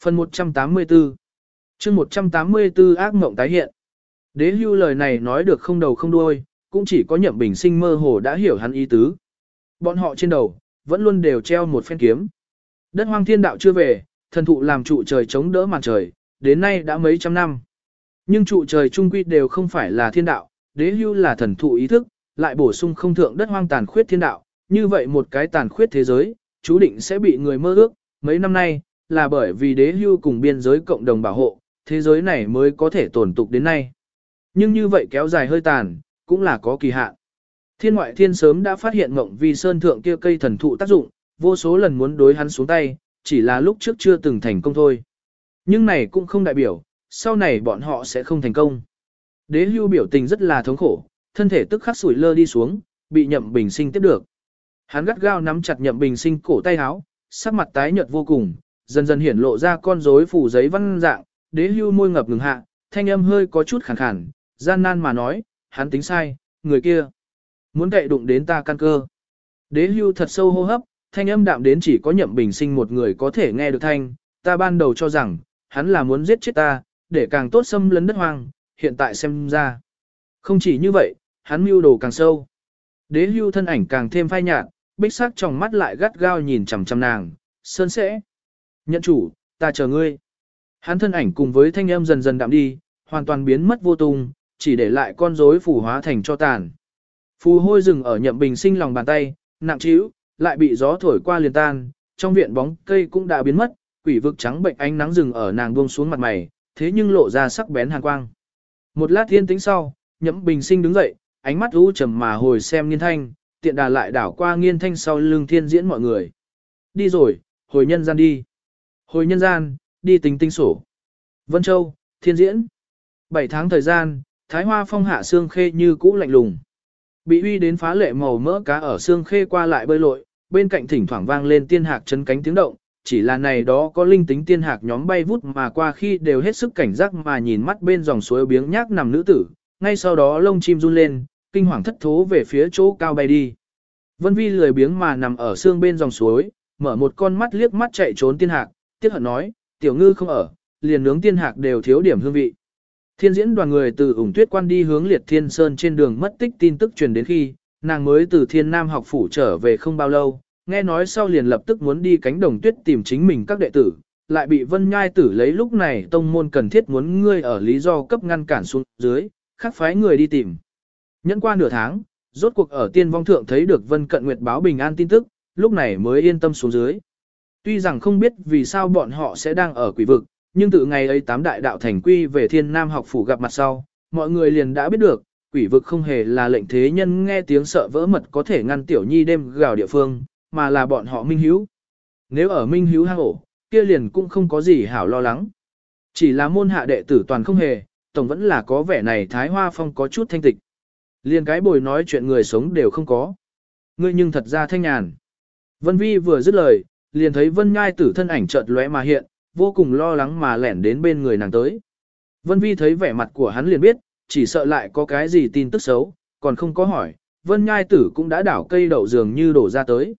Phần 184 chương 184 ác mộng tái hiện. Đế hưu lời này nói được không đầu không đuôi, cũng chỉ có nhậm bình sinh mơ hồ đã hiểu hắn ý tứ. Bọn họ trên đầu, vẫn luôn đều treo một phen kiếm. Đất hoang thiên đạo chưa về, thần thụ làm trụ trời chống đỡ màn trời, đến nay đã mấy trăm năm. Nhưng trụ trời trung quy đều không phải là thiên đạo, đế hưu là thần thụ ý thức, lại bổ sung không thượng đất hoang tàn khuyết thiên đạo, như vậy một cái tàn khuyết thế giới, chú định sẽ bị người mơ ước. Mấy năm nay, là bởi vì đế hưu cùng biên giới cộng đồng bảo hộ, thế giới này mới có thể tồn tục đến nay. Nhưng như vậy kéo dài hơi tàn, cũng là có kỳ hạn. Thiên ngoại thiên sớm đã phát hiện mộng vi sơn thượng kia cây thần thụ tác dụng, vô số lần muốn đối hắn xuống tay, chỉ là lúc trước chưa từng thành công thôi. Nhưng này cũng không đại biểu, sau này bọn họ sẽ không thành công. Đế hưu biểu tình rất là thống khổ, thân thể tức khắc sủi lơ đi xuống, bị nhậm bình sinh tiếp được. Hắn gắt gao nắm chặt nhậm bình sinh cổ tay áo, sắc mặt tái nhợt vô cùng, dần dần hiển lộ ra con rối phủ giấy văn dạng, đế hưu môi ngập ngừng hạ, thanh âm hơi có chút khàn khàn, gian nan mà nói, hắn tính sai, người kia. Muốn cậy đụng đến ta căn cơ. Đế hưu thật sâu hô hấp, thanh âm đạm đến chỉ có nhậm bình sinh một người có thể nghe được thanh, ta ban đầu cho rằng, hắn là muốn giết chết ta, để càng tốt xâm lấn đất hoang, hiện tại xem ra. Không chỉ như vậy, hắn mưu đồ càng sâu. Đế hưu thân ảnh càng thêm phai nhạt, bích sắc trong mắt lại gắt gao nhìn chằm chằm nàng, sơn sẽ. Nhận chủ, ta chờ ngươi. Hắn thân ảnh cùng với thanh âm dần dần đạm đi, hoàn toàn biến mất vô tung, chỉ để lại con rối phủ hóa thành cho tàn. Phù hôi rừng ở nhậm bình sinh lòng bàn tay, nặng trĩu, lại bị gió thổi qua liền tan, trong viện bóng cây cũng đã biến mất, quỷ vực trắng bệnh ánh nắng rừng ở nàng buông xuống mặt mày, thế nhưng lộ ra sắc bén hàn quang. Một lát thiên tính sau, nhậm bình sinh đứng dậy, ánh mắt u trầm mà hồi xem nghiên thanh, tiện đà lại đảo qua nghiên thanh sau lưng thiên diễn mọi người. Đi rồi, hồi nhân gian đi. Hồi nhân gian, đi tính tinh sổ. Vân Châu, thiên diễn. 7 tháng thời gian, Thái Hoa phong hạ xương khê như cũ lạnh lùng. Bị uy đến phá lệ màu mỡ cá ở xương khê qua lại bơi lội, bên cạnh thỉnh thoảng vang lên tiên hạc chấn cánh tiếng động, chỉ là này đó có linh tính tiên hạc nhóm bay vút mà qua khi đều hết sức cảnh giác mà nhìn mắt bên dòng suối biếng nhác nằm nữ tử, ngay sau đó lông chim run lên, kinh hoàng thất thố về phía chỗ cao bay đi. Vân Vi lười biếng mà nằm ở xương bên dòng suối, mở một con mắt liếc mắt chạy trốn tiên hạc, tiếc hận nói, tiểu ngư không ở, liền nướng tiên hạc đều thiếu điểm hương vị. Thiên diễn đoàn người từ ủng tuyết quan đi hướng liệt thiên sơn trên đường mất tích tin tức truyền đến khi, nàng mới từ thiên nam học phủ trở về không bao lâu, nghe nói sau liền lập tức muốn đi cánh đồng tuyết tìm chính mình các đệ tử, lại bị vân nhai tử lấy lúc này tông môn cần thiết muốn ngươi ở lý do cấp ngăn cản xuống dưới, khắc phái người đi tìm. Nhẫn qua nửa tháng, rốt cuộc ở tiên vong thượng thấy được vân cận nguyệt báo bình an tin tức, lúc này mới yên tâm xuống dưới. Tuy rằng không biết vì sao bọn họ sẽ đang ở quỷ vực, nhưng từ ngày ấy tám đại đạo thành quy về thiên nam học phủ gặp mặt sau, mọi người liền đã biết được, quỷ vực không hề là lệnh thế nhân nghe tiếng sợ vỡ mật có thể ngăn tiểu nhi đêm gào địa phương, mà là bọn họ minh hiếu. Nếu ở minh hiếu hang ổ, kia liền cũng không có gì hảo lo lắng. Chỉ là môn hạ đệ tử toàn không hề, tổng vẫn là có vẻ này thái hoa phong có chút thanh tịch. Liền cái bồi nói chuyện người sống đều không có. Ngươi nhưng thật ra thanh nhàn. Vân Vi vừa dứt lời, liền thấy Vân Nhai tử thân ảnh chợt lóe mà hiện, vô cùng lo lắng mà lẻn đến bên người nàng tới. Vân Vi thấy vẻ mặt của hắn liền biết, chỉ sợ lại có cái gì tin tức xấu, còn không có hỏi, Vân Nhai tử cũng đã đảo cây đậu dường như đổ ra tới.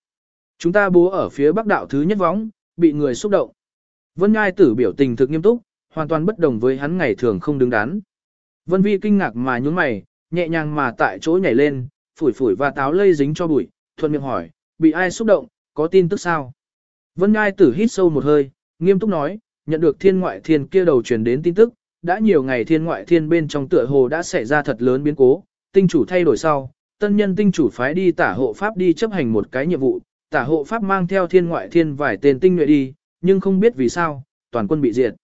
Chúng ta bố ở phía bắc đạo thứ nhất võng, bị người xúc động. Vân Nhai tử biểu tình thực nghiêm túc, hoàn toàn bất đồng với hắn ngày thường không đứng đắn. Vân Vi kinh ngạc mà nhún mày, nhẹ nhàng mà tại chỗ nhảy lên, phủi phủi và táo lây dính cho bụi, thuận miệng hỏi, bị ai xúc động, có tin tức sao? Vân Nhai tử hít sâu một hơi, nghiêm túc nói, nhận được thiên ngoại thiên kia đầu truyền đến tin tức, đã nhiều ngày thiên ngoại thiên bên trong tựa hồ đã xảy ra thật lớn biến cố, tinh chủ thay đổi sau, tân nhân tinh chủ phái đi tả hộ pháp đi chấp hành một cái nhiệm vụ, tả hộ pháp mang theo thiên ngoại thiên vài tên tinh nhuệ đi, nhưng không biết vì sao, toàn quân bị diệt.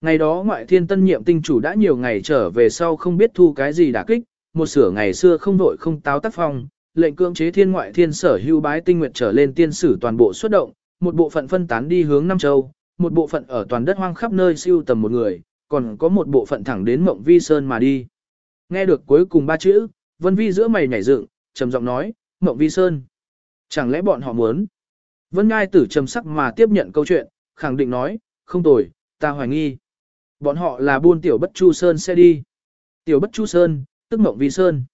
Ngày đó ngoại thiên tân nhiệm tinh chủ đã nhiều ngày trở về sau không biết thu cái gì đả kích, một sửa ngày xưa không vội không táo tác phong, lệnh cưỡng chế thiên ngoại thiên sở hưu bái tinh nguyện trở lên tiên sử toàn bộ xuất động, một bộ phận phân tán đi hướng Nam Châu, một bộ phận ở toàn đất hoang khắp nơi siêu tầm một người, còn có một bộ phận thẳng đến Mộng Vi Sơn mà đi. Nghe được cuối cùng ba chữ, Vân Vi giữa mày nhảy dựng, trầm giọng nói, Mộng Vi Sơn. Chẳng lẽ bọn họ muốn? Vân Ngai tử trầm sắc mà tiếp nhận câu chuyện, khẳng định nói, không tồi, ta hoài nghi. Bọn họ là buôn tiểu bất chu sơn sẽ đi. Tiểu bất chu sơn, tức Mộng Vi Sơn.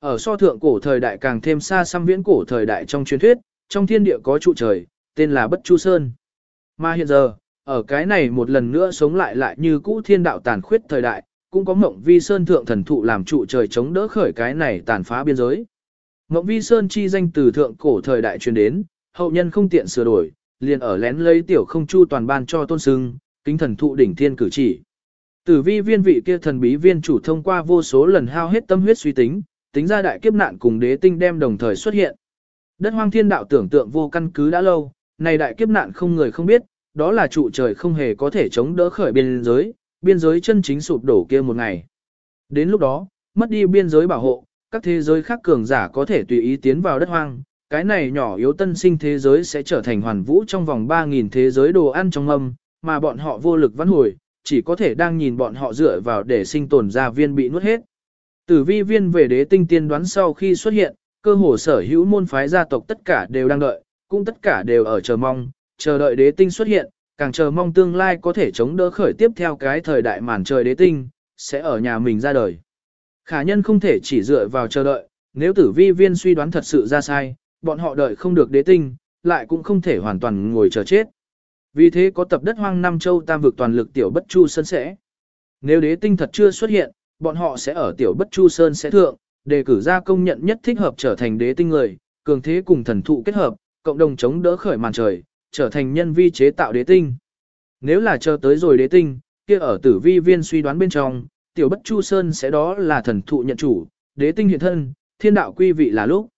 Ở so thượng cổ thời đại càng thêm xa xăm viễn cổ thời đại trong truyền thuyết, trong thiên địa có trụ trời, tên là Bất Chu Sơn. Mà hiện giờ, ở cái này một lần nữa sống lại lại như cũ thiên đạo tàn khuyết thời đại, cũng có Mộng Vi Sơn thượng thần thụ làm trụ trời chống đỡ khởi cái này tàn phá biên giới. Mộng Vi Sơn chi danh từ thượng cổ thời đại truyền đến, hậu nhân không tiện sửa đổi, liền ở lén lấy tiểu không chu toàn ban cho tôn sưng, kính thần thụ đỉnh thiên cử chỉ. Tử vi viên vị kia thần bí viên chủ thông qua vô số lần hao hết tâm huyết suy tính, tính ra đại kiếp nạn cùng đế tinh đem đồng thời xuất hiện. Đất hoang thiên đạo tưởng tượng vô căn cứ đã lâu, này đại kiếp nạn không người không biết, đó là trụ trời không hề có thể chống đỡ khởi biên giới, biên giới chân chính sụp đổ kia một ngày. Đến lúc đó, mất đi biên giới bảo hộ, các thế giới khác cường giả có thể tùy ý tiến vào đất hoang, cái này nhỏ yếu tân sinh thế giới sẽ trở thành hoàn vũ trong vòng 3.000 thế giới đồ ăn trong âm, mà bọn họ vô lực vãn hồi, chỉ có thể đang nhìn bọn họ dựa vào để sinh tồn ra viên bị nuốt hết. Tử vi viên về đế tinh tiên đoán sau khi xuất hiện, cơ hồ sở hữu môn phái gia tộc tất cả đều đang đợi, cũng tất cả đều ở chờ mong, chờ đợi đế tinh xuất hiện, càng chờ mong tương lai có thể chống đỡ khởi tiếp theo cái thời đại màn trời đế tinh, sẽ ở nhà mình ra đời. Khả nhân không thể chỉ dựa vào chờ đợi, nếu tử vi viên suy đoán thật sự ra sai, bọn họ đợi không được đế tinh, lại cũng không thể hoàn toàn ngồi chờ chết. Vì thế có tập đất hoang nam châu tam vực toàn lực tiểu bất chu sơn sẽ. Nếu đế tinh thật chưa xuất hiện, bọn họ sẽ ở tiểu bất chu sơn sẽ thượng, đề cử ra công nhận nhất thích hợp trở thành đế tinh người, cường thế cùng thần thụ kết hợp, cộng đồng chống đỡ khởi màn trời, trở thành nhân vi chế tạo đế tinh. Nếu là chờ tới rồi đế tinh, kia ở tử vi viên suy đoán bên trong, tiểu bất chu sơn sẽ đó là thần thụ nhận chủ, đế tinh hiện thân, thiên đạo quy vị là lúc.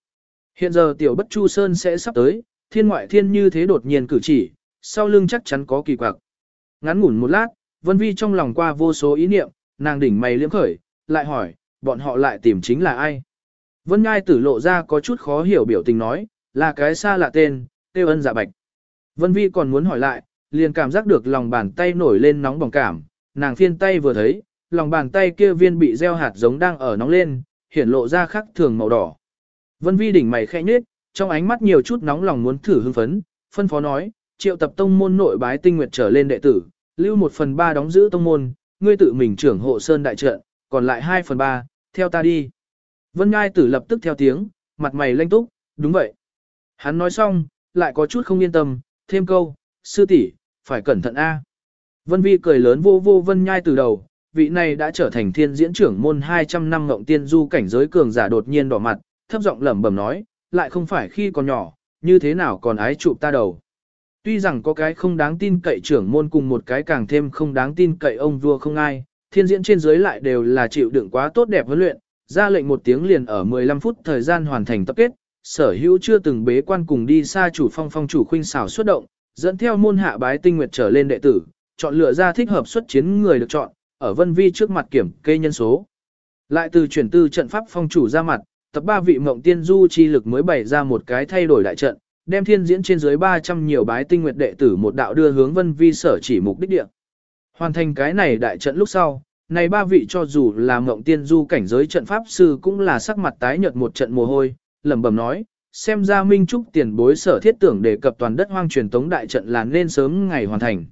Hiện giờ tiểu bất chu sơn sẽ sắp tới, thiên ngoại thiên như thế đột nhiên cử chỉ, sau lưng chắc chắn có kỳ quặc. Ngắn ngủn một lát, Vân Vi trong lòng qua vô số ý niệm, nàng đỉnh mày liếm khởi, lại hỏi, bọn họ lại tìm chính là ai? Vân Ngai tử lộ ra có chút khó hiểu biểu tình nói, là cái xa lạ tên, tiêu ân dạ bạch. Vân Vi còn muốn hỏi lại, liền cảm giác được lòng bàn tay nổi lên nóng bỏng cảm, nàng phiên tay vừa thấy, lòng bàn tay kia viên bị gieo hạt giống đang ở nóng lên, hiển lộ ra khắc thường màu đỏ. Vân Vi đỉnh mày khẽ nhếch, trong ánh mắt nhiều chút nóng lòng muốn thử hưng phấn, phân phó nói, triệu tập tông môn nội bái tinh nguyệt trở lên đệ tử, lưu một phần ba đóng giữ tông môn, ngươi tự mình trưởng hộ sơn đại trận, còn lại 2 phần 3, theo ta đi. Vân Ngai tử lập tức theo tiếng, mặt mày lanh túc, đúng vậy. Hắn nói xong, lại có chút không yên tâm, thêm câu, sư tỷ, phải cẩn thận a. Vân Vi cười lớn vô vô vân nhai từ đầu, vị này đã trở thành thiên diễn trưởng môn 200 năm ngộng tiên du cảnh giới cường giả đột nhiên đỏ mặt, thấp giọng lẩm bẩm nói, lại không phải khi còn nhỏ, như thế nào còn ái chụp ta đầu. Tuy rằng có cái không đáng tin cậy trưởng môn cùng một cái càng thêm không đáng tin cậy ông vua không ai, thiên diễn trên dưới lại đều là chịu đựng quá tốt đẹp huấn luyện, ra lệnh một tiếng liền ở 15 phút thời gian hoàn thành tập kết, sở hữu chưa từng bế quan cùng đi xa chủ phong phong chủ khuynh xảo xuất động, dẫn theo môn hạ bái tinh nguyệt trở lên đệ tử, chọn lựa ra thích hợp xuất chiến người được chọn, ở vân vi trước mặt kiểm kê nhân số. Lại từ chuyển tư trận pháp phong chủ ra mặt, tập ba vị mộng tiên du chi lực mới bày ra một cái thay đổi đại trận, đem thiên diễn trên dưới 300 nhiều bái tinh nguyệt đệ tử một đạo đưa hướng vân vi sở chỉ mục đích địa. Hoàn thành cái này đại trận lúc sau, này ba vị cho dù là mộng tiên du cảnh giới trận pháp sư cũng là sắc mặt tái nhợt một trận mồ hôi, lẩm bẩm nói, xem ra Minh Trúc tiền bối sở thiết tưởng đề cập toàn đất hoang truyền tống đại trận là nên sớm ngày hoàn thành.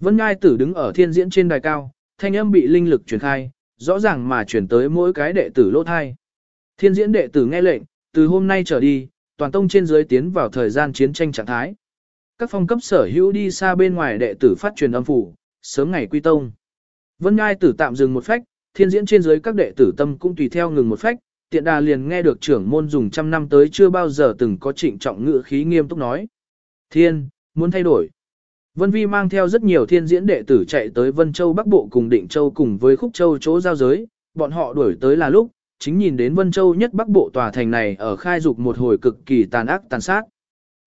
Vân Ngai Tử đứng ở thiên diễn trên đài cao, thanh âm bị linh lực truyền khai, rõ ràng mà truyền tới mỗi cái đệ tử lỗ thai. Thiên diễn đệ tử nghe lệnh, từ hôm nay trở đi, toàn tông trên dưới tiến vào thời gian chiến tranh trạng thái. Các phong cấp sở hữu đi xa bên ngoài đệ tử phát truyền âm phủ, sớm ngày quy tông. Vân Ngai Tử tạm dừng một phách, thiên diễn trên dưới các đệ tử tâm cũng tùy theo ngừng một phách, tiện đà liền nghe được trưởng môn dùng trăm năm tới chưa bao giờ từng có trịnh trọng ngữ khí nghiêm túc nói. Thiên, muốn thay đổi. Vân Vi mang theo rất nhiều thiên diễn đệ tử chạy tới Vân Châu Bắc Bộ cùng Định Châu cùng với Khúc Châu chỗ giao giới, bọn họ đuổi tới là lúc, chính nhìn đến Vân Châu nhất Bắc Bộ tòa thành này ở khai dục một hồi cực kỳ tàn ác tàn sát.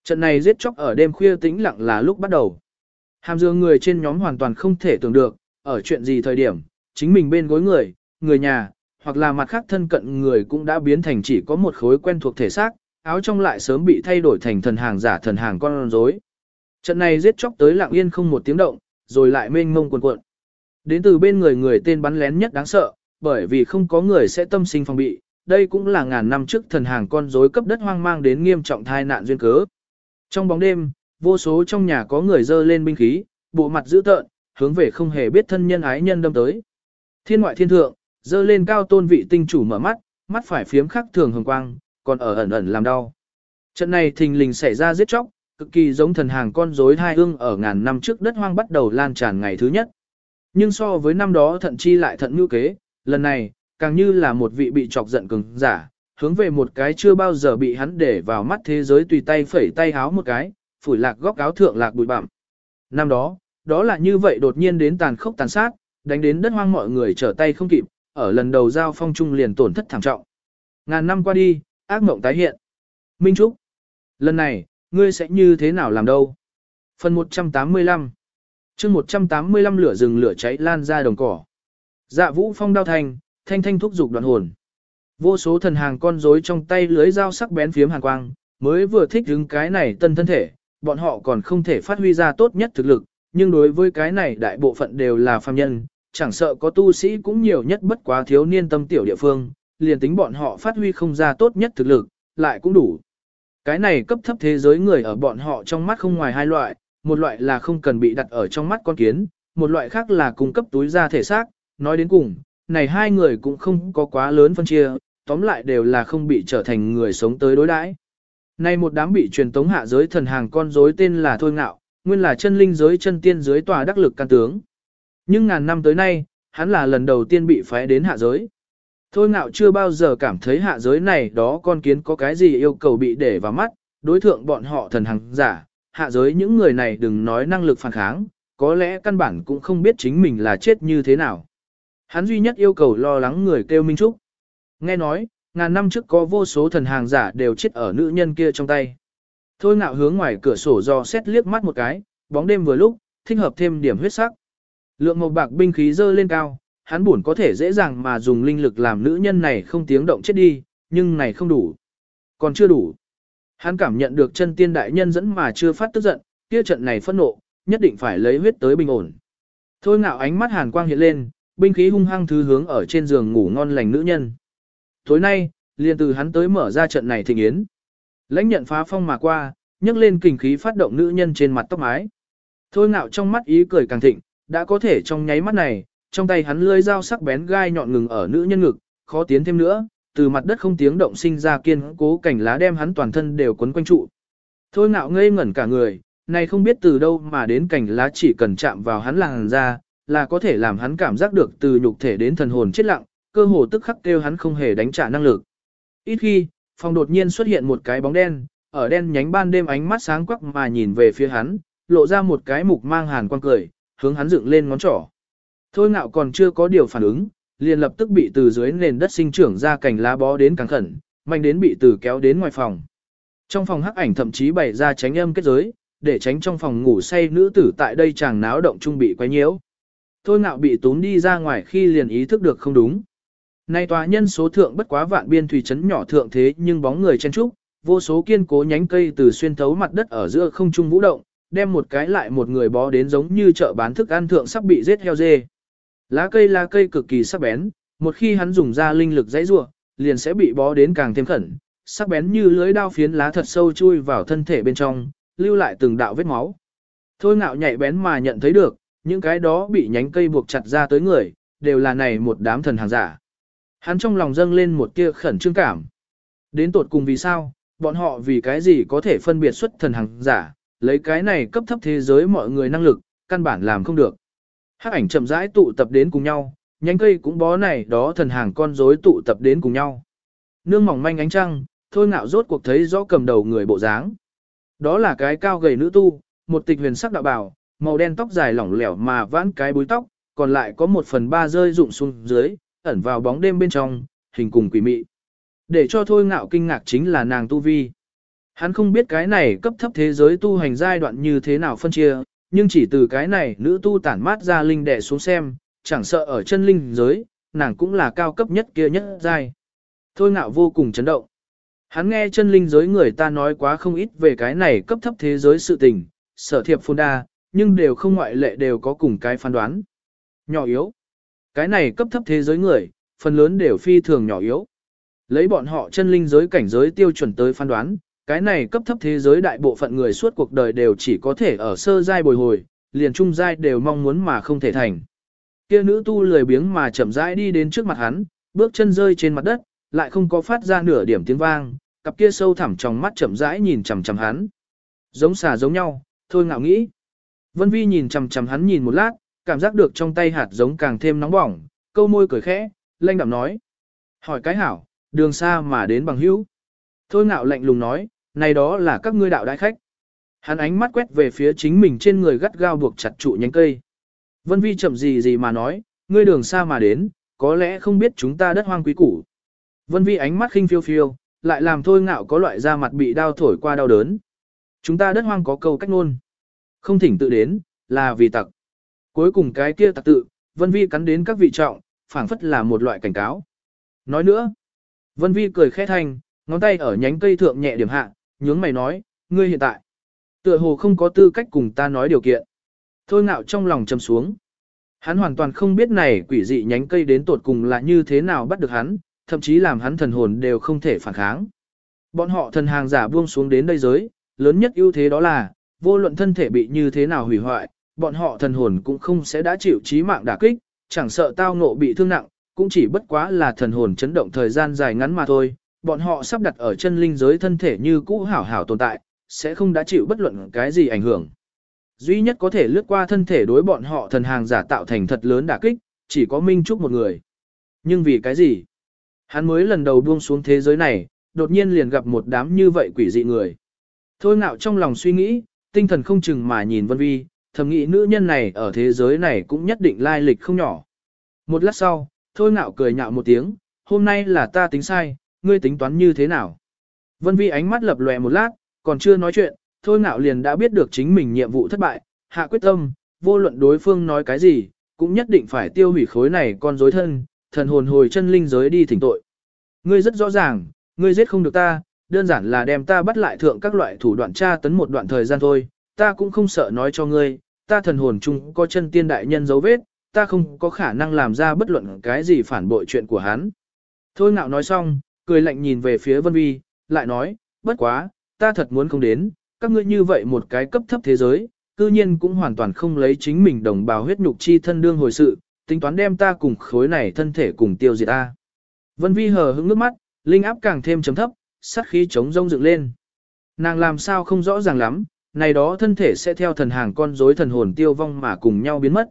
Trận này giết chóc ở đêm khuya tĩnh lặng là lúc bắt đầu. Hàm dương người trên nhóm hoàn toàn không thể tưởng được, ở chuyện gì thời điểm, chính mình bên gối người, người nhà, hoặc là mặt khác thân cận người cũng đã biến thành chỉ có một khối quen thuộc thể xác, áo trong lại sớm bị thay đổi thành thần hàng giả thần hàng con rối. Trận này giết chóc tới lặng yên không một tiếng động, rồi lại mênh mông cuồn cuộn. Đến từ bên người người tên bắn lén nhất đáng sợ, bởi vì không có người sẽ tâm sinh phòng bị, đây cũng là ngàn năm trước thần hàng con rối cấp đất hoang mang đến nghiêm trọng thai nạn duyên cớ. Trong bóng đêm, vô số trong nhà có người dơ lên binh khí, bộ mặt dữ tợn, hướng về không hề biết thân nhân ái nhân đâm tới. Thiên ngoại thiên thượng, dơ lên cao tôn vị tinh chủ mở mắt, mắt phải phiếm khắc thường hồng quang, còn ở ẩn ẩn làm đau. Trận này thình lình xảy ra giết chóc, cực kỳ giống thần hàng con rối hai hương ở ngàn năm trước đất hoang bắt đầu lan tràn ngày thứ nhất. Nhưng so với năm đó thận chi lại thận ngữ kế, lần này, càng như là một vị bị chọc giận cứng, giả, hướng về một cái chưa bao giờ bị hắn để vào mắt thế giới tùy tay phẩy tay háo một cái, phủi lạc góc áo thượng lạc bụi bặm. Năm đó, đó là như vậy đột nhiên đến tàn khốc tàn sát, đánh đến đất hoang mọi người trở tay không kịp, ở lần đầu giao phong trung liền tổn thất thảm trọng. Ngàn năm qua đi, ác mộng tái hiện. Minh Trúc, lần này, ngươi sẽ như thế nào làm đâu? Phần 185 chương 185 lửa rừng lửa cháy lan ra đồng cỏ. Dạ vũ phong đao thành, thanh thanh thúc dục đoạn hồn. Vô số thần hàng con rối trong tay lưới dao sắc bén phiếm hàn quang, mới vừa thích đứng cái này tân thân thể, bọn họ còn không thể phát huy ra tốt nhất thực lực, nhưng đối với cái này đại bộ phận đều là phàm nhân, chẳng sợ có tu sĩ cũng nhiều nhất bất quá thiếu niên tâm tiểu địa phương, liền tính bọn họ phát huy không ra tốt nhất thực lực, lại cũng đủ. Cái này cấp thấp thế giới người ở bọn họ trong mắt không ngoài hai loại, một loại là không cần bị đặt ở trong mắt con kiến, một loại khác là cung cấp túi ra thể xác, nói đến cùng, này hai người cũng không có quá lớn phân chia, tóm lại đều là không bị trở thành người sống tới đối đãi. Này một đám bị truyền tống hạ giới thần hàng con rối tên là Thôi Ngạo, nguyên là chân linh giới chân tiên giới tòa đắc lực can tướng. Nhưng ngàn năm tới nay, hắn là lần đầu tiên bị phái đến hạ giới. Thôi ngạo chưa bao giờ cảm thấy hạ giới này đó con kiến có cái gì yêu cầu bị để vào mắt, đối thượng bọn họ thần hàng giả, hạ giới những người này đừng nói năng lực phản kháng, có lẽ căn bản cũng không biết chính mình là chết như thế nào. Hắn duy nhất yêu cầu lo lắng người kêu Minh Trúc. Nghe nói, ngàn năm trước có vô số thần hàng giả đều chết ở nữ nhân kia trong tay. Thôi ngạo hướng ngoài cửa sổ do xét liếc mắt một cái, bóng đêm vừa lúc, thích hợp thêm điểm huyết sắc. Lượng màu bạc binh khí dơ lên cao, hắn buồn có thể dễ dàng mà dùng linh lực làm nữ nhân này không tiếng động chết đi, nhưng này không đủ. Còn chưa đủ. Hắn cảm nhận được chân tiên đại nhân dẫn mà chưa phát tức giận, kia trận này phẫn nộ, nhất định phải lấy huyết tới bình ổn. Thôi ngạo ánh mắt hàn quang hiện lên, binh khí hung hăng thứ hướng ở trên giường ngủ ngon lành nữ nhân. Tối nay, liền từ hắn tới mở ra trận này thịnh yến. Lãnh nhận phá phong mà qua, nhấc lên kình khí phát động nữ nhân trên mặt tóc mái. Thôi ngạo trong mắt ý cười càng thịnh, đã có thể trong nháy mắt này, trong tay hắn lưỡi dao sắc bén gai nhọn ngừng ở nữ nhân ngực, khó tiến thêm nữa, từ mặt đất không tiếng động sinh ra kiên cố cảnh lá đem hắn toàn thân đều quấn quanh trụ. Thôi ngạo ngây ngẩn cả người, Này không biết từ đâu mà đến cảnh lá chỉ cần chạm vào hắn làng ra, là có thể làm hắn cảm giác được từ nhục thể đến thần hồn chết lặng, cơ hồ tức khắc kêu hắn không hề đánh trả năng lực. Ít khi, phòng đột nhiên xuất hiện một cái bóng đen, ở đen nhánh ban đêm ánh mắt sáng quắc mà nhìn về phía hắn, lộ ra một cái mục mang hàn quang cười, hướng hắn dựng lên ngón trỏ. Thôi ngạo còn chưa có điều phản ứng, liền lập tức bị từ dưới nền đất sinh trưởng ra cành lá bó đến càng khẩn, mạnh đến bị từ kéo đến ngoài phòng. Trong phòng hắc ảnh thậm chí bày ra tránh âm kết giới, để tránh trong phòng ngủ say nữ tử tại đây chàng náo động trung bị quấy nhiễu. Thôi ngạo bị tốn đi ra ngoài khi liền ý thức được không đúng. Nay tòa nhân số thượng bất quá vạn biên thủy trấn nhỏ thượng thế nhưng bóng người chen trúc, vô số kiên cố nhánh cây từ xuyên thấu mặt đất ở giữa không trung vũ động, đem một cái lại một người bó đến giống như chợ bán thức ăn thượng sắp bị giết heo dê. Lá cây lá cây cực kỳ sắc bén, một khi hắn dùng ra linh lực dãy rủa, liền sẽ bị bó đến càng thêm khẩn, sắc bén như lưới đao phiến lá thật sâu chui vào thân thể bên trong, lưu lại từng đạo vết máu. Thôi ngạo nhạy bén mà nhận thấy được, những cái đó bị nhánh cây buộc chặt ra tới người, đều là này một đám thần hàng giả. Hắn trong lòng dâng lên một tia khẩn trương cảm. Đến tột cùng vì sao, bọn họ vì cái gì có thể phân biệt xuất thần hàng giả, lấy cái này cấp thấp thế giới mọi người năng lực, căn bản làm không được. Hắc ảnh chậm rãi tụ tập đến cùng nhau, nhánh cây cũng bó này đó thần hàng con rối tụ tập đến cùng nhau. Nương mỏng manh ánh trăng, thôi ngạo rốt cuộc thấy rõ cầm đầu người bộ dáng. Đó là cái cao gầy nữ tu, một tịch huyền sắc đạo bảo màu đen tóc dài lỏng lẻo mà vãn cái búi tóc, còn lại có một phần ba rơi rụng xuống dưới, ẩn vào bóng đêm bên trong, hình cùng quỷ mị. Để cho thôi ngạo kinh ngạc chính là nàng tu vi. Hắn không biết cái này cấp thấp thế giới tu hành giai đoạn như thế nào phân chia, nhưng chỉ từ cái này nữ tu tản mát ra linh đệ xuống xem, chẳng sợ ở chân linh giới, nàng cũng là cao cấp nhất kia nhất giai. Thôi ngạo vô cùng chấn động. Hắn nghe chân linh giới người ta nói quá không ít về cái này cấp thấp thế giới sự tình, sở thiệp phôn đa, nhưng đều không ngoại lệ đều có cùng cái phán đoán. Nhỏ yếu. Cái này cấp thấp thế giới người, phần lớn đều phi thường nhỏ yếu. Lấy bọn họ chân linh giới cảnh giới tiêu chuẩn tới phán đoán, cái này cấp thấp thế giới đại bộ phận người suốt cuộc đời đều chỉ có thể ở sơ giai bồi hồi, liền trung giai đều mong muốn mà không thể thành. Kia nữ tu lười biếng mà chậm rãi đi đến trước mặt hắn, bước chân rơi trên mặt đất, lại không có phát ra nửa điểm tiếng vang, cặp kia sâu thẳm trong mắt chậm rãi nhìn chằm chằm hắn. Giống xà giống nhau, thôi ngạo nghĩ. Vân Vi nhìn chằm chằm hắn nhìn một lát, cảm giác được trong tay hạt giống càng thêm nóng bỏng, câu môi cười khẽ, lanh đạm nói. Hỏi cái hảo, đường xa mà đến bằng hữu. Thôi ngạo lạnh lùng nói, này đó là các ngươi đạo đại khách. Hắn ánh mắt quét về phía chính mình trên người gắt gao buộc chặt trụ nhánh cây. Vân Vi chậm gì gì mà nói, ngươi đường xa mà đến, có lẽ không biết chúng ta đất hoang quý củ. Vân Vi ánh mắt khinh phiêu phiêu, lại làm thôi ngạo có loại da mặt bị đau thổi qua đau đớn. Chúng ta đất hoang có câu cách ngôn. Không thỉnh tự đến, là vì tặc. Cuối cùng cái kia tặc tự, Vân Vi cắn đến các vị trọng, phảng phất là một loại cảnh cáo. Nói nữa, Vân Vi cười khẽ thanh, ngón tay ở nhánh cây thượng nhẹ điểm hạ, nhướng mày nói, ngươi hiện tại, tựa hồ không có tư cách cùng ta nói điều kiện. Thôi ngạo trong lòng trầm xuống. Hắn hoàn toàn không biết này quỷ dị nhánh cây đến tột cùng là như thế nào bắt được hắn, thậm chí làm hắn thần hồn đều không thể phản kháng. Bọn họ thần hàng giả buông xuống đến đây giới, lớn nhất ưu thế đó là, vô luận thân thể bị như thế nào hủy hoại, bọn họ thần hồn cũng không sẽ đã chịu chí mạng đả kích, chẳng sợ tao ngộ bị thương nặng, cũng chỉ bất quá là thần hồn chấn động thời gian dài ngắn mà thôi. Bọn họ sắp đặt ở chân linh giới thân thể như cũ hảo hảo tồn tại, sẽ không đã chịu bất luận cái gì ảnh hưởng. Duy nhất có thể lướt qua thân thể đối bọn họ thần hàng giả tạo thành thật lớn đả kích, chỉ có Minh Trúc một người. Nhưng vì cái gì? Hắn mới lần đầu buông xuống thế giới này, đột nhiên liền gặp một đám như vậy quỷ dị người. Thôi ngạo trong lòng suy nghĩ, tinh thần không chừng mà nhìn Vân Vi, thầm nghĩ nữ nhân này ở thế giới này cũng nhất định lai lịch không nhỏ. Một lát sau, thôi ngạo cười nhạo một tiếng, hôm nay là ta tính sai, ngươi tính toán như thế nào? Vân Vi ánh mắt lập lòe một lát, còn chưa nói chuyện, thôi ngạo liền đã biết được chính mình nhiệm vụ thất bại, hạ quyết tâm, vô luận đối phương nói cái gì, cũng nhất định phải tiêu hủy khối này con dối thân, thần hồn hồi chân linh giới đi thỉnh tội. Ngươi rất rõ ràng, ngươi giết không được ta, đơn giản là đem ta bắt lại thượng các loại thủ đoạn tra tấn một đoạn thời gian thôi, ta cũng không sợ nói cho ngươi, ta thần hồn chung có chân tiên đại nhân dấu vết, ta không có khả năng làm ra bất luận cái gì phản bội chuyện của hắn. Thôi ngạo nói xong, cười lạnh nhìn về phía Vân Vi, lại nói, bất quá, ta thật muốn không đến, các ngươi như vậy một cái cấp thấp thế giới, cư nhiên cũng hoàn toàn không lấy chính mình đồng bào huyết nhục chi thân đương hồi sự, tính toán đem ta cùng khối này thân thể cùng tiêu diệt ta. Vân Vi hờ hững nước mắt, linh áp càng thêm chấm thấp, sát khí chống rông dựng lên. Nàng làm sao không rõ ràng lắm, này đó thân thể sẽ theo thần hàng con rối thần hồn tiêu vong mà cùng nhau biến mất.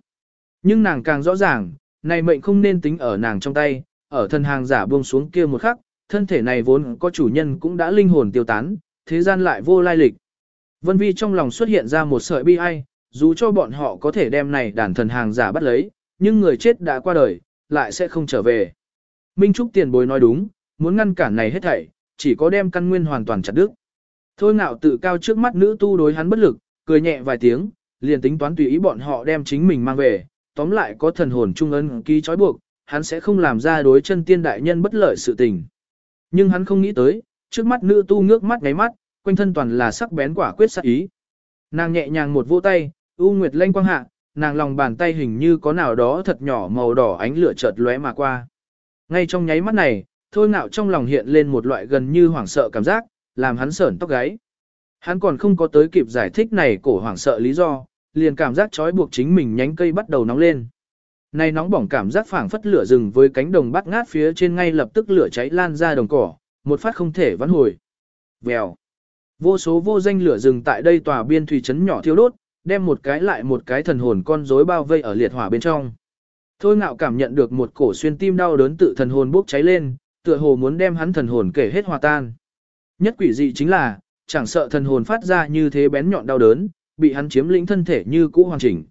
Nhưng nàng càng rõ ràng, này mệnh không nên tính ở nàng trong tay, ở thần hàng giả buông xuống kia một khắc, thân thể này vốn có chủ nhân cũng đã linh hồn tiêu tán, thế gian lại vô lai lịch. Vân Vi trong lòng xuất hiện ra một sợi bi ai, dù cho bọn họ có thể đem này đàn thần hàng giả bắt lấy, nhưng người chết đã qua đời, lại sẽ không trở về. Minh Trúc tiền bối nói đúng, muốn ngăn cản này hết thảy, chỉ có đem căn nguyên hoàn toàn chặt đứt. Thôi ngạo tự cao trước mắt nữ tu đối hắn bất lực, cười nhẹ vài tiếng, liền tính toán tùy ý bọn họ đem chính mình mang về, tóm lại có thần hồn trung ân ký trói buộc, hắn sẽ không làm ra đối chân tiên đại nhân bất lợi sự tình. Nhưng hắn không nghĩ tới, trước mắt nữ tu ngước mắt ngáy mắt, quanh thân toàn là sắc bén quả quyết sắc ý. Nàng nhẹ nhàng một vỗ tay, u nguyệt lanh quang hạ, nàng lòng bàn tay hình như có nào đó thật nhỏ màu đỏ ánh lửa chợt lóe mà qua. Ngay trong nháy mắt này, thôi ngạo trong lòng hiện lên một loại gần như hoảng sợ cảm giác, làm hắn sởn tóc gáy. Hắn còn không có tới kịp giải thích này cổ hoảng sợ lý do, liền cảm giác trói buộc chính mình nhánh cây bắt đầu nóng lên. Này nóng bỏng cảm giác phảng phất lửa rừng với cánh đồng bắt ngát phía trên ngay lập tức lửa cháy lan ra đồng cỏ, một phát không thể vãn hồi. Vèo. Vô số vô danh lửa rừng tại đây tòa biên thủy trấn nhỏ thiêu đốt, đem một cái lại một cái thần hồn con rối bao vây ở liệt hỏa bên trong. Thôi ngạo cảm nhận được một cổ xuyên tim đau đớn tự thần hồn bốc cháy lên, tựa hồ muốn đem hắn thần hồn kể hết hòa tan. Nhất quỷ dị chính là, chẳng sợ thần hồn phát ra như thế bén nhọn đau đớn, bị hắn chiếm lĩnh thân thể như cũ hoàn chỉnh.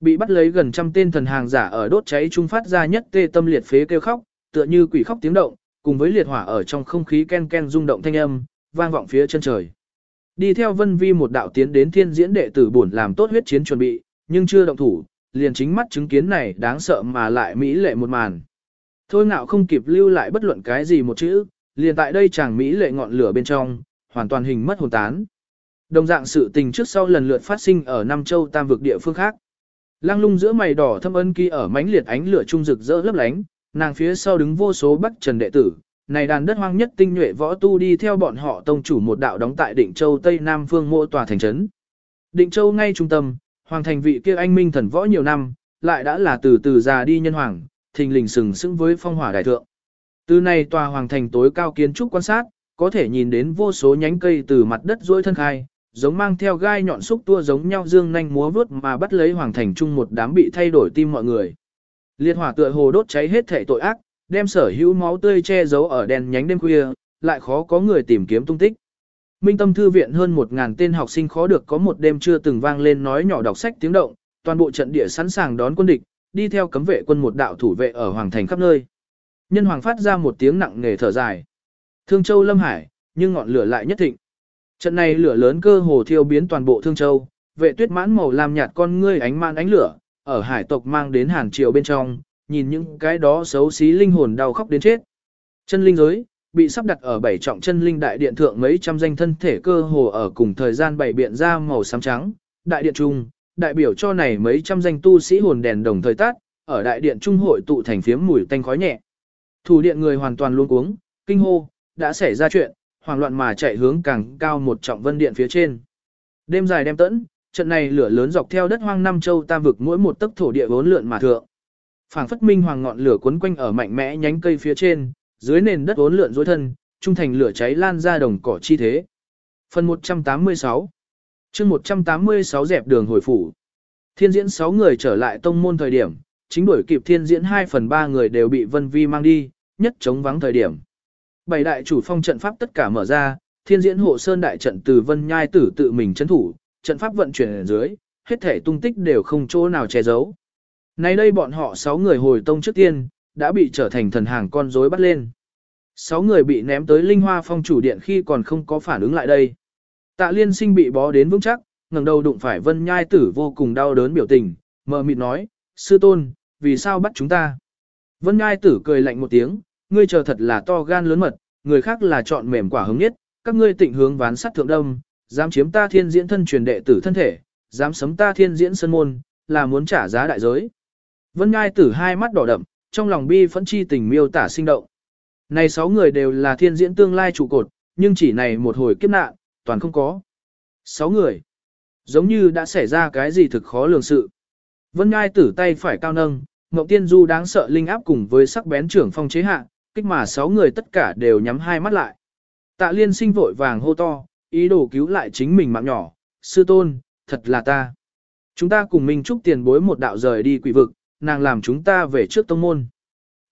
Bị bắt lấy gần trăm tên thần hàng giả ở đốt cháy trung phát ra nhất tê tâm liệt phế kêu khóc, tựa như quỷ khóc tiếng động, cùng với liệt hỏa ở trong không khí ken ken rung động thanh âm, vang vọng phía chân trời. Đi theo Vân Vi một đạo tiến đến thiên diễn đệ tử bổn làm tốt huyết chiến chuẩn bị, nhưng chưa động thủ, liền chính mắt chứng kiến này đáng sợ mà lại mỹ lệ một màn. Thôi ngạo không kịp lưu lại bất luận cái gì một chữ, liền tại đây chàng mỹ lệ ngọn lửa bên trong, hoàn toàn hình mất hồn tán. Đồng dạng sự tình trước sau lần lượt phát sinh ở Nam Châu tam vực địa phương khác. Lăng lung giữa mày đỏ thâm ân kỳ ở mánh liệt ánh lửa trung rực rỡ lấp lánh, nàng phía sau đứng vô số bắc trần đệ tử, này đàn đất hoang nhất tinh nhuệ võ tu đi theo bọn họ tông chủ một đạo đóng tại Định Châu Tây Nam phương mộ tòa thành trấn. Định Châu ngay trung tâm, hoàng thành vị kia anh minh thần võ nhiều năm, lại đã là từ từ già đi nhân hoàng, thình lình sừng sững với phong hỏa đại thượng. Từ này tòa hoàng thành tối cao kiến trúc quan sát, có thể nhìn đến vô số nhánh cây từ mặt đất duỗi thân khai, giống mang theo gai nhọn xúc tua giống nhau dương nhanh múa vướt mà bắt lấy hoàng thành chung một đám bị thay đổi tim mọi người. Liệt hỏa tựa hồ đốt cháy hết thể tội ác, đem sở hữu máu tươi che giấu ở đèn nhánh đêm khuya, lại khó có người tìm kiếm tung tích. Minh tâm thư viện hơn một ngàn tên học sinh khó được có một đêm chưa từng vang lên nói nhỏ đọc sách tiếng động, toàn bộ trận địa sẵn sàng đón quân địch, đi theo cấm vệ quân một đạo thủ vệ ở hoàng thành khắp nơi. Nhân hoàng phát ra một tiếng nặng nề thở dài. Thương Châu Lâm Hải, nhưng ngọn lửa lại nhất thịnh. Trận này lửa lớn cơ hồ thiêu biến toàn bộ Thương Châu, vệ tuyết mãn màu làm nhạt con ngươi ánh man ánh lửa, ở hải tộc mang đến hàn triều bên trong, nhìn những cái đó xấu xí linh hồn đau khóc đến chết. Chân linh giới, bị sắp đặt ở bảy trọng chân linh đại điện thượng mấy trăm danh thân thể cơ hồ ở cùng thời gian bảy biện ra màu xám trắng, đại điện trung, đại biểu cho này mấy trăm danh tu sĩ hồn đèn đồng thời tắt, ở đại điện trung hội tụ thành phiếm mùi tanh khói nhẹ. Thủ điện người hoàn toàn luôn cuống, kinh hô, đã xảy ra chuyện, hoảng loạn mà chạy hướng càng cao một trọng vân điện phía trên. Đêm dài đêm tẫn, trận này lửa lớn dọc theo đất hoang năm châu tam vực mỗi một tấc thổ địa vốn lượn mà thượng. Phảng phất minh hoàng ngọn lửa cuốn quanh ở mạnh mẽ nhánh cây phía trên, dưới nền đất vốn lượn dối thân, trung thành lửa cháy lan ra đồng cỏ chi thế. Phần 186 chương 186 dẹp đường hồi phủ. Thiên diễn 6 người trở lại tông môn thời điểm, chính đuổi kịp thiên diễn 2 phần 3 người đều bị Vân Vi mang đi, nhất chống vắng thời điểm. Bảy đại chủ phong trận pháp tất cả mở ra, thiên diễn hộ sơn đại trận từ Vân Nhai tử tự mình chấn thủ, trận pháp vận chuyển ở dưới, hết thể tung tích đều không chỗ nào che giấu. Nay đây bọn họ 6 người hồi tông trước tiên, đã bị trở thành thần hàng con rối bắt lên. 6 người bị ném tới linh hoa phong chủ điện khi còn không có phản ứng lại đây. Tạ liên sinh bị bó đến vững chắc, ngẩng đầu đụng phải vân nhai tử vô cùng đau đớn biểu tình, mờ mịt nói, sư tôn, vì sao bắt chúng ta? Vân nhai tử cười lạnh một tiếng, ngươi chờ thật là to gan lớn mật, người khác là chọn mềm quả hứng nhất, các ngươi tịnh hướng ván sắt thượng đông, dám chiếm ta thiên diễn thân truyền đệ tử thân thể, dám sấm ta thiên diễn sân môn, là muốn trả giá đại giới. Vân Nhai tử hai mắt đỏ đậm, trong lòng bi phẫn chi tình miêu tả sinh động. Này sáu người đều là thiên diễn tương lai trụ cột, nhưng chỉ này một hồi kiếp nạn, toàn không có. Sáu người. Giống như đã xảy ra cái gì thực khó lường sự. Vân Ngai tử tay phải cao nâng, Ngọc Tiên Du đáng sợ linh áp cùng với sắc bén trưởng phong chế hạ, kích mà sáu người tất cả đều nhắm hai mắt lại. Tạ liên sinh vội vàng hô to, ý đồ cứu lại chính mình mạng nhỏ, sư tôn, thật là ta. Chúng ta cùng Minh Trúc tiền bối một đạo rời đi quỷ vực, nàng làm chúng ta về trước tông môn.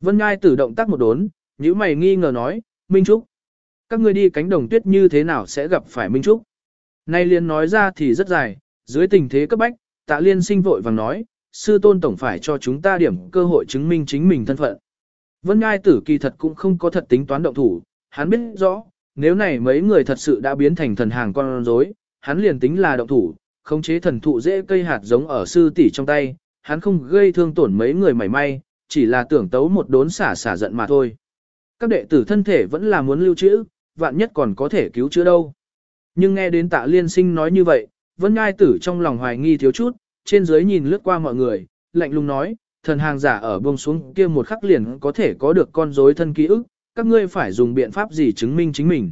Vân Ngai tử động tác một đốn, những mày nghi ngờ nói, Minh Trúc. Các ngươi đi cánh đồng tuyết như thế nào sẽ gặp phải Minh Trúc? Nay liên nói ra thì rất dài, dưới tình thế cấp bách, tạ liên sinh vội vàng nói, sư tôn tổng phải cho chúng ta điểm cơ hội chứng minh chính mình thân phận. Vân Ngai tử kỳ thật cũng không có thật tính toán động thủ, hắn biết rõ, nếu này mấy người thật sự đã biến thành thần hàng con rối, hắn liền tính là động thủ, khống chế thần thụ dễ cây hạt giống ở sư tỷ trong tay, hắn không gây thương tổn mấy người mảy may, chỉ là tưởng tấu một đốn xả xả giận mà thôi. Các đệ tử thân thể vẫn là muốn lưu trữ, vạn nhất còn có thể cứu chữa đâu. Nhưng nghe đến tạ liên sinh nói như vậy, Vân Ngai tử trong lòng hoài nghi thiếu chút, trên dưới nhìn lướt qua mọi người, lạnh lùng nói, thần hàng giả ở buông xuống kia một khắc liền có thể có được con rối thân ký ức, các ngươi phải dùng biện pháp gì chứng minh chính mình.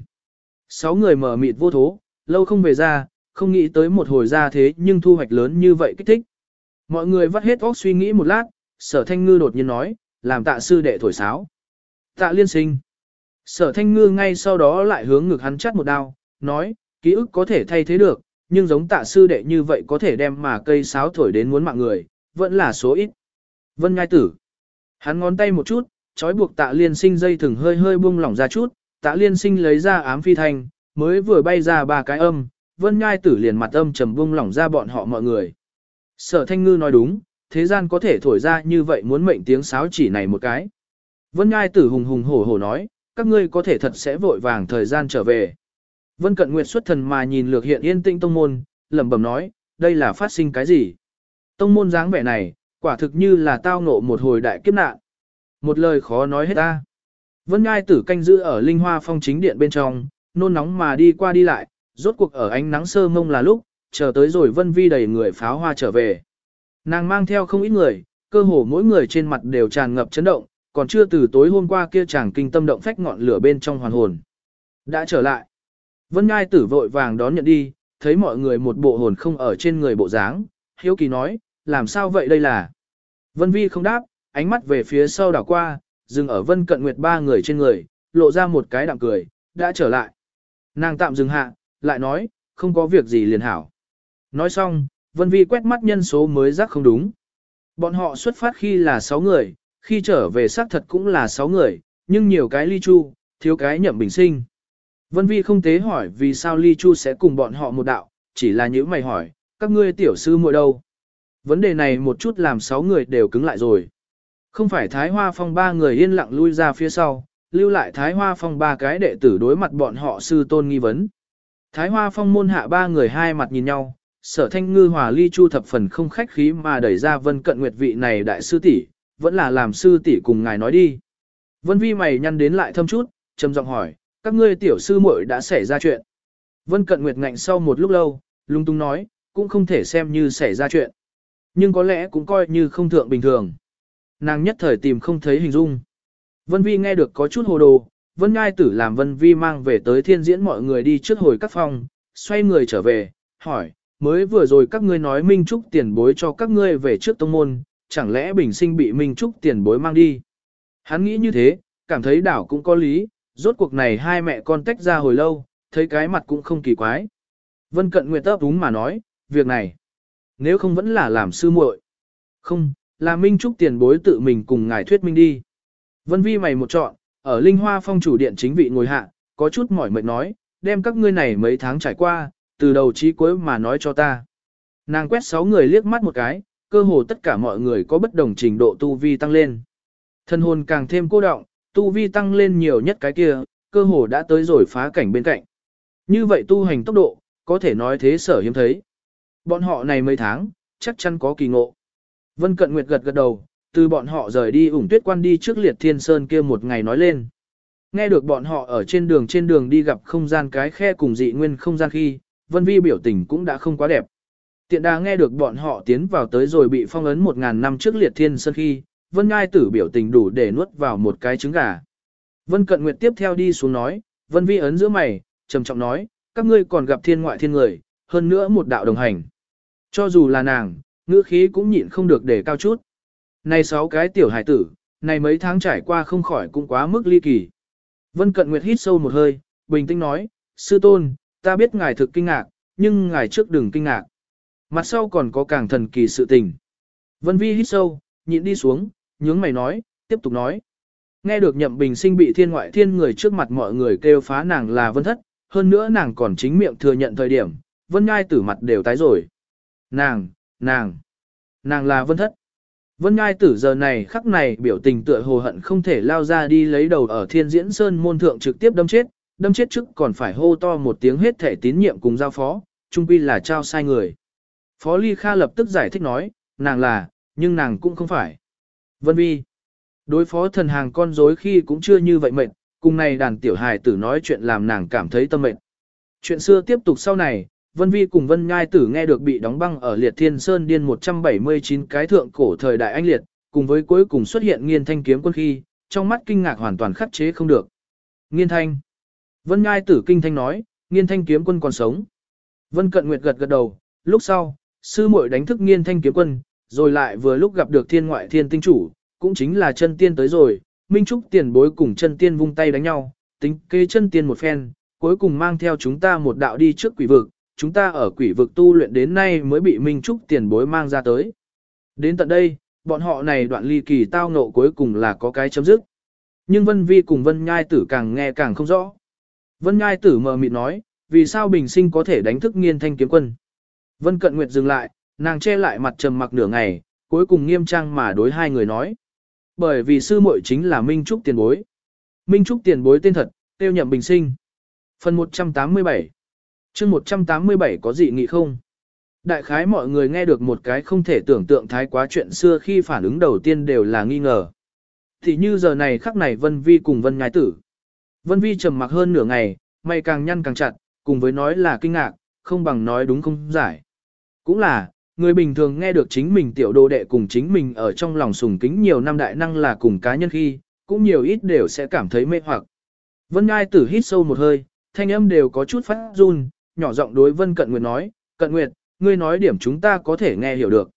Sáu người mở mịt vô thố, lâu không về ra, không nghĩ tới một hồi ra thế nhưng thu hoạch lớn như vậy kích thích. Mọi người vắt hết óc suy nghĩ một lát, sở thanh ngư đột nhiên nói, làm tạ sư đệ thổi sáo. Tạ liên sinh. Sở thanh ngư ngay sau đó lại hướng ngực hắn chắt một đao, nói, ký ức có thể thay thế được, nhưng giống tạ sư đệ như vậy có thể đem mà cây sáo thổi đến muốn mạng người, vẫn là số ít. Vân ngai tử. Hắn ngón tay một chút, trói buộc tạ liên sinh dây thừng hơi hơi buông lỏng ra chút, tạ liên sinh lấy ra ám phi thanh, mới vừa bay ra ba cái âm, vân ngai tử liền mặt âm trầm buông lỏng ra bọn họ mọi người. Sở thanh ngư nói đúng, thế gian có thể thổi ra như vậy muốn mệnh tiếng sáo chỉ này một cái. Vân ngai tử hùng hùng hổ hổ nói, các ngươi có thể thật sẽ vội vàng thời gian trở về. Vân cận nguyệt xuất thần mà nhìn lược hiện yên tĩnh tông môn, lẩm bẩm nói, đây là phát sinh cái gì? Tông môn dáng vẻ này, quả thực như là tao ngộ một hồi đại kiếp nạn. Một lời khó nói hết ta. Vân Ngai tử canh giữ ở linh hoa phong chính điện bên trong, nôn nóng mà đi qua đi lại, rốt cuộc ở ánh nắng sơ mông là lúc, chờ tới rồi Vân Vi đầy người pháo hoa trở về. Nàng mang theo không ít người, cơ hồ mỗi người trên mặt đều tràn ngập chấn động, còn chưa từ tối hôm qua kia chàng kinh tâm động phách ngọn lửa bên trong hoàn hồn. Đã trở lại. Vân Ngai tử vội vàng đón nhận đi, thấy mọi người một bộ hồn không ở trên người bộ dáng, hiếu kỳ nói, làm sao vậy đây là? Vân Vi không đáp, ánh mắt về phía sau đảo qua, dừng ở Vân Cận Nguyệt ba người trên người, lộ ra một cái đạm cười, đã trở lại. Nàng tạm dừng hạ, lại nói, không có việc gì liền hảo. Nói xong, Vân Vi quét mắt nhân số mới rắc không đúng. Bọn họ xuất phát khi là 6 người, khi trở về xác thật cũng là 6 người, nhưng nhiều cái ly chu, thiếu cái nhậm bình sinh. Vân Vi không tế hỏi vì sao ly chu sẽ cùng bọn họ một đạo, chỉ là những mày hỏi, các ngươi tiểu sư muội đâu. Vấn đề này một chút làm 6 người đều cứng lại rồi. Không phải Thái Hoa Phong ba người yên lặng lui ra phía sau, lưu lại Thái Hoa Phong ba cái đệ tử đối mặt bọn họ sư tôn nghi vấn. Thái Hoa Phong môn hạ ba người hai mặt nhìn nhau, sở thanh ngư hòa ly chu thập phần không khách khí mà đẩy ra vân cận nguyệt vị này đại sư tỷ vẫn là làm sư tỷ cùng ngài nói đi. Vân vi mày nhăn đến lại thâm chút, trầm giọng hỏi, các ngươi tiểu sư muội đã xảy ra chuyện. Vân cận nguyệt ngạnh sau một lúc lâu, lung tung nói, cũng không thể xem như xảy ra chuyện. Nhưng có lẽ cũng coi như không thượng bình thường. Nàng nhất thời tìm không thấy hình dung. Vân vi nghe được có chút hồ đồ, Vân Ngai tử làm Vân Vi mang về tới thiên diễn mọi người đi trước hồi các phòng, xoay người trở về, hỏi, mới vừa rồi các ngươi nói Minh Trúc tiền bối cho các ngươi về trước tông môn, chẳng lẽ bình sinh bị Minh Trúc tiền bối mang đi. Hắn nghĩ như thế, cảm thấy đảo cũng có lý, rốt cuộc này hai mẹ con tách ra hồi lâu, thấy cái mặt cũng không kỳ quái. Vân Cận Nguyệt ấp đúng mà nói, việc này, nếu không vẫn là làm sư muội. Không, là Minh Trúc tiền bối tự mình cùng ngài thuyết minh đi. Vân Vi mày một chọn, ở Linh Hoa Phong chủ điện chính vị ngồi hạ, có chút mỏi mệt nói, đem các ngươi này mấy tháng trải qua, từ đầu chí cuối mà nói cho ta. Nàng quét sáu người liếc mắt một cái, cơ hồ tất cả mọi người có bất đồng trình độ tu vi tăng lên. Thân hồn càng thêm cô động, tu vi tăng lên nhiều nhất cái kia, cơ hồ đã tới rồi phá cảnh bên cạnh. Như vậy tu hành tốc độ, có thể nói thế sở hiếm thấy. Bọn họ này mấy tháng, chắc chắn có kỳ ngộ. Vân Cận Nguyệt gật gật đầu, từ bọn họ rời đi ủng tuyết quan đi trước liệt thiên sơn kia một ngày nói lên. Nghe được bọn họ ở trên đường trên đường đi gặp không gian cái khe cùng dị nguyên không gian khi, Vân Vi biểu tình cũng đã không quá đẹp. Tiện đà nghe được bọn họ tiến vào tới rồi bị phong ấn một ngàn năm trước liệt thiên sơn khi, Vân Ngai tử biểu tình đủ để nuốt vào một cái trứng gà. Vân Cận Nguyệt tiếp theo đi xuống nói, Vân Vi ấn giữa mày, trầm trọng nói, các ngươi còn gặp thiên ngoại thiên người, hơn nữa một đạo đồng hành. Cho dù là nàng, ngữ khí cũng nhịn không được để cao chút. Này sáu cái tiểu hải tử, này mấy tháng trải qua không khỏi cũng quá mức ly kỳ. Vân Cận Nguyệt hít sâu một hơi, bình tĩnh nói, sư tôn, ta biết ngài thực kinh ngạc, nhưng ngài trước đừng kinh ngạc. Mặt sau còn có càng thần kỳ sự tình. Vân Vi hít sâu, nhịn đi xuống, nhướng mày nói, tiếp tục nói. Nghe được nhậm bình sinh bị thiên ngoại thiên người trước mặt mọi người kêu phá nàng là vân thất, hơn nữa nàng còn chính miệng thừa nhận thời điểm, vân ngai tử mặt đều tái rồi. Nàng, nàng, nàng là vân thất. Vân ngai tử giờ này khắc này biểu tình tựa hồ hận không thể lao ra đi lấy đầu ở thiên diễn sơn môn thượng trực tiếp đâm chết, đâm chết trước còn phải hô to một tiếng hết thể tín nhiệm cùng giao phó, trung quy là trao sai người. Phó Ly Kha lập tức giải thích nói, nàng là, nhưng nàng cũng không phải. Vân Vi. Đối phó thần hàng con rối khi cũng chưa như vậy mệt, cùng này đàn tiểu hài tử nói chuyện làm nàng cảm thấy tâm mệt. Chuyện xưa tiếp tục sau này, Vân Vi cùng Vân Nhai tử nghe được bị đóng băng ở Liệt Thiên Sơn Điên 179 cái thượng cổ thời đại anh liệt, cùng với cuối cùng xuất hiện nghiên thanh kiếm quân khi, trong mắt kinh ngạc hoàn toàn khắc chế không được. Nghiên thanh. Vân Nhai tử kinh thanh nói, nghiên thanh kiếm quân còn sống. Vân Cận Nguyệt gật gật đầu, lúc sau, sư muội đánh thức nghiên thanh kiếm quân, rồi lại vừa lúc gặp được thiên ngoại thiên tinh chủ, cũng chính là chân tiên tới rồi, Minh Trúc tiền bối cùng chân tiên vung tay đánh nhau, tính kế chân tiên một phen, cuối cùng mang theo chúng ta một đạo đi trước quỷ vực, chúng ta ở quỷ vực tu luyện đến nay mới bị Minh Trúc tiền bối mang ra tới. Đến tận đây, bọn họ này đoạn ly kỳ tao ngộ cuối cùng là có cái chấm dứt. Nhưng Vân Vi cùng Vân Nhai Tử càng nghe càng không rõ. Vân Nhai Tử mờ mịt nói, vì sao bình sinh có thể đánh thức nghiên thanh kiếm quân. Vân Cận Nguyệt dừng lại, nàng che lại mặt trầm mặc nửa ngày, cuối cùng nghiêm trang mà đối hai người nói. Bởi vì sư muội chính là Minh Trúc tiền bối. Minh Trúc tiền bối tên thật, tiêu nhậm bình sinh. Phần 187 chương 187 có gì nghị không? Đại khái mọi người nghe được một cái không thể tưởng tượng thái quá chuyện xưa khi phản ứng đầu tiên đều là nghi ngờ. Thì như giờ này khắc này Vân Vi cùng Vân Nhái Tử. Vân Vi trầm mặc hơn nửa ngày, mày càng nhăn càng chặt, cùng với nói là kinh ngạc, không bằng nói đúng không giải. Cũng là, người bình thường nghe được chính mình tiểu đồ đệ cùng chính mình ở trong lòng sùng kính nhiều năm đại năng là cùng cá nhân khi, cũng nhiều ít đều sẽ cảm thấy mê hoặc. Vân Ngai tử hít sâu một hơi, thanh âm đều có chút phát run, nhỏ giọng đối Vân Cận Nguyệt nói, Cận Nguyệt, ngươi nói điểm chúng ta có thể nghe hiểu được.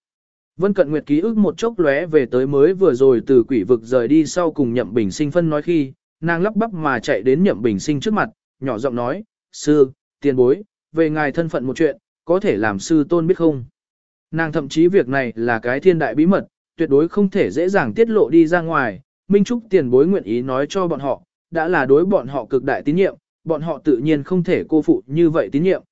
Vân Cận Nguyệt ký ức một chốc lóe về tới mới vừa rồi từ quỷ vực rời đi sau cùng Nhậm Bình Sinh phân nói khi, nàng lắp bắp mà chạy đến Nhậm Bình Sinh trước mặt, nhỏ giọng nói, sư, tiền bối, về ngài thân phận một chuyện, có thể làm sư tôn biết không? Nàng thậm chí việc này là cái thiên đại bí mật, tuyệt đối không thể dễ dàng tiết lộ đi ra ngoài, Minh Trúc tiền bối nguyện ý nói cho bọn họ, đã là đối bọn họ cực đại tín nhiệm, bọn họ tự nhiên không thể cô phụ như vậy tín nhiệm.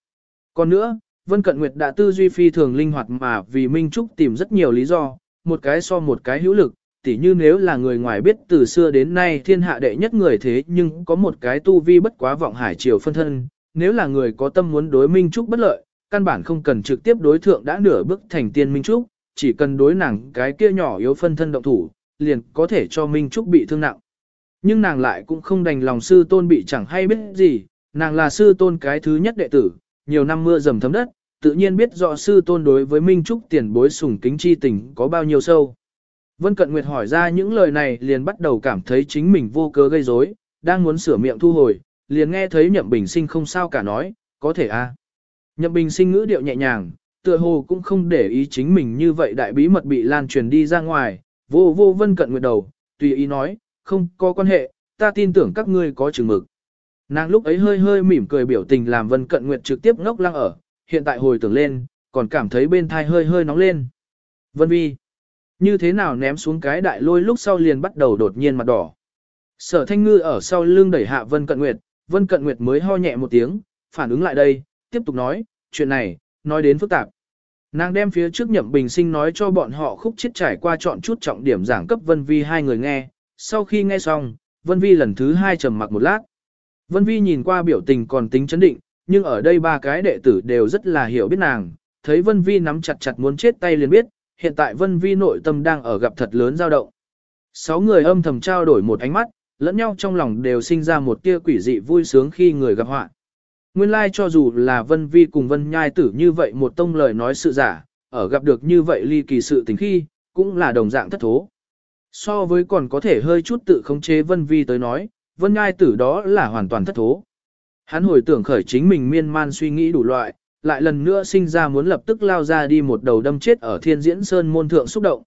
Còn nữa, Vân Cận Nguyệt đã tư duy phi thường linh hoạt mà vì Minh Trúc tìm rất nhiều lý do, một cái so một cái hữu lực, tỉ như nếu là người ngoài biết từ xưa đến nay thiên hạ đệ nhất người thế nhưng có một cái tu vi bất quá vọng hải triều phân thân, nếu là người có tâm muốn đối Minh Trúc bất lợi, căn bản không cần trực tiếp đối thượng đã nửa bước thành tiên Minh Trúc, chỉ cần đối nàng cái kia nhỏ yếu phân thân động thủ, liền có thể cho Minh Trúc bị thương nặng. Nhưng nàng lại cũng không đành lòng sư tôn bị chẳng hay biết gì, nàng là sư tôn cái thứ nhất đệ tử, nhiều năm mưa dầm thấm đất, tự nhiên biết rõ sư tôn đối với Minh Trúc tiền bối sùng kính chi tình có bao nhiêu sâu. Vân Cận Nguyệt hỏi ra những lời này liền bắt đầu cảm thấy chính mình vô cớ gây rối, đang muốn sửa miệng thu hồi, liền nghe thấy Nhậm Bình Sinh không sao cả nói, có thể a. À. Nhậm Bình Sinh ngữ điệu nhẹ nhàng, tựa hồ cũng không để ý chính mình như vậy đại bí mật bị lan truyền đi ra ngoài, vô vô Vân Cận Nguyệt đầu, tùy ý nói, không có quan hệ, ta tin tưởng các ngươi có chừng mực. Nàng lúc ấy hơi hơi mỉm cười biểu tình làm Vân Cận Nguyệt trực tiếp ngốc lăng ở, hiện tại hồi tưởng lên, còn cảm thấy bên thai hơi hơi nóng lên. Vân Vi, như thế nào ném xuống cái đại lôi lúc sau liền bắt đầu đột nhiên mặt đỏ. Sở Thanh Ngư ở sau lưng đẩy hạ Vân Cận Nguyệt, Vân Cận Nguyệt mới ho nhẹ một tiếng, phản ứng lại đây, tiếp tục nói, chuyện này, nói đến phức tạp. Nàng đem phía trước nhậm bình sinh nói cho bọn họ khúc chết trải qua chọn chút trọng điểm giảng cấp Vân Vi hai người nghe, sau khi nghe xong, Vân Vi lần thứ hai trầm mặc một lát. Vân Vi nhìn qua biểu tình còn tính chấn định, nhưng ở đây ba cái đệ tử đều rất là hiểu biết nàng, thấy Vân Vi nắm chặt chặt muốn chết tay liền biết, hiện tại Vân Vi nội tâm đang ở gặp thật lớn dao động. Sáu người âm thầm trao đổi một ánh mắt, lẫn nhau trong lòng đều sinh ra một tia quỷ dị vui sướng khi người gặp họa. Nguyên lai like cho dù là Vân Vi cùng Vân Nhai tử như vậy một tông lời nói sự giả, ở gặp được như vậy ly kỳ sự tình khi, cũng là đồng dạng thất thố. So với còn có thể hơi chút tự khống chế Vân Vi tới nói, Vân Nhai tử đó là hoàn toàn thất thố. Hắn hồi tưởng khởi chính mình miên man suy nghĩ đủ loại, lại lần nữa sinh ra muốn lập tức lao ra đi một đầu đâm chết ở thiên diễn sơn môn thượng xúc động.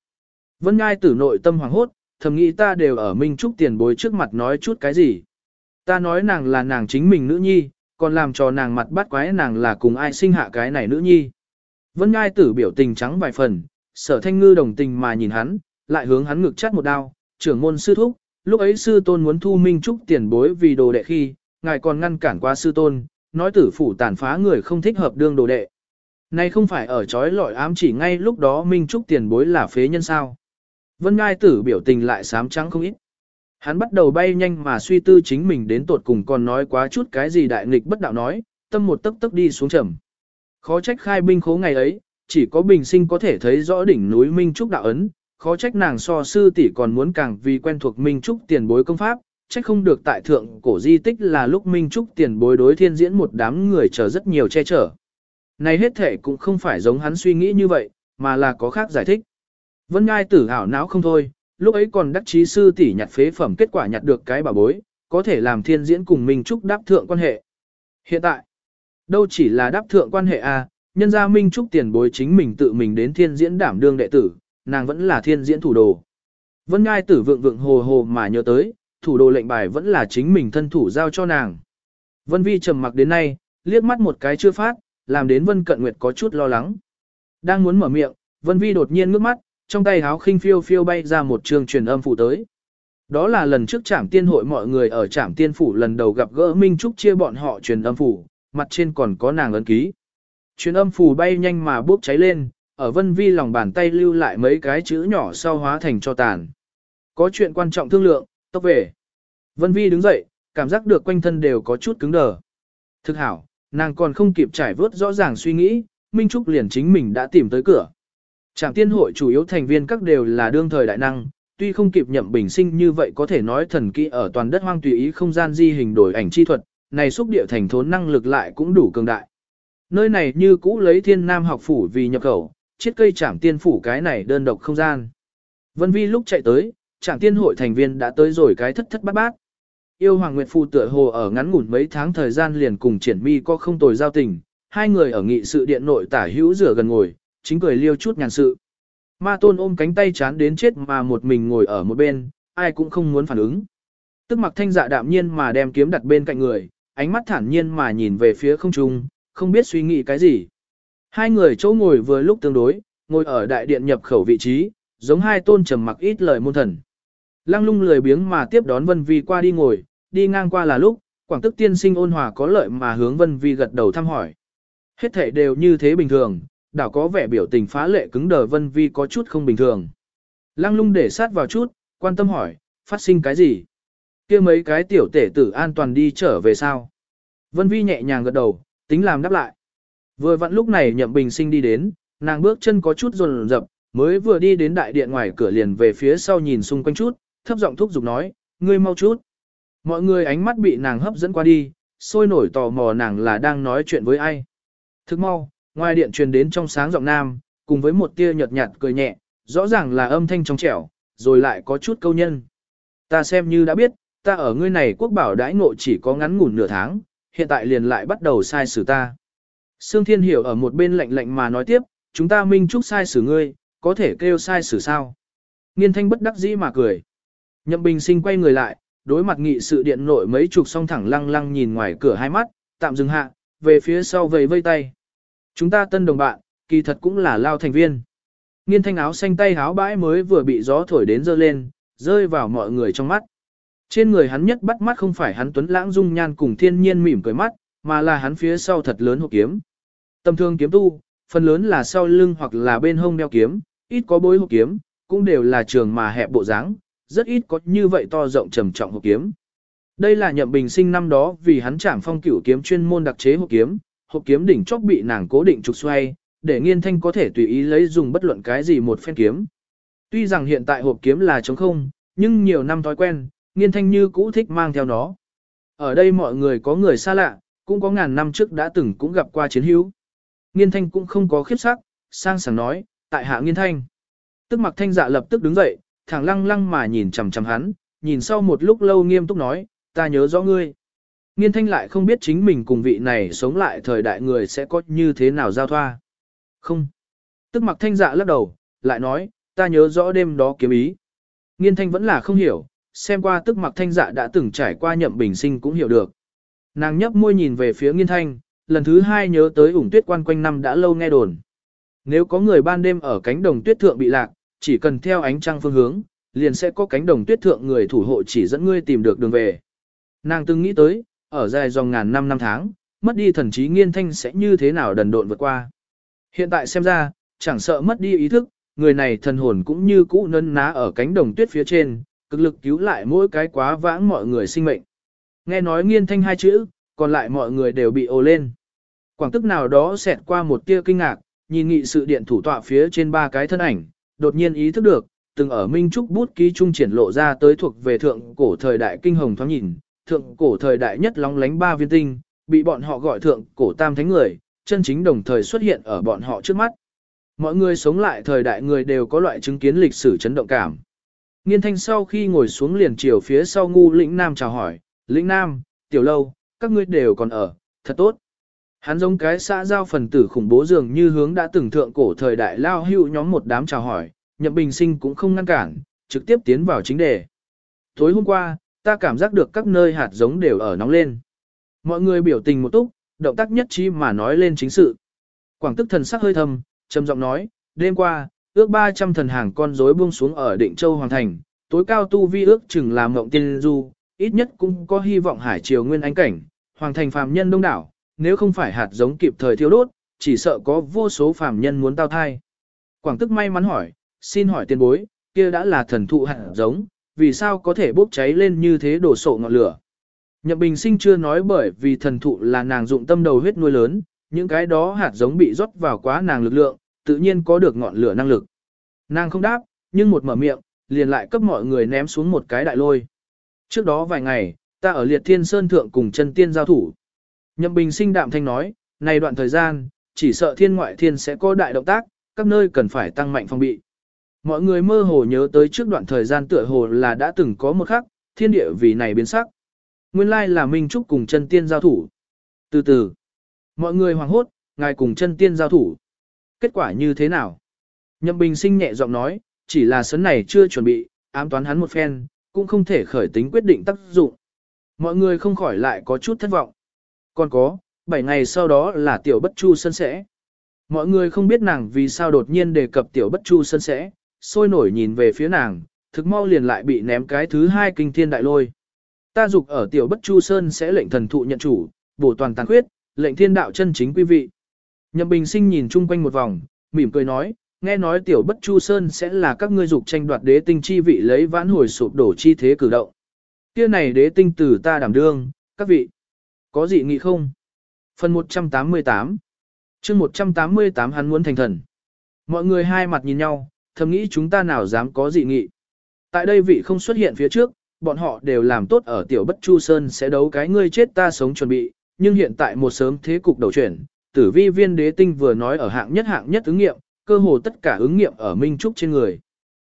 Vân Nhai tử nội tâm hoàng hốt, thầm nghĩ ta đều ở Minh Trúc tiền bối trước mặt nói chút cái gì. Ta nói nàng là nàng chính mình nữ nhi, còn làm cho nàng mặt bắt quái nàng là cùng ai sinh hạ cái này nữ nhi. Vân Ngai tử biểu tình trắng vài phần, sở thanh ngư đồng tình mà nhìn hắn, lại hướng hắn ngực chắt một đao, trưởng môn sư thúc, lúc ấy sư tôn muốn thu Minh Trúc tiền bối vì đồ đệ khi, ngài còn ngăn cản qua sư tôn, nói tử phủ tàn phá người không thích hợp đương đồ đệ. Này không phải ở trói lọi ám chỉ ngay lúc đó Minh Trúc tiền bối là phế nhân sao. Vân Ngai tử biểu tình lại sám trắng không ít. Hắn bắt đầu bay nhanh mà suy tư chính mình đến tột cùng còn nói quá chút cái gì đại nghịch bất đạo nói, tâm một tấc tấc đi xuống trầm. Khó trách khai binh khố ngày ấy, chỉ có bình sinh có thể thấy rõ đỉnh núi Minh Trúc đạo ấn, khó trách nàng so sư tỷ còn muốn càng vì quen thuộc Minh Trúc tiền bối công pháp, trách không được tại thượng cổ di tích là lúc Minh Trúc tiền bối đối thiên diễn một đám người chờ rất nhiều che chở. Này hết thể cũng không phải giống hắn suy nghĩ như vậy, mà là có khác giải thích. Vân Ngai tử hảo não không thôi, lúc ấy còn đắc chí sư tỷ nhặt phế phẩm kết quả nhặt được cái bảo bối, có thể làm thiên diễn cùng Minh Trúc đáp thượng quan hệ. Hiện tại, đâu chỉ là đáp thượng quan hệ a, nhân gia Minh Trúc tiền bối chính mình tự mình đến thiên diễn đảm đương đệ tử, nàng vẫn là thiên diễn thủ đồ. Vân Ngai tử vượng vượng hồ hồ mà nhớ tới, thủ đồ lệnh bài vẫn là chính mình thân thủ giao cho nàng. Vân Vi trầm mặc đến nay, liếc mắt một cái chưa phát, làm đến Vân Cận Nguyệt có chút lo lắng. Đang muốn mở miệng, Vân Vi đột nhiên ngước mắt, trong tay háo khinh phiêu phiêu bay ra một trường truyền âm phủ tới. Đó là lần trước trảm tiên hội mọi người ở trảm tiên phủ lần đầu gặp gỡ Minh Trúc chia bọn họ truyền âm phủ, mặt trên còn có nàng ấn ký. Truyền âm phủ bay nhanh mà bốc cháy lên, ở Vân Vi lòng bàn tay lưu lại mấy cái chữ nhỏ sau hóa thành cho tàn. Có chuyện quan trọng thương lượng, tốc về. Vân Vi đứng dậy, cảm giác được quanh thân đều có chút cứng đờ. Thực hảo, nàng còn không kịp trải vớt rõ ràng suy nghĩ, Minh Trúc liền chính mình đã tìm tới cửa. Trạm tiên hội chủ yếu thành viên các đều là đương thời đại năng, tuy không kịp nhậm bình sinh như vậy có thể nói thần kỹ ở toàn đất hoang tùy ý không gian di hình đổi ảnh chi thuật, này xúc địa thành thốn năng lực lại cũng đủ cường đại. Nơi này như cũ lấy thiên nam học phủ vì nhập khẩu, chiết cây trạm tiên phủ cái này đơn độc không gian. Vân Vi lúc chạy tới, trạm tiên hội thành viên đã tới rồi cái thất thất bát bát. Yêu Hoàng Nguyệt Phu tựa hồ ở ngắn ngủn mấy tháng thời gian liền cùng triển mi có không tồi giao tình, hai người ở nghị sự điện nội tả hữu rửa gần ngồi, chính cười liêu chút nhàn sự. Ma tôn ôm cánh tay chán đến chết mà một mình ngồi ở một bên, ai cũng không muốn phản ứng. Tức mặc thanh dạ đạm nhiên mà đem kiếm đặt bên cạnh người, ánh mắt thản nhiên mà nhìn về phía không trung, không biết suy nghĩ cái gì. Hai người chỗ ngồi vừa lúc tương đối, ngồi ở đại điện nhập khẩu vị trí, giống hai tôn trầm mặc ít lời môn thần. Lăng lung lười biếng mà tiếp đón Vân Vi qua đi ngồi, đi ngang qua là lúc, quảng tức tiên sinh ôn hòa có lợi mà hướng Vân Vi gật đầu thăm hỏi. Hết thể đều như thế bình thường, đảo có vẻ biểu tình phá lệ cứng đờ Vân Vi có chút không bình thường. Lăng lung để sát vào chút, quan tâm hỏi, phát sinh cái gì? kia mấy cái tiểu tể tử an toàn đi trở về sao? Vân Vi nhẹ nhàng gật đầu, tính làm đáp lại. Vừa vặn lúc này nhậm bình sinh đi đến, nàng bước chân có chút rồn rập, mới vừa đi đến đại điện ngoài cửa liền về phía sau nhìn xung quanh chút, thấp giọng thúc giục nói, ngươi mau chút. Mọi người ánh mắt bị nàng hấp dẫn qua đi, sôi nổi tò mò nàng là đang nói chuyện với ai. Thức mau, ngoài điện truyền đến trong sáng giọng nam, cùng với một tia nhợt nhạt cười nhẹ, rõ ràng là âm thanh trong trẻo, rồi lại có chút câu nhân. Ta xem như đã biết, ta ở ngươi này quốc bảo đãi ngộ chỉ có ngắn ngủn nửa tháng, hiện tại liền lại bắt đầu sai xử ta. Sương Thiên Hiểu ở một bên lạnh lạnh mà nói tiếp, chúng ta minh chúc sai xử ngươi, có thể kêu sai xử sao. Nghiên thanh bất đắc dĩ mà cười. Nhậm bình sinh quay người lại, đối mặt nghị sự điện nội mấy chục song thẳng lăng lăng nhìn ngoài cửa hai mắt, tạm dừng hạ, về phía sau vầy vây tay. Chúng ta tân đồng bạn, kỳ thật cũng là lao thành viên. Nghiên thanh áo xanh tay áo bãi mới vừa bị gió thổi đến dơ lên, rơi vào mọi người trong mắt. Trên người hắn nhất bắt mắt không phải hắn tuấn lãng dung nhan cùng thiên nhiên mỉm cười mắt, mà là hắn phía sau thật lớn hộp kiếm. Tầm thương kiếm tu, phần lớn là sau lưng hoặc là bên hông đeo kiếm, ít có bối hộp kiếm, cũng đều là trường mà hẹp bộ dáng, rất ít có như vậy to rộng trầm trọng hộp kiếm. Đây là nhậm bình sinh năm đó vì hắn trảm phong cửu kiếm chuyên môn đặc chế hộp kiếm, hộp kiếm đỉnh chóc bị nàng cố định trục xoay, để nghiên thanh có thể tùy ý lấy dùng bất luận cái gì một phen kiếm. Tuy rằng hiện tại hộp kiếm là trống không, nhưng nhiều năm thói quen, nghiên thanh như cũ thích mang theo nó. Ở đây mọi người có người xa lạ, cũng có ngàn năm trước đã từng cũng gặp qua chiến hữu. Nghiên thanh cũng không có khiếp sắc, sang sảng nói, tại hạ nghiên thanh. Tức mặc thanh dạ lập tức đứng dậy, thẳng lăng lăng mà nhìn chằm chằm hắn, nhìn sau một lúc lâu nghiêm túc nói, ta nhớ rõ ngươi. Nghiên thanh lại không biết chính mình cùng vị này sống lại thời đại người sẽ có như thế nào giao thoa. Không. Tức mặc thanh dạ lắc đầu, lại nói, ta nhớ rõ đêm đó kiếm ý. Nghiên thanh vẫn là không hiểu, xem qua tức mặc thanh dạ đã từng trải qua nhậm bình sinh cũng hiểu được. Nàng nhấp môi nhìn về phía nghiên thanh, lần thứ hai nhớ tới ủng tuyết quan quanh năm đã lâu nghe đồn. Nếu có người ban đêm ở cánh đồng tuyết thượng bị lạc, chỉ cần theo ánh trăng phương hướng, liền sẽ có cánh đồng tuyết thượng người thủ hộ chỉ dẫn ngươi tìm được đường về. Nàng từng nghĩ tới, ở dài dòng ngàn năm năm tháng, mất đi thần trí nghiên thanh sẽ như thế nào đần độn vượt qua. Hiện tại xem ra, chẳng sợ mất đi ý thức, người này thần hồn cũng như cũ nấn ná ở cánh đồng tuyết phía trên, cực lực cứu lại mỗi cái quá vãng mọi người sinh mệnh. Nghe nói nghiên thanh hai chữ, còn lại mọi người đều bị ồ lên. Quảng tức nào đó xẹt qua một tia kinh ngạc, nhìn nghị sự điện thủ tọa phía trên ba cái thân ảnh, đột nhiên ý thức được, từng ở Minh Trúc bút ký trung triển lộ ra tới thuộc về thượng cổ thời đại kinh hồng thoáng nhìn, thượng cổ thời đại nhất lóng lánh ba viên tinh, bị bọn họ gọi thượng cổ tam thánh người, chân chính đồng thời xuất hiện ở bọn họ trước mắt. Mọi người sống lại thời đại người đều có loại chứng kiến lịch sử chấn động cảm. Nghiên thanh sau khi ngồi xuống liền chiều phía sau ngu lĩnh nam chào hỏi, lĩnh nam, tiểu lâu, các ngươi đều còn ở, thật tốt. Hắn giống cái xã giao phần tử khủng bố dường như hướng đã từng thượng cổ thời đại lao hưu nhóm một đám chào hỏi, nhậm bình sinh cũng không ngăn cản, trực tiếp tiến vào chính đề. Tối hôm qua, ta cảm giác được các nơi hạt giống đều ở nóng lên. Mọi người biểu tình một túc, động tác nhất trí mà nói lên chính sự. Quảng tức thần sắc hơi thâm, trầm giọng nói, đêm qua, ước 300 thần hàng con rối buông xuống ở Định Châu Hoàng Thành, tối cao tu vi ước chừng làm mộng tiên du, ít nhất cũng có hy vọng hải triều nguyên ánh cảnh, Hoàng Thành phàm nhân đông đảo, nếu không phải hạt giống kịp thời thiếu đốt, chỉ sợ có vô số phàm nhân muốn tao thai. Quảng tức may mắn hỏi, xin hỏi tiền bối, kia đã là thần thụ hạt giống, vì sao có thể bốc cháy lên như thế đổ sộ ngọn lửa. Nhậm Bình Sinh chưa nói bởi vì thần thụ là nàng dụng tâm đầu huyết nuôi lớn, những cái đó hạt giống bị rót vào quá nàng lực lượng, tự nhiên có được ngọn lửa năng lực. Nàng không đáp, nhưng một mở miệng, liền lại cấp mọi người ném xuống một cái đại lôi. Trước đó vài ngày, ta ở Liệt Thiên Sơn Thượng cùng chân tiên giao thủ. Nhậm Bình sinh đạm thanh nói, này đoạn thời gian, chỉ sợ thiên ngoại thiên sẽ có đại động tác, các nơi cần phải tăng mạnh phòng bị. Mọi người mơ hồ nhớ tới trước đoạn thời gian tựa hồ là đã từng có một khắc, thiên địa vì này biến sắc. Nguyên lai là Minh Trúc cùng chân tiên giao thủ. Từ từ, mọi người hoảng hốt, ngài cùng chân tiên giao thủ. Kết quả như thế nào? Nhậm Bình sinh nhẹ giọng nói, chỉ là sấn này chưa chuẩn bị, ám toán hắn một phen, cũng không thể khởi tính quyết định tác dụng. Mọi người không khỏi lại có chút thất vọng. Còn có, 7 ngày sau đó là tiểu bất chu sân sẽ. Mọi người không biết nàng vì sao đột nhiên đề cập tiểu bất chu sân sẽ, sôi nổi nhìn về phía nàng, thực mau liền lại bị ném cái thứ hai kinh thiên đại lôi. Ta dục ở tiểu bất chu sơn sẽ lệnh thần thụ nhận chủ, bổ toàn tàn khuyết, lệnh thiên đạo chân chính quý vị. Nhậm Bình Sinh nhìn chung quanh một vòng, mỉm cười nói, nghe nói tiểu bất chu sơn sẽ là các ngươi dục tranh đoạt đế tinh chi vị lấy vãn hồi sụp đổ chi thế cử động. Kia này đế tinh từ ta đảm đương, các vị. Có gì nghị không? Phần 188 chương 188 hắn muốn thành thần. Mọi người hai mặt nhìn nhau, thầm nghĩ chúng ta nào dám có dị nghị. Tại đây vị không xuất hiện phía trước, bọn họ đều làm tốt ở tiểu bất chu sơn sẽ đấu cái ngươi chết ta sống chuẩn bị, nhưng hiện tại một sớm thế cục đầu chuyển, tử vi viên đế tinh vừa nói ở hạng nhất hạng nhất ứng nghiệm, cơ hồ tất cả ứng nghiệm ở Minh Trúc trên người.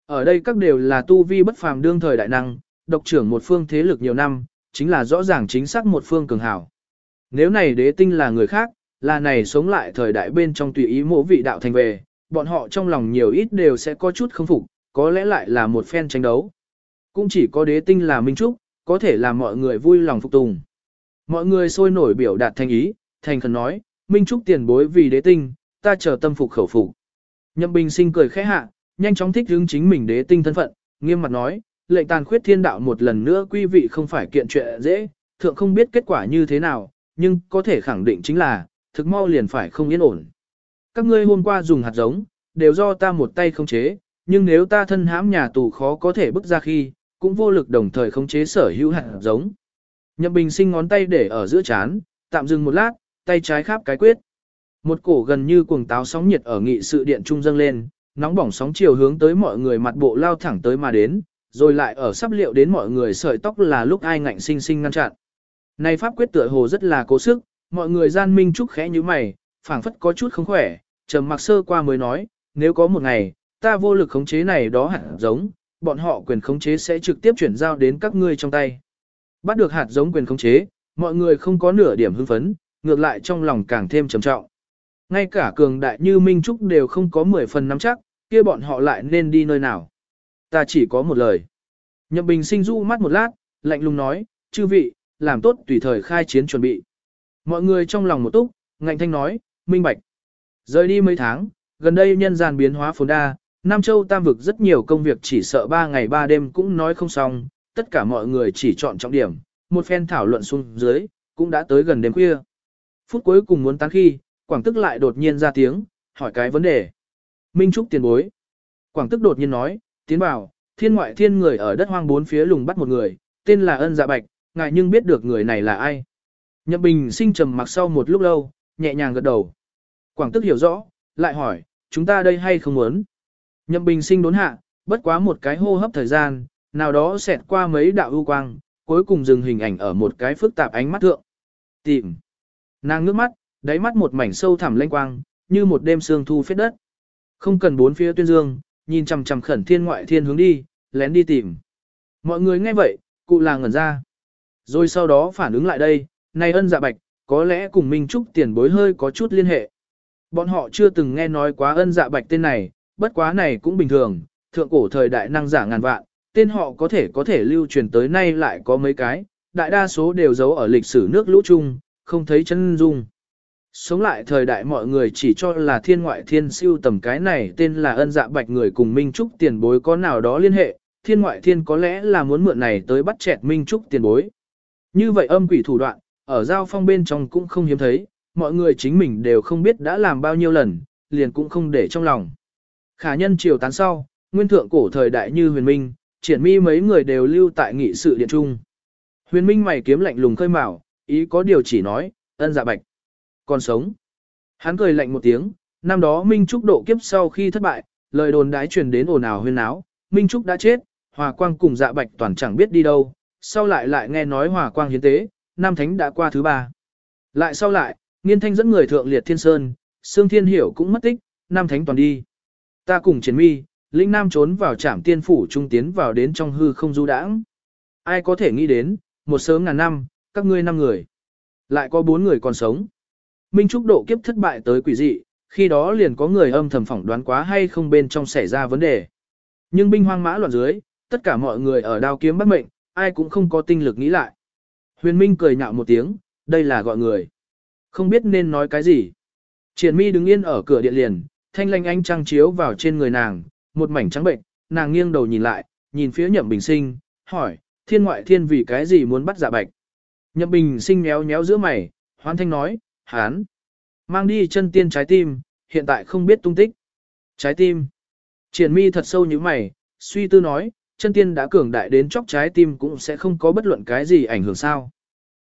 Ở đây các đều là tu vi bất phàm đương thời đại năng, độc trưởng một phương thế lực nhiều năm, chính là rõ ràng chính xác một phương cường hảo. Nếu này đế tinh là người khác, là này sống lại thời đại bên trong tùy ý mộ vị đạo thành về, bọn họ trong lòng nhiều ít đều sẽ có chút không phục, có lẽ lại là một phen tranh đấu. Cũng chỉ có đế tinh là Minh Trúc, có thể làm mọi người vui lòng phục tùng. Mọi người sôi nổi biểu đạt thành ý, thành khẩn nói, Minh Trúc tiền bối vì đế tinh, ta chờ tâm phục khẩu phục. Nhậm Bình sinh cười khẽ hạ, nhanh chóng thích hướng chính mình đế tinh thân phận, nghiêm mặt nói, lệnh tàn khuyết thiên đạo một lần nữa quý vị không phải kiện chuyện dễ, thượng không biết kết quả như thế nào, nhưng có thể khẳng định chính là, thực mau liền phải không yên ổn. Các ngươi hôm qua dùng hạt giống, đều do ta một tay không chế, nhưng nếu ta thân hãm nhà tù khó có thể bước ra khi, cũng vô lực đồng thời khống chế sở hữu hạt giống. Nhậm Bình sinh ngón tay để ở giữa chán, tạm dừng một lát, tay trái khắp cái quyết. Một cổ gần như cuồng táo sóng nhiệt ở nghị sự điện trung dâng lên, nóng bỏng sóng chiều hướng tới mọi người mặt bộ lao thẳng tới mà đến, rồi lại ở sắp liệu đến mọi người sợi tóc là lúc ai ngạnh sinh sinh ngăn chặn. Này pháp quyết tựa hồ rất là cố sức, mọi người gian minh trúc khẽ như mày, phảng phất có chút không khỏe, trầm mặc sơ qua mới nói, nếu có một ngày, ta vô lực khống chế này đó hạt giống, bọn họ quyền khống chế sẽ trực tiếp chuyển giao đến các ngươi trong tay. Bắt được hạt giống quyền khống chế, mọi người không có nửa điểm hưng phấn, ngược lại trong lòng càng thêm trầm trọng. Ngay cả cường đại như Minh Trúc đều không có 10 phần nắm chắc, kia bọn họ lại nên đi nơi nào. Ta chỉ có một lời. Nhậm Bình sinh du mắt một lát, lạnh lùng nói, chư vị, làm tốt tùy thời khai chiến chuẩn bị. Mọi người trong lòng một túc, ngạnh thanh nói, minh bạch. Rời đi mấy tháng, gần đây nhân gian biến hóa phồn đa, Nam Châu Tam Vực rất nhiều công việc chỉ sợ 3 ngày 3 đêm cũng nói không xong, tất cả mọi người chỉ chọn trọng điểm, một phen thảo luận xuống dưới, cũng đã tới gần đêm khuya. Phút cuối cùng muốn tán khi, Quảng Tức lại đột nhiên ra tiếng, hỏi cái vấn đề. Minh Trúc tiền bối. Quảng Tức đột nhiên nói, tiến bảo, thiên ngoại thiên người ở đất hoang bốn phía lùng bắt một người, tên là ân dạ bạch, ngài nhưng biết được người này là ai. Nhậm Bình sinh trầm mặc sau một lúc lâu, nhẹ nhàng gật đầu. Quảng Tức hiểu rõ, lại hỏi, chúng ta đây hay không muốn? Nhậm Bình sinh đốn hạ, bất quá một cái hô hấp thời gian, nào đó xẹt qua mấy đạo ưu quang, cuối cùng dừng hình ảnh ở một cái phức tạp ánh mắt thượng. Tìm. Nàng ngước mắt, đáy mắt một mảnh sâu thẳm lanh quang, như một đêm sương thu phết đất. Không cần bốn phía tuyên dương, nhìn chằm chằm khẩn thiên ngoại thiên hướng đi, lén đi tìm. Mọi người nghe vậy, cụ là ngẩn ra. Rồi sau đó phản ứng lại đây, này ân dạ bạch, có lẽ cùng Minh Trúc tiền bối hơi có chút liên hệ. Bọn họ chưa từng nghe nói quá ân dạ bạch tên này, bất quá này cũng bình thường, thượng cổ thời đại năng giả ngàn vạn, tên họ có thể có thể lưu truyền tới nay lại có mấy cái, đại đa số đều giấu ở lịch sử nước lũ chung, không thấy chân dung. Sống lại thời đại mọi người chỉ cho là thiên ngoại thiên siêu tầm cái này tên là ân dạ bạch người cùng Minh Trúc tiền bối có nào đó liên hệ, thiên ngoại thiên có lẽ là muốn mượn này tới bắt chẹt Minh Trúc tiền bối. Như vậy âm quỷ thủ đoạn, ở giao phong bên trong cũng không hiếm thấy, mọi người chính mình đều không biết đã làm bao nhiêu lần, liền cũng không để trong lòng. Khả nhân triều tán sau, nguyên thượng cổ thời đại như huyền minh, triển mi mấy người đều lưu tại nghị sự điện trung. Huyền minh mày kiếm lạnh lùng khơi mào, ý có điều chỉ nói, ân dạ bạch. Còn sống. Hắn cười lạnh một tiếng, năm đó Minh Trúc độ kiếp sau khi thất bại, lời đồn đãi truyền đến ồn ào huyên náo, Minh Trúc đã chết, Hòa Quang cùng dạ bạch toàn chẳng biết đi đâu, sau lại lại nghe nói Hòa Quang hiến tế, Nam Thánh đã qua thứ ba. Lại sau lại, Nghiên Thanh dẫn người thượng liệt thiên sơn, Sương Thiên Hiểu cũng mất tích, Nam Thánh toàn đi. Ta cùng triển mi, Linh Nam trốn vào trạm tiên phủ trung tiến vào đến trong hư không du đãng. Ai có thể nghĩ đến, một sớm ngàn năm, các ngươi năm người. Lại có bốn người còn sống. Minh Trúc độ kiếp thất bại tới quỷ dị, khi đó liền có người âm thầm phỏng đoán quá hay không bên trong xảy ra vấn đề. Nhưng binh hoang mã loạn dưới, tất cả mọi người ở đao kiếm bắt mệnh, ai cũng không có tinh lực nghĩ lại. Huyền Minh cười nhạo một tiếng, đây là gọi người. Không biết nên nói cái gì. Triển mi đứng yên ở cửa điện liền, thanh lanh ánh trăng chiếu vào trên người nàng, một mảnh trắng bệnh, nàng nghiêng đầu nhìn lại, nhìn phía nhậm bình sinh, hỏi, thiên ngoại thiên vì cái gì muốn bắt dạ bạch. Nhậm bình sinh méo méo giữa mày, hoan thanh nói, hán, mang đi chân tiên trái tim, hiện tại không biết tung tích. Trái tim. Triển mi thật sâu như mày, suy tư nói, chân tiên đã cường đại đến chóc trái tim cũng sẽ không có bất luận cái gì ảnh hưởng sao.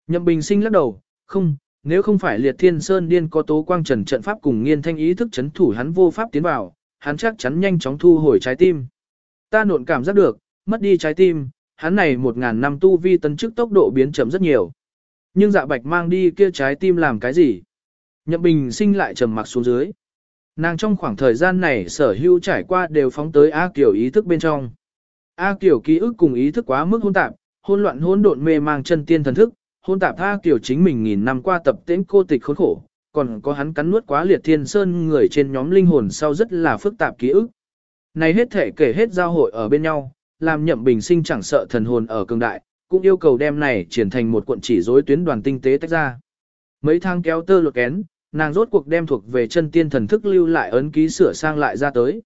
Nhậm bình sinh lắc đầu, không, nếu không phải liệt thiên sơn điên có tố quang trần trận pháp cùng nghiên thanh ý thức chấn thủ hắn vô pháp tiến vào, hắn chắc chắn nhanh chóng thu hồi trái tim. Ta nộn cảm giác được, mất đi trái tim, hắn này một ngàn năm tu vi tấn chức tốc độ biến chậm rất nhiều. Nhưng dạ bạch mang đi kia trái tim làm cái gì? Nhậm bình sinh lại trầm mặc xuống dưới. Nàng trong khoảng thời gian này sở hữu trải qua đều phóng tới A Kiều ý thức bên trong. A Kiều ký ức cùng ý thức quá mức hỗn tạp, hỗn loạn hỗn độn mê mang chân tiên thần thức, hôn tạp tha Kiều chính mình nghìn năm qua tập tễnh cô tịch khốn khổ, còn có hắn cắn nuốt quá liệt thiên sơn người trên nhóm linh hồn sau rất là phức tạp ký ức. Này hết thể kể hết giao hội ở bên nhau, làm nhậm bình sinh chẳng sợ thần hồn ở cường đại, cũng yêu cầu đem này triển thành một cuộn chỉ rối tuyến đoàn tinh tế tách ra. Mấy thang kéo tơ lột kén, nàng rốt cuộc đem thuộc về chân tiên thần thức lưu lại ấn ký sửa sang lại ra tới.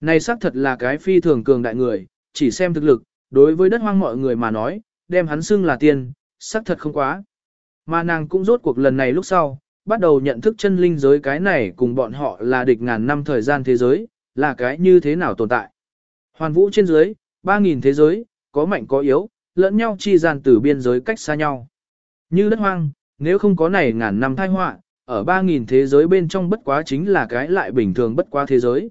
Này xác thật là cái phi thường cường đại người, chỉ xem thực lực, đối với đất hoang mọi người mà nói, đem hắn xưng là tiên, xác thật không quá. Mà nàng cũng rốt cuộc lần này lúc sau, bắt đầu nhận thức chân linh giới cái này cùng bọn họ là địch ngàn năm thời gian thế giới, là cái như thế nào tồn tại. Hoàn vũ trên dưới, 3.000 thế giới, có mạnh có yếu, lẫn nhau chi gian từ biên giới cách xa nhau. Như đất hoang, nếu không có này ngàn năm thai họa, ở 3.000 thế giới bên trong bất quá chính là cái lại bình thường bất quá thế giới.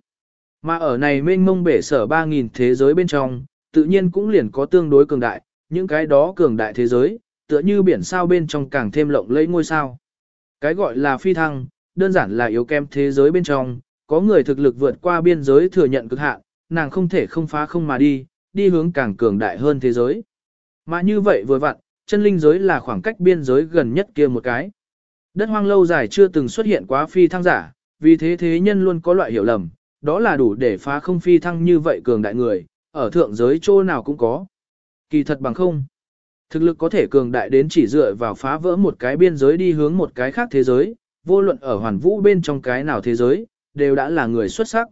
Mà ở này mênh mông bể sở 3.000 thế giới bên trong, tự nhiên cũng liền có tương đối cường đại, những cái đó cường đại thế giới, tựa như biển sao bên trong càng thêm lộng lẫy ngôi sao. Cái gọi là phi thăng, đơn giản là yếu kém thế giới bên trong, có người thực lực vượt qua biên giới thừa nhận cực hạn, nàng không thể không phá không mà đi, đi hướng càng cường đại hơn thế giới. Mà như vậy vừa vặn, chân linh giới là khoảng cách biên giới gần nhất kia một cái. Đất hoang lâu dài chưa từng xuất hiện quá phi thăng giả, vì thế thế nhân luôn có loại hiểu lầm, đó là đủ để phá không phi thăng như vậy cường đại người, ở thượng giới chỗ nào cũng có. Kỳ thật bằng không. Thực lực có thể cường đại đến chỉ dựa vào phá vỡ một cái biên giới đi hướng một cái khác thế giới, vô luận ở hoàn vũ bên trong cái nào thế giới, đều đã là người xuất sắc.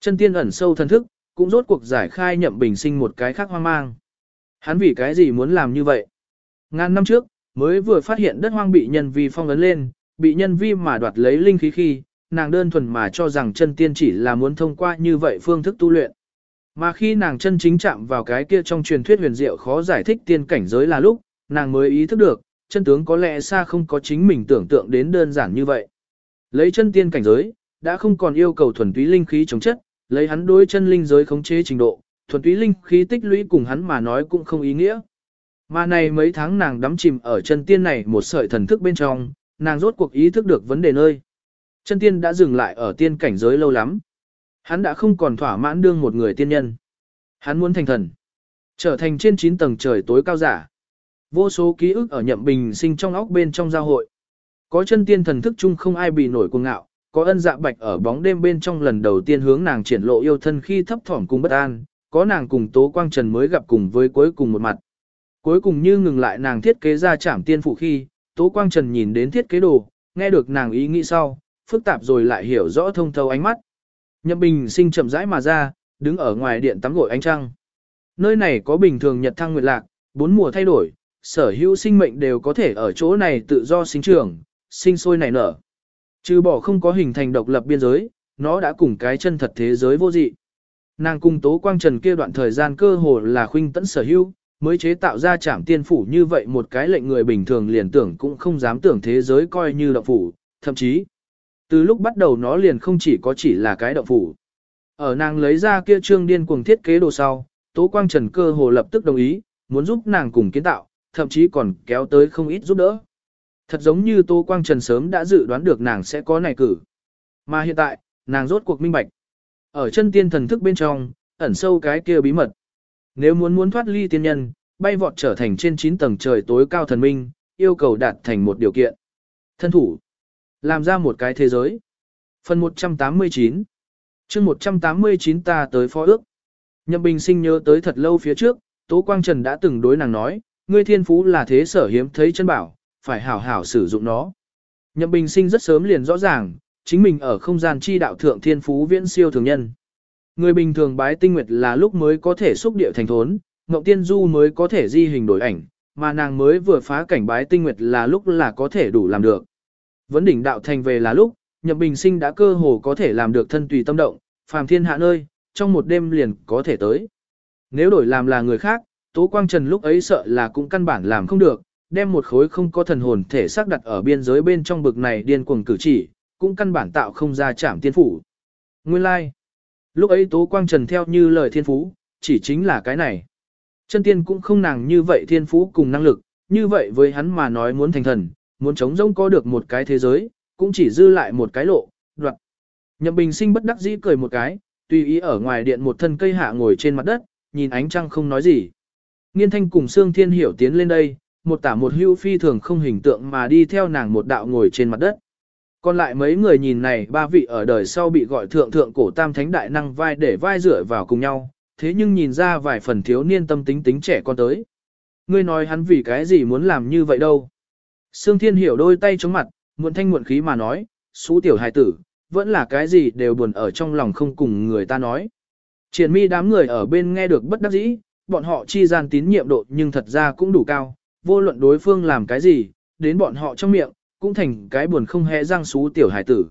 Chân tiên ẩn sâu thân thức, cũng rốt cuộc giải khai nhậm bình sinh một cái khác hoang mang. Hắn vì cái gì muốn làm như vậy? Ngàn năm trước, mới vừa phát hiện đất hoang bị nhân vi phong ấn lên, bị nhân vi mà đoạt lấy linh khí khi, nàng đơn thuần mà cho rằng chân tiên chỉ là muốn thông qua như vậy phương thức tu luyện. Mà khi nàng chân chính chạm vào cái kia trong truyền thuyết huyền diệu khó giải thích tiên cảnh giới là lúc, nàng mới ý thức được, chân tướng có lẽ xa không có chính mình tưởng tượng đến đơn giản như vậy. Lấy chân tiên cảnh giới, đã không còn yêu cầu thuần túy linh khí chống chất, lấy hắn đối chân linh giới khống chế trình độ, thuần túy linh khí tích lũy cùng hắn mà nói cũng không ý nghĩa. Mà này mấy tháng nàng đắm chìm ở chân tiên này một sợi thần thức bên trong, nàng rốt cuộc ý thức được vấn đề nơi. Chân tiên đã dừng lại ở tiên cảnh giới lâu lắm. Hắn đã không còn thỏa mãn đương một người tiên nhân. Hắn muốn thành thần. Trở thành trên 9 tầng trời tối cao giả. Vô số ký ức ở nhậm bình sinh trong óc bên trong giao hội. Có chân tiên thần thức chung không ai bị nổi cuồng ngạo, có ân dạ bạch ở bóng đêm bên trong lần đầu tiên hướng nàng triển lộ yêu thân khi thấp thỏm cùng bất an, có nàng cùng Tố Quang Trần mới gặp cùng với cuối cùng một mặt. Cuối cùng như ngừng lại nàng thiết kế ra trảm tiên phụ khi, Tố Quang Trần nhìn đến thiết kế đồ, nghe được nàng ý nghĩ sau, phức tạp rồi lại hiểu rõ thông thấu ánh mắt. Nhậm Bình sinh chậm rãi mà ra, đứng ở ngoài điện tắm gội ánh trăng. Nơi này có bình thường nhật thăng nguyệt lạc, bốn mùa thay đổi, sở hữu sinh mệnh đều có thể ở chỗ này tự do sinh trưởng, sinh sôi nảy nở. Trừ bỏ không có hình thành độc lập biên giới, nó đã cùng cái chân thật thế giới vô dị. Nàng cung tố quang trần kia đoạn thời gian cơ hồ là khuynh tẫn sở hữu, mới chế tạo ra trảm tiên phủ như vậy một cái lệnh người bình thường liền tưởng cũng không dám tưởng thế giới coi như động phủ, thậm chí, từ lúc bắt đầu nó liền không chỉ có chỉ là cái động phủ. Ở nàng lấy ra kia trương điên cuồng thiết kế đồ sau, Tố Quang Trần cơ hồ lập tức đồng ý, muốn giúp nàng cùng kiến tạo, thậm chí còn kéo tới không ít giúp đỡ. Thật giống như Tô Quang Trần sớm đã dự đoán được nàng sẽ có này cử. Mà hiện tại, nàng rốt cuộc minh bạch. Ở chân tiên thần thức bên trong, ẩn sâu cái kia bí mật. Nếu muốn muốn thoát ly tiên nhân, bay vọt trở thành trên 9 tầng trời tối cao thần minh, yêu cầu đạt thành một điều kiện. Thân thủ. Làm ra một cái thế giới. Phần 189 chương 189 ta tới phó ước. Nhậm Bình sinh nhớ tới thật lâu phía trước, Tố Quang Trần đã từng đối nàng nói, ngươi thiên phú là thế sở hiếm thấy chân bảo, phải hảo hảo sử dụng nó. Nhậm Bình sinh rất sớm liền rõ ràng, chính mình ở không gian chi đạo thượng thiên phú viễn siêu thường nhân. Người bình thường bái tinh nguyệt là lúc mới có thể xúc địa thành thốn, Ngộng Tiên Du mới có thể di hình đổi ảnh, mà nàng mới vừa phá cảnh bái tinh nguyệt là lúc là có thể đủ làm được. Vấn đỉnh đạo thành về là lúc, Nhậm Bình Sinh đã cơ hồ có thể làm được thân tùy tâm động, phàm thiên hạ nơi, trong một đêm liền có thể tới. Nếu đổi làm là người khác, Tố Quang Trần lúc ấy sợ là cũng căn bản làm không được, đem một khối không có thần hồn thể xác đặt ở biên giới bên trong bực này điên cuồng cử chỉ, cũng căn bản tạo không ra chạm tiên phủ. Nguyên lai, like. lúc ấy Tố Quang Trần theo như lời thiên phú, chỉ chính là cái này. Chân tiên cũng không nàng như vậy thiên phú cùng năng lực, như vậy với hắn mà nói muốn thành thần, muốn chống rông có được một cái thế giới, cũng chỉ dư lại một cái lộ, đoạn. Nhậm Bình sinh bất đắc dĩ cười một cái, tùy ý ở ngoài điện một thân cây hạ ngồi trên mặt đất, nhìn ánh trăng không nói gì. Nghiên thanh cùng Sương Thiên Hiểu tiến lên đây, một tả một hưu phi thường không hình tượng mà đi theo nàng một đạo ngồi trên mặt đất. Còn lại mấy người nhìn này ba vị ở đời sau bị gọi thượng thượng cổ tam thánh đại năng vai để vai rửa vào cùng nhau, thế nhưng nhìn ra vài phần thiếu niên tâm tính tính trẻ con tới. Ngươi nói hắn vì cái gì muốn làm như vậy đâu. Sương Thiên Hiểu đôi tay chống mặt, muộn thanh muộn khí mà nói, xú tiểu hài tử, vẫn là cái gì đều buồn ở trong lòng không cùng người ta nói. Triển mi đám người ở bên nghe được bất đắc dĩ, bọn họ chi gian tín nhiệm độ nhưng thật ra cũng đủ cao, vô luận đối phương làm cái gì, đến bọn họ trong miệng, cũng thành cái buồn không hề răng xú tiểu hải tử.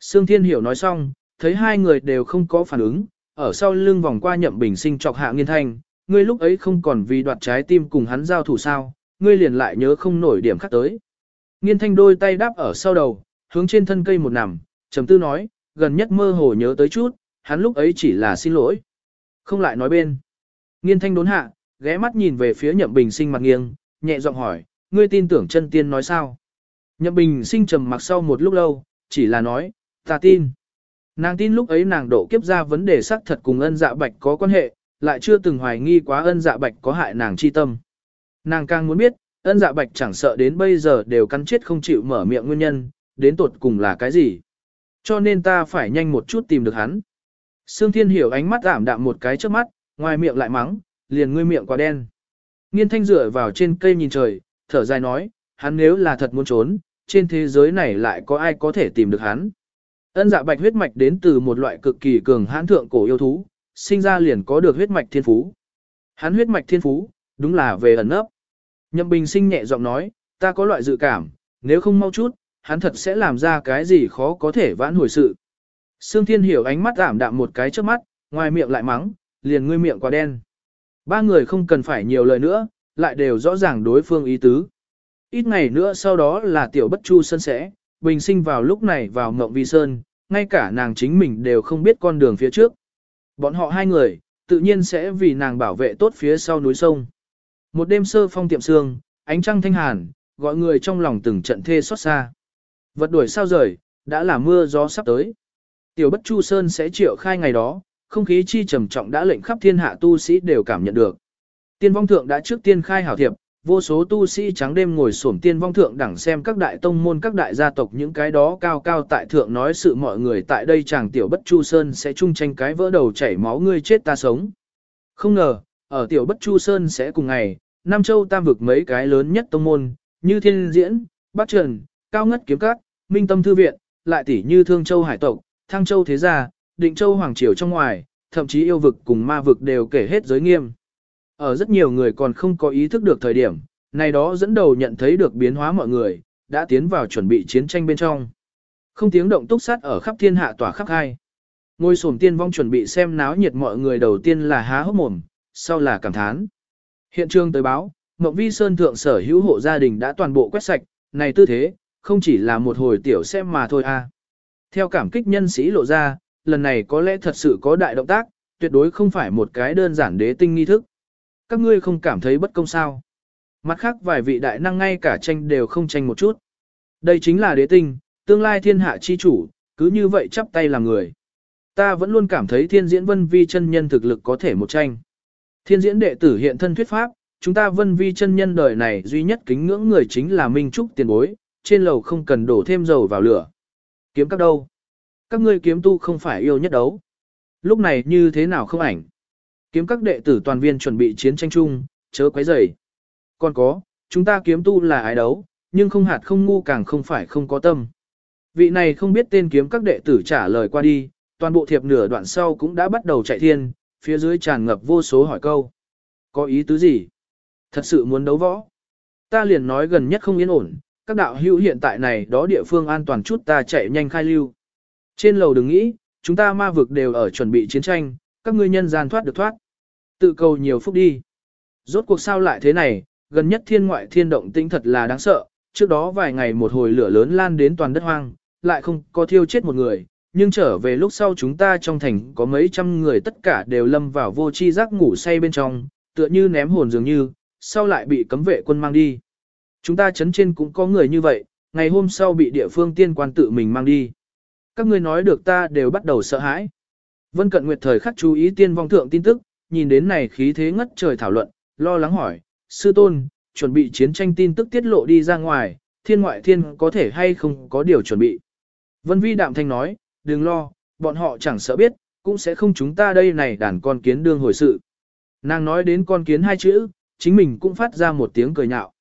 Sương Thiên Hiểu nói xong, thấy hai người đều không có phản ứng, ở sau lưng vòng qua nhậm bình sinh chọc hạ nghiên thanh, ngươi lúc ấy không còn vì đoạt trái tim cùng hắn giao thủ sao, ngươi liền lại nhớ không nổi điểm khác tới. Nghiên thanh đôi tay đáp ở sau đầu, hướng trên thân cây một nằm, trầm tư nói, gần nhất mơ hồ nhớ tới chút, hắn lúc ấy chỉ là xin lỗi. Không lại nói bên. Nghiên thanh đốn hạ, ghé mắt nhìn về phía nhậm bình sinh mặt nghiêng, nhẹ giọng hỏi, ngươi tin tưởng chân tiên nói sao? Nhậm bình sinh trầm mặc sau một lúc lâu, chỉ là nói, ta tin. Nàng tin lúc ấy nàng độ kiếp ra vấn đề xác thật cùng ân dạ bạch có quan hệ, lại chưa từng hoài nghi quá ân dạ bạch có hại nàng chi tâm. Nàng càng muốn biết, ân dạ bạch chẳng sợ đến bây giờ đều cắn chết không chịu mở miệng nguyên nhân, đến tột cùng là cái gì. Cho nên ta phải nhanh một chút tìm được hắn. Sương Thiên Hiểu ánh mắt ảm đạm một cái trước mắt, ngoài miệng lại mắng, liền ngươi miệng quá đen. Nghiên thanh dựa vào trên cây nhìn trời, thở dài nói, hắn nếu là thật muốn trốn, trên thế giới này lại có ai có thể tìm được hắn. Ân dạ bạch huyết mạch đến từ một loại cực kỳ cường hãn thượng cổ yêu thú, sinh ra liền có được huyết mạch thiên phú. Hắn huyết mạch thiên phú, đúng là về ẩn nấp. Nhậm Bình sinh nhẹ giọng nói, ta có loại dự cảm, nếu không mau chút, hắn thật sẽ làm ra cái gì khó có thể vãn hồi sự. Sương Thiên hiểu ánh mắt giảm đạm một cái trước mắt, ngoài miệng lại mắng, liền ngươi miệng quá đen. Ba người không cần phải nhiều lời nữa, lại đều rõ ràng đối phương ý tứ. Ít ngày nữa sau đó là tiểu bất chu sân sẽ, bình sinh vào lúc này vào ngộng vi sơn, ngay cả nàng chính mình đều không biết con đường phía trước. Bọn họ hai người, tự nhiên sẽ vì nàng bảo vệ tốt phía sau núi sông. Một đêm sơ phong tiệm sương, ánh trăng thanh hàn, gọi người trong lòng từng trận thê xót xa. Vật đuổi sao rời, đã là mưa gió sắp tới. Tiểu bất chu sơn sẽ triệu khai ngày đó, không khí chi trầm trọng đã lệnh khắp thiên hạ tu sĩ đều cảm nhận được. Tiên vong thượng đã trước tiên khai hảo thiệp, vô số tu sĩ trắng đêm ngồi xổm tiên vong thượng đẳng xem các đại tông môn các đại gia tộc những cái đó cao cao tại thượng nói sự mọi người tại đây chàng tiểu bất chu sơn sẽ chung tranh cái vỡ đầu chảy máu ngươi chết ta sống. Không ngờ, ở tiểu bất chu sơn sẽ cùng ngày, Nam Châu tam vực mấy cái lớn nhất tông môn, như thiên diễn, bắc trần, cao ngất kiếm các, minh tâm thư viện, lại tỷ như thương châu hải tộc, thăng châu thế gia, định châu hoàng triều trong ngoài, thậm chí yêu vực cùng ma vực đều kể hết giới nghiêm. Ở rất nhiều người còn không có ý thức được thời điểm, này đó dẫn đầu nhận thấy được biến hóa mọi người, đã tiến vào chuẩn bị chiến tranh bên trong. Không tiếng động túc sát ở khắp thiên hạ tỏa khắp hai. Ngôi sổm tiên vong chuẩn bị xem náo nhiệt mọi người đầu tiên là há hốc mồm, sau là cảm thán. Hiện trường tới báo, Mộng Vi Sơn thượng sở hữu hộ gia đình đã toàn bộ quét sạch, này tư thế, không chỉ là một hồi tiểu xem mà thôi. À. Theo cảm kích nhân sĩ lộ ra, lần này có lẽ thật sự có đại động tác, tuyệt đối không phải một cái đơn giản đế tinh nghi thức. Các ngươi không cảm thấy bất công sao. Mặt khác vài vị đại năng ngay cả tranh đều không tranh một chút. Đây chính là đế tinh, tương lai thiên hạ chi chủ, cứ như vậy chắp tay làm người. Ta vẫn luôn cảm thấy thiên diễn vân vi chân nhân thực lực có thể một tranh. Thiên diễn đệ tử hiện thân thuyết pháp, chúng ta vân vi chân nhân đời này duy nhất kính ngưỡng người chính là Minh Trúc tiền bối, trên lầu không cần đổ thêm dầu vào lửa. Kiếm các đâu? Các ngươi kiếm tu không phải yêu nhất đấu. Lúc này như thế nào không ảnh? Kiếm các đệ tử toàn viên chuẩn bị chiến tranh chung, chớ quấy rầy. Còn có, chúng ta kiếm tu là ai đấu, nhưng không hạt không ngu càng không phải không có tâm. Vị này không biết tên kiếm các đệ tử trả lời qua đi, toàn bộ thiệp nửa đoạn sau cũng đã bắt đầu chạy thiên, phía dưới tràn ngập vô số hỏi câu. Có ý tứ gì? Thật sự muốn đấu võ? Ta liền nói gần nhất không yên ổn, các đạo hữu hiện tại này đó địa phương an toàn chút ta chạy nhanh khai lưu. Trên lầu đừng nghĩ, chúng ta ma vực đều ở chuẩn bị chiến tranh, các ngươi nhân gian thoát được thoát. Tự cầu nhiều phúc đi. Rốt cuộc sao lại thế này, gần nhất thiên ngoại thiên động tĩnh thật là đáng sợ, trước đó vài ngày một hồi lửa lớn lan đến toàn đất hoang, lại không có thiêu chết một người, nhưng trở về lúc sau chúng ta trong thành có mấy trăm người tất cả đều lâm vào vô chi giác ngủ say bên trong, tựa như ném hồn dường như, sau lại bị cấm vệ quân mang đi. Chúng ta chấn trên cũng có người như vậy, ngày hôm sau bị địa phương tiên quan tự mình mang đi. Các ngươi nói được ta đều bắt đầu sợ hãi. Vân Cận Nguyệt thời khắc chú ý tiên vong thượng tin tức, nhìn đến này khí thế ngất trời thảo luận, lo lắng hỏi, sư tôn, chuẩn bị chiến tranh tin tức tiết lộ đi ra ngoài, thiên ngoại thiên có thể hay không có điều chuẩn bị. Vân Vi đạm thanh nói, đừng lo, bọn họ chẳng sợ biết, cũng sẽ không chúng ta đây này đàn con kiến đương hồi sự. Nàng nói đến con kiến hai chữ, chính mình cũng phát ra một tiếng cười nhạo.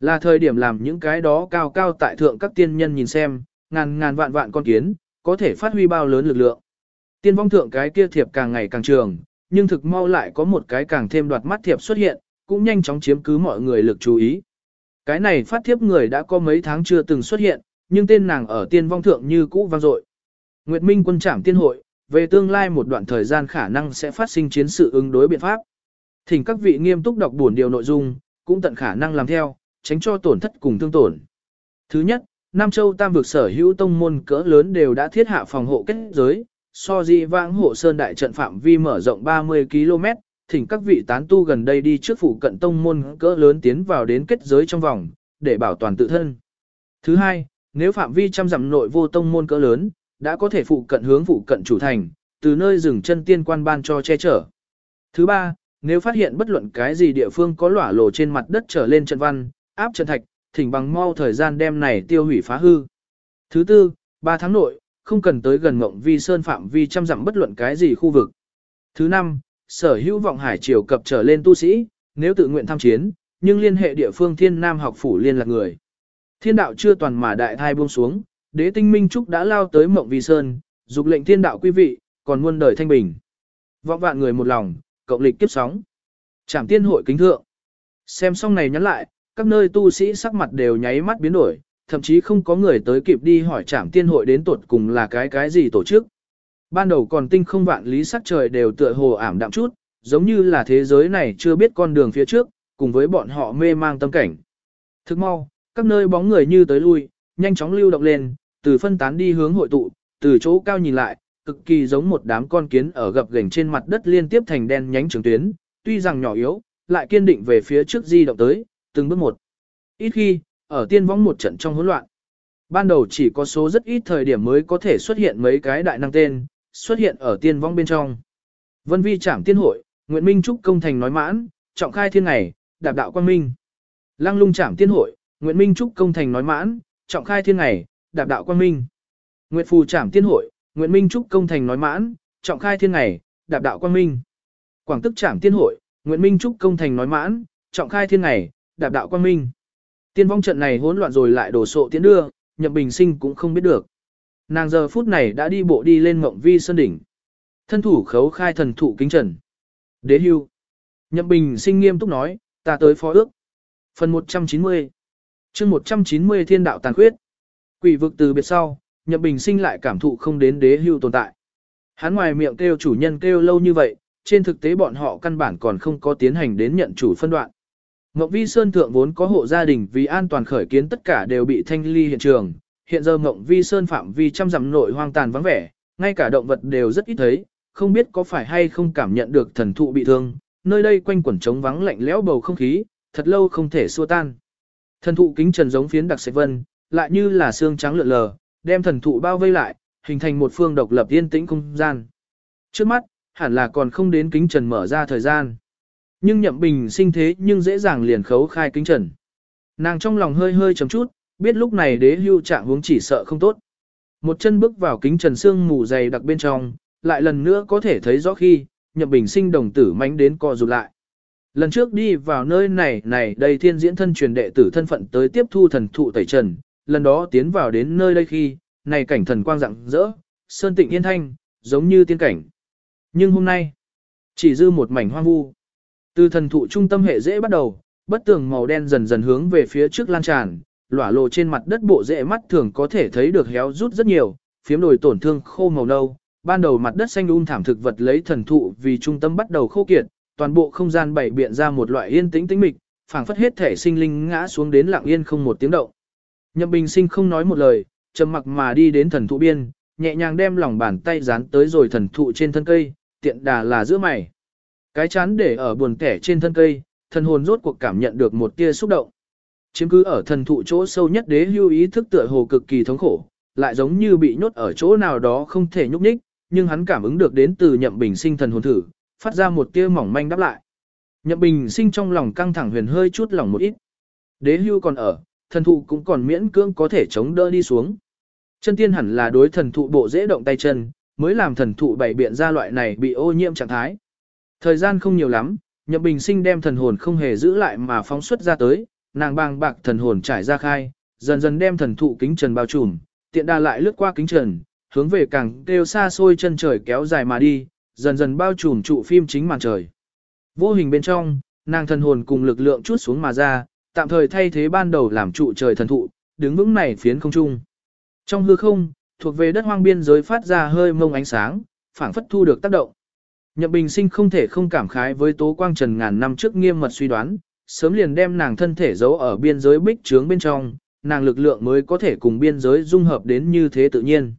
Là thời điểm làm những cái đó cao cao tại thượng các tiên nhân nhìn xem, ngàn ngàn vạn vạn con kiến, có thể phát huy bao lớn lực lượng. Tiên vong thượng cái kia thiệp càng ngày càng trường, nhưng thực mau lại có một cái càng thêm đoạt mắt thiệp xuất hiện, cũng nhanh chóng chiếm cứ mọi người lực chú ý. Cái này phát thiếp người đã có mấy tháng chưa từng xuất hiện, nhưng tên nàng ở tiên vong thượng như cũ vang dội. Nguyệt Minh quân trảm tiên hội, về tương lai một đoạn thời gian khả năng sẽ phát sinh chiến sự ứng đối biện pháp. Thỉnh các vị nghiêm túc đọc buồn điều nội dung, cũng tận khả năng làm theo, tránh cho tổn thất cùng thương tổn. Thứ nhất, Nam Châu Tam vực sở hữu tông môn cỡ lớn đều đã thiết hạ phòng hộ kết giới, so di vãng hộ sơn đại trận phạm vi mở rộng 30 km, thỉnh các vị tán tu gần đây đi trước phụ cận tông môn cỡ lớn tiến vào đến kết giới trong vòng, để bảo toàn tự thân. Thứ hai, nếu phạm vi trăm dặm nội vô tông môn cỡ lớn, đã có thể phụ cận hướng phụ cận chủ thành, từ nơi dừng chân tiên quan ban cho che chở. Thứ ba, nếu phát hiện bất luận cái gì địa phương có lỏa lồ trên mặt đất trở lên trận văn, áp trận thạch, thỉnh bằng mau thời gian đem này tiêu hủy phá hư. Thứ tư, ba tháng nội, không cần tới gần ngộng vi sơn phạm vi chăm dặm bất luận cái gì khu vực. Thứ năm, sở hữu vọng hải triều cập trở lên tu sĩ, nếu tự nguyện tham chiến, nhưng liên hệ địa phương thiên nam học phủ liên lạc người. Thiên đạo chưa toàn mà đại thai buông xuống, đế tinh minh trúc đã lao tới mộng vi sơn, dục lệnh thiên đạo quý vị, còn muôn đời thanh bình. Vọng vạn người một lòng, cộng lịch kiếp sóng. Trảm tiên hội kính thượng. Xem xong này nhắn lại, các nơi tu sĩ sắc mặt đều nháy mắt biến đổi, thậm chí không có người tới kịp đi hỏi trảm tiên hội đến tuột cùng là cái cái gì tổ chức. Ban đầu còn tinh không vạn lý sắc trời đều tựa hồ ảm đạm chút, giống như là thế giới này chưa biết con đường phía trước, cùng với bọn họ mê mang tâm cảnh. Thức mau, các nơi bóng người như tới lui, nhanh chóng lưu động lên, từ phân tán đi hướng hội tụ, từ chỗ cao nhìn lại, cực kỳ giống một đám con kiến ở gập ghềnh trên mặt đất liên tiếp thành đen nhánh trường tuyến, tuy rằng nhỏ yếu, lại kiên định về phía trước di động tới, từng bước một. Ít khi, ở tiên võng một trận trong hỗn loạn. Ban đầu chỉ có số rất ít thời điểm mới có thể xuất hiện mấy cái đại năng tên, xuất hiện ở tiên võng bên trong. Vân vi trảm tiên hội, Nguyễn Minh Trúc công thành nói mãn, trọng khai thiên ngày, đạp đạo quang minh. Lăng lung trảm tiên hội, Nguyễn Minh Trúc công thành nói mãn, trọng khai thiên ngày, đạp đạo quang minh. Nguyệt phù trảm tiên hội, Nguyệt Minh Trúc công thành nói mãn, trọng khai thiên ngày, đạp đạo quang minh. Quảng tức trảm tiên hội, Nguyệt Minh Trúc công thành nói mãn, trọng khai thiên ngày, đạp đạo quang minh. Tiên vong trận này hỗn loạn rồi lại đổ sộ tiến đưa, nhậm bình sinh cũng không biết được. Nàng giờ phút này đã đi bộ đi lên mộng vi sơn đỉnh. Thân thủ khấu khai thần thụ kính trần. Đế hưu. Nhậm bình sinh nghiêm túc nói, ta tới phó ước. Phần 190 chương 190 thiên đạo tàn khuyết. Quỷ vực từ biệt sau, nhậm bình sinh lại cảm thụ không đến đế hưu tồn tại. Hắn ngoài miệng kêu chủ nhân kêu lâu như vậy, trên thực tế bọn họ căn bản còn không có tiến hành đến nhận chủ phân đoạn. Ngọc Vi Sơn Thượng vốn có hộ gia đình vì an toàn khởi kiến tất cả đều bị thanh ly hiện trường. Hiện giờ Ngọc Vi Sơn phạm vi trăm dặm nội hoang tàn vắng vẻ, ngay cả động vật đều rất ít thấy, không biết có phải hay không cảm nhận được thần thụ bị thương, nơi đây quanh quẩn trống vắng lạnh lẽo bầu không khí, thật lâu không thể xua tan. Thần thụ kính trần giống phiến đặc sạch vân, lại như là xương trắng lượn lờ, đem thần thụ bao vây lại, hình thành một phương độc lập yên tĩnh không gian. Trước mắt, hẳn là còn không đến kính trần mở ra thời gian. Nhưng nhậm bình sinh thế nhưng dễ dàng liền khấu khai kính trần. Nàng trong lòng hơi hơi chấm chút, biết lúc này đế hưu trạng huống chỉ sợ không tốt. Một chân bước vào kính trần xương mù dày đặc bên trong, lại lần nữa có thể thấy rõ khi, nhậm bình sinh đồng tử mánh đến co rụt lại. Lần trước đi vào nơi này này đây thiên diễn thân truyền đệ tử thân phận tới tiếp thu thần thụ tẩy trần, lần đó tiến vào đến nơi đây khi, này cảnh thần quang rạng rỡ, sơn tịnh yên thanh, giống như tiên cảnh. Nhưng hôm nay, chỉ dư một mảnh hoang vu. Từ thần thụ trung tâm hệ dễ bắt đầu, bất tường màu đen dần dần hướng về phía trước lan tràn, lỏa lộ trên mặt đất bộ rễ mắt thường có thể thấy được héo rút rất nhiều, phiếm đồi tổn thương khô màu nâu. Ban đầu mặt đất xanh um thảm thực vật lấy thần thụ vì trung tâm bắt đầu khô kiệt, toàn bộ không gian bảy biện ra một loại yên tĩnh tĩnh mịch, phảng phất hết thể sinh linh ngã xuống đến lặng yên không một tiếng động. Nhậm Bình Sinh không nói một lời, trầm mặc mà đi đến thần thụ biên, nhẹ nhàng đem lòng bàn tay dán tới rồi thần thụ trên thân cây, tiện đà là giữa mày. Cái chán để ở buồn kẻ trên thân cây, thần hồn rốt cuộc cảm nhận được một tia xúc động. Chiếm cứ ở thần thụ chỗ sâu nhất đế hưu ý thức tựa hồ cực kỳ thống khổ, lại giống như bị nhốt ở chỗ nào đó không thể nhúc nhích, nhưng hắn cảm ứng được đến từ nhậm bình sinh thần hồn thử, phát ra một tia mỏng manh đáp lại. Nhậm bình sinh trong lòng căng thẳng huyền hơi chút lòng một ít. Đế hưu còn ở, thần thụ cũng còn miễn cưỡng có thể chống đỡ đi xuống. Chân tiên hẳn là đối thần thụ bộ dễ động tay chân, mới làm thần thụ bảy biện ra loại này bị ô nhiễm trạng thái. Thời gian không nhiều lắm, Nhậm Bình Sinh đem thần hồn không hề giữ lại mà phóng xuất ra tới, nàng bàng bạc thần hồn trải ra khai, dần dần đem thần thụ kính trần bao trùm, tiện đa lại lướt qua kính trần, hướng về càng kêu xa xôi chân trời kéo dài mà đi, dần dần bao trùm trụ phim chính màn trời. Vô hình bên trong, nàng thần hồn cùng lực lượng chút xuống mà ra, tạm thời thay thế ban đầu làm trụ trời thần thụ, đứng vững này phiến không trung. Trong hư không, thuộc về đất hoang biên giới phát ra hơi mông ánh sáng, phảng phất thu được tác động. Nhậm Bình Sinh không thể không cảm khái với Tố Quang Trần ngàn năm trước nghiêm mật suy đoán, sớm liền đem nàng thân thể giấu ở biên giới bích trướng bên trong, nàng lực lượng mới có thể cùng biên giới dung hợp đến như thế tự nhiên.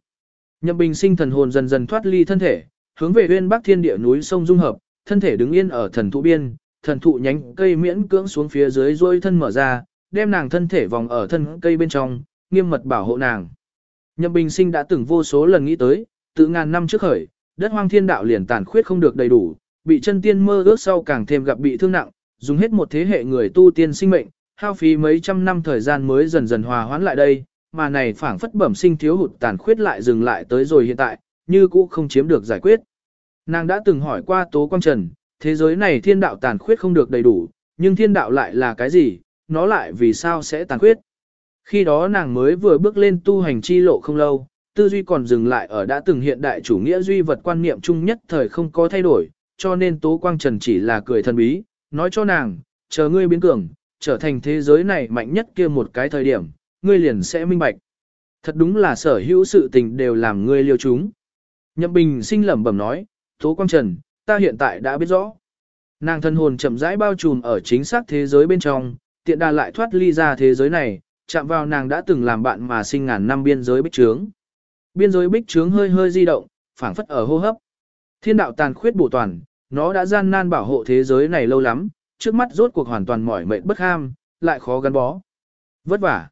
Nhậm Bình Sinh thần hồn dần dần thoát ly thân thể, hướng về uyên bắc thiên địa núi sông dung hợp, thân thể đứng yên ở thần thụ biên, thần thụ nhánh cây miễn cưỡng xuống phía dưới rồi thân mở ra, đem nàng thân thể vòng ở thân cây bên trong, nghiêm mật bảo hộ nàng. Nhậm Bình Sinh đã từng vô số lần nghĩ tới, từ ngàn năm trước khởi, đất hoang thiên đạo liền tàn khuyết không được đầy đủ, bị chân tiên mơ ước sau càng thêm gặp bị thương nặng, dùng hết một thế hệ người tu tiên sinh mệnh, hao phí mấy trăm năm thời gian mới dần dần hòa hoãn lại đây, mà này phảng phất bẩm sinh thiếu hụt tàn khuyết lại dừng lại tới rồi hiện tại, như cũ không chiếm được giải quyết. Nàng đã từng hỏi qua Tố Quang Trần, thế giới này thiên đạo tàn khuyết không được đầy đủ, nhưng thiên đạo lại là cái gì, nó lại vì sao sẽ tàn khuyết. Khi đó nàng mới vừa bước lên tu hành chi lộ không lâu, tư duy còn dừng lại ở đã từng hiện đại chủ nghĩa duy vật quan niệm chung nhất thời không có thay đổi, cho nên Tố Quang Trần chỉ là cười thần bí, nói cho nàng, chờ ngươi biến cường, trở thành thế giới này mạnh nhất kia một cái thời điểm, ngươi liền sẽ minh bạch. Thật đúng là sở hữu sự tình đều làm ngươi liêu chúng. Nhậm Bình sinh lẩm bẩm nói, Tố Quang Trần, ta hiện tại đã biết rõ. Nàng thân hồn chậm rãi bao trùm ở chính xác thế giới bên trong, tiện đà lại thoát ly ra thế giới này, chạm vào nàng đã từng làm bạn mà sinh ngàn năm biên giới bích trướng. Biên giới bích trướng hơi hơi di động, phảng phất ở hô hấp. Thiên đạo tàn khuyết bổ toàn, nó đã gian nan bảo hộ thế giới này lâu lắm, trước mắt rốt cuộc hoàn toàn mỏi mệt bất ham, lại khó gắn bó. Vất vả.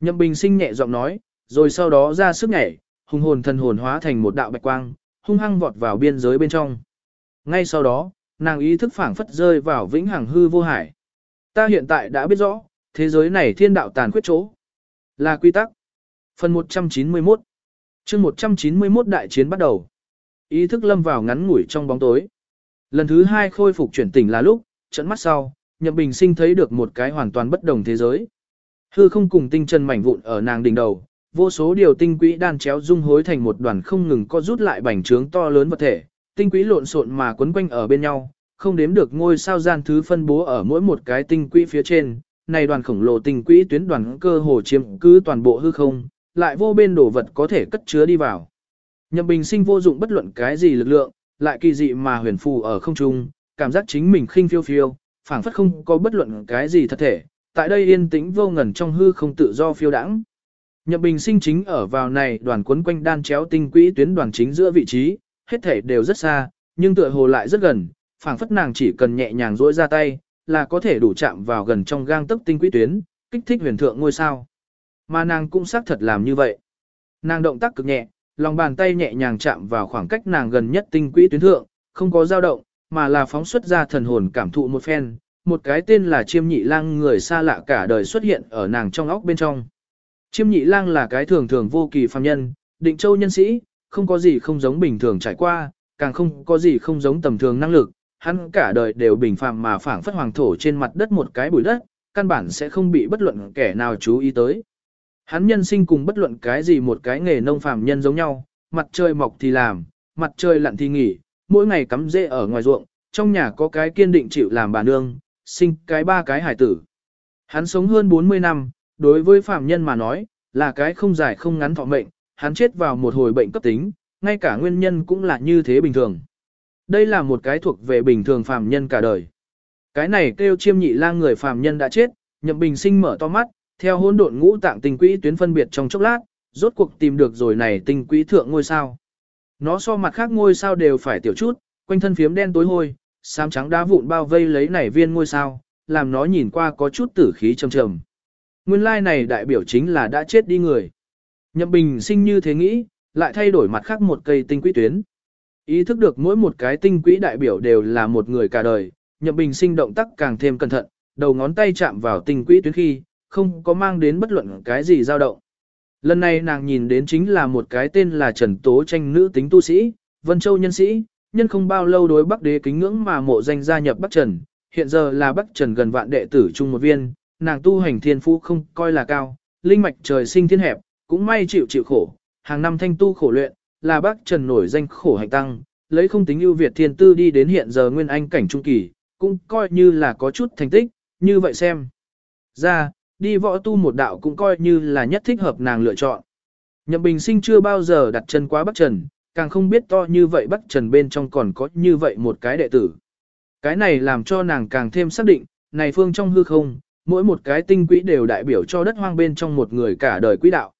Nhậm Bình sinh nhẹ giọng nói, rồi sau đó ra sức nhảy, hùng hồn thần hồn hóa thành một đạo bạch quang, hung hăng vọt vào biên giới bên trong. Ngay sau đó, nàng ý thức phảng phất rơi vào vĩnh hằng hư vô hải. Ta hiện tại đã biết rõ, thế giới này thiên đạo tàn khuyết chỗ. Là quy tắc. Phần 191 chương 191 đại chiến bắt đầu. Ý thức lâm vào ngắn ngủi trong bóng tối. Lần thứ hai khôi phục chuyển tỉnh là lúc, trận mắt sau, Nhậm Bình Sinh thấy được một cái hoàn toàn bất đồng thế giới. Hư không cùng tinh trần mảnh vụn ở nàng đỉnh đầu, vô số điều tinh quỹ đan chéo dung hối thành một đoàn không ngừng co rút lại bành trướng to lớn vật thể, tinh quỹ lộn xộn mà quấn quanh ở bên nhau, không đếm được ngôi sao gian thứ phân bố ở mỗi một cái tinh quỹ phía trên. Này đoàn khổng lồ tinh quỹ tuyến đoàn cơ hồ chiếm cứ toàn bộ hư không, lại vô bên đồ vật có thể cất chứa đi vào. Nhậm Bình Sinh vô dụng bất luận cái gì lực lượng, lại kỳ dị mà huyền phù ở không trung, cảm giác chính mình khinh phiêu phiêu, phảng phất không có bất luận cái gì thật thể, tại đây yên tĩnh vô ngần trong hư không tự do phiêu đãng. Nhậm Bình Sinh chính ở vào này đoàn cuốn quanh đan chéo tinh quỹ tuyến đoàn chính giữa vị trí, hết thể đều rất xa, nhưng tựa hồ lại rất gần, phảng phất nàng chỉ cần nhẹ nhàng duỗi ra tay, là có thể đủ chạm vào gần trong gang tấc tinh quỹ tuyến, kích thích huyền thượng ngôi sao. Mà nàng cũng xác thật làm như vậy. Nàng động tác cực nhẹ, lòng bàn tay nhẹ nhàng chạm vào khoảng cách nàng gần nhất tinh quỹ tuyến thượng, không có dao động, mà là phóng xuất ra thần hồn cảm thụ một phen, một cái tên là chiêm nhị lang người xa lạ cả đời xuất hiện ở nàng trong óc bên trong. Chiêm nhị lang là cái thường thường vô kỳ phàm nhân, định châu nhân sĩ, không có gì không giống bình thường trải qua, càng không có gì không giống tầm thường năng lực, hắn cả đời đều bình phàm mà phảng phất hoàng thổ trên mặt đất một cái bụi đất, căn bản sẽ không bị bất luận kẻ nào chú ý tới. Hắn nhân sinh cùng bất luận cái gì một cái nghề nông phàm nhân giống nhau, mặt trời mọc thì làm, mặt trời lặn thì nghỉ, mỗi ngày cắm rễ ở ngoài ruộng, trong nhà có cái kiên định chịu làm bà nương, sinh cái ba cái hải tử. Hắn sống hơn 40 năm, đối với phạm nhân mà nói, là cái không dài không ngắn thọ mệnh, hắn chết vào một hồi bệnh cấp tính, ngay cả nguyên nhân cũng là như thế bình thường. Đây là một cái thuộc về bình thường phạm nhân cả đời. Cái này kêu chiêm nhị lang người phạm nhân đã chết, nhậm bình sinh mở to mắt, theo hỗn độn ngũ tạng tinh quỹ tuyến phân biệt trong chốc lát, rốt cuộc tìm được rồi này tinh quỹ thượng ngôi sao. Nó so mặt khác ngôi sao đều phải tiểu chút, quanh thân phiếm đen tối hôi, xám trắng đá vụn bao vây lấy nảy viên ngôi sao, làm nó nhìn qua có chút tử khí trầm trầm. Nguyên lai này đại biểu chính là đã chết đi người. Nhậm bình sinh như thế nghĩ, lại thay đổi mặt khác một cây tinh quỹ tuyến. Ý thức được mỗi một cái tinh quỹ đại biểu đều là một người cả đời, nhậm bình sinh động tác càng thêm cẩn thận, đầu ngón tay chạm vào tinh quỹ tuyến khi, không có mang đến bất luận cái gì dao động. Lần này nàng nhìn đến chính là một cái tên là Trần Tố Tranh nữ tính tu sĩ, Vân Châu nhân sĩ, nhân không bao lâu đối Bắc Đế kính ngưỡng mà mộ danh gia nhập Bắc Trần, hiện giờ là Bắc Trần gần vạn đệ tử chung một viên, nàng tu hành thiên phú không coi là cao, linh mạch trời sinh thiên hẹp, cũng may chịu chịu khổ, hàng năm thanh tu khổ luyện, là Bắc Trần nổi danh khổ hành tăng, lấy không tính ưu việt thiên tư đi đến hiện giờ nguyên anh cảnh trung kỳ, cũng coi như là có chút thành tích, như vậy xem. Ra, đi võ tu một đạo cũng coi như là nhất thích hợp nàng lựa chọn. Nhậm Bình Sinh chưa bao giờ đặt chân quá Bắc Trần, càng không biết to như vậy Bắc Trần bên trong còn có như vậy một cái đệ tử. Cái này làm cho nàng càng thêm xác định, này phương trong hư không, mỗi một cái tinh quỹ đều đại biểu cho đất hoang bên trong một người cả đời quỹ đạo.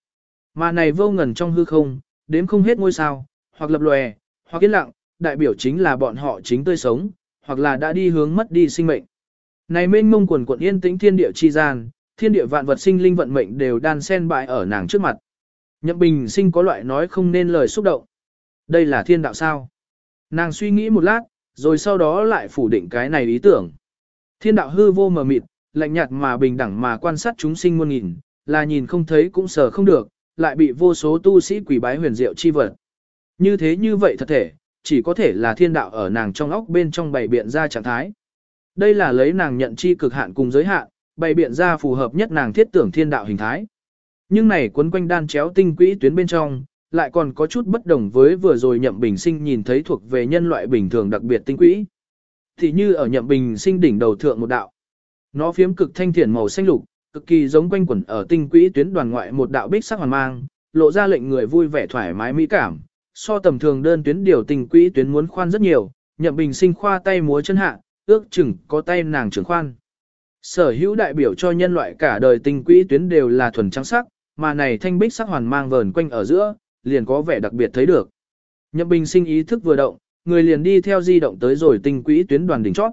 Mà này vô ngần trong hư không, đếm không hết ngôi sao, hoặc lập lòe, hoặc yên lặng, đại biểu chính là bọn họ chính tươi sống, hoặc là đã đi hướng mất đi sinh mệnh. Này mênh mông quần quận yên tĩnh thiên địa chi gian, thiên địa vạn vật sinh linh vận mệnh đều đan sen bại ở nàng trước mặt. Nhậm bình sinh có loại nói không nên lời xúc động. Đây là thiên đạo sao? Nàng suy nghĩ một lát, rồi sau đó lại phủ định cái này ý tưởng. Thiên đạo hư vô mờ mịt, lạnh nhạt mà bình đẳng mà quan sát chúng sinh muôn nghìn, là nhìn không thấy cũng sờ không được, lại bị vô số tu sĩ quỷ bái huyền diệu chi vật. Như thế như vậy thật thể, chỉ có thể là thiên đạo ở nàng trong óc bên trong bày biện ra trạng thái. Đây là lấy nàng nhận chi cực hạn cùng giới hạn, bày biện ra phù hợp nhất nàng thiết tưởng thiên đạo hình thái. Nhưng này quấn quanh đan chéo tinh quỹ tuyến bên trong, lại còn có chút bất đồng với vừa rồi nhậm bình sinh nhìn thấy thuộc về nhân loại bình thường đặc biệt tinh quỹ. Thì như ở nhậm bình sinh đỉnh đầu thượng một đạo. Nó phiếm cực thanh thiển màu xanh lục, cực kỳ giống quanh quẩn ở tinh quỹ tuyến đoàn ngoại một đạo bích sắc hoàn mang, lộ ra lệnh người vui vẻ thoải mái mỹ cảm. So tầm thường đơn tuyến điều tinh quỹ tuyến muốn khoan rất nhiều, nhậm bình sinh khoa tay múa chân hạ, ước chừng có tay nàng trưởng khoan. Sở hữu đại biểu cho nhân loại cả đời tinh quỹ tuyến đều là thuần trắng sắc, mà này thanh bích sắc hoàn mang vờn quanh ở giữa, liền có vẻ đặc biệt thấy được. Nhậm Bình sinh ý thức vừa động, người liền đi theo di động tới rồi tinh quỹ tuyến đoàn đỉnh chót.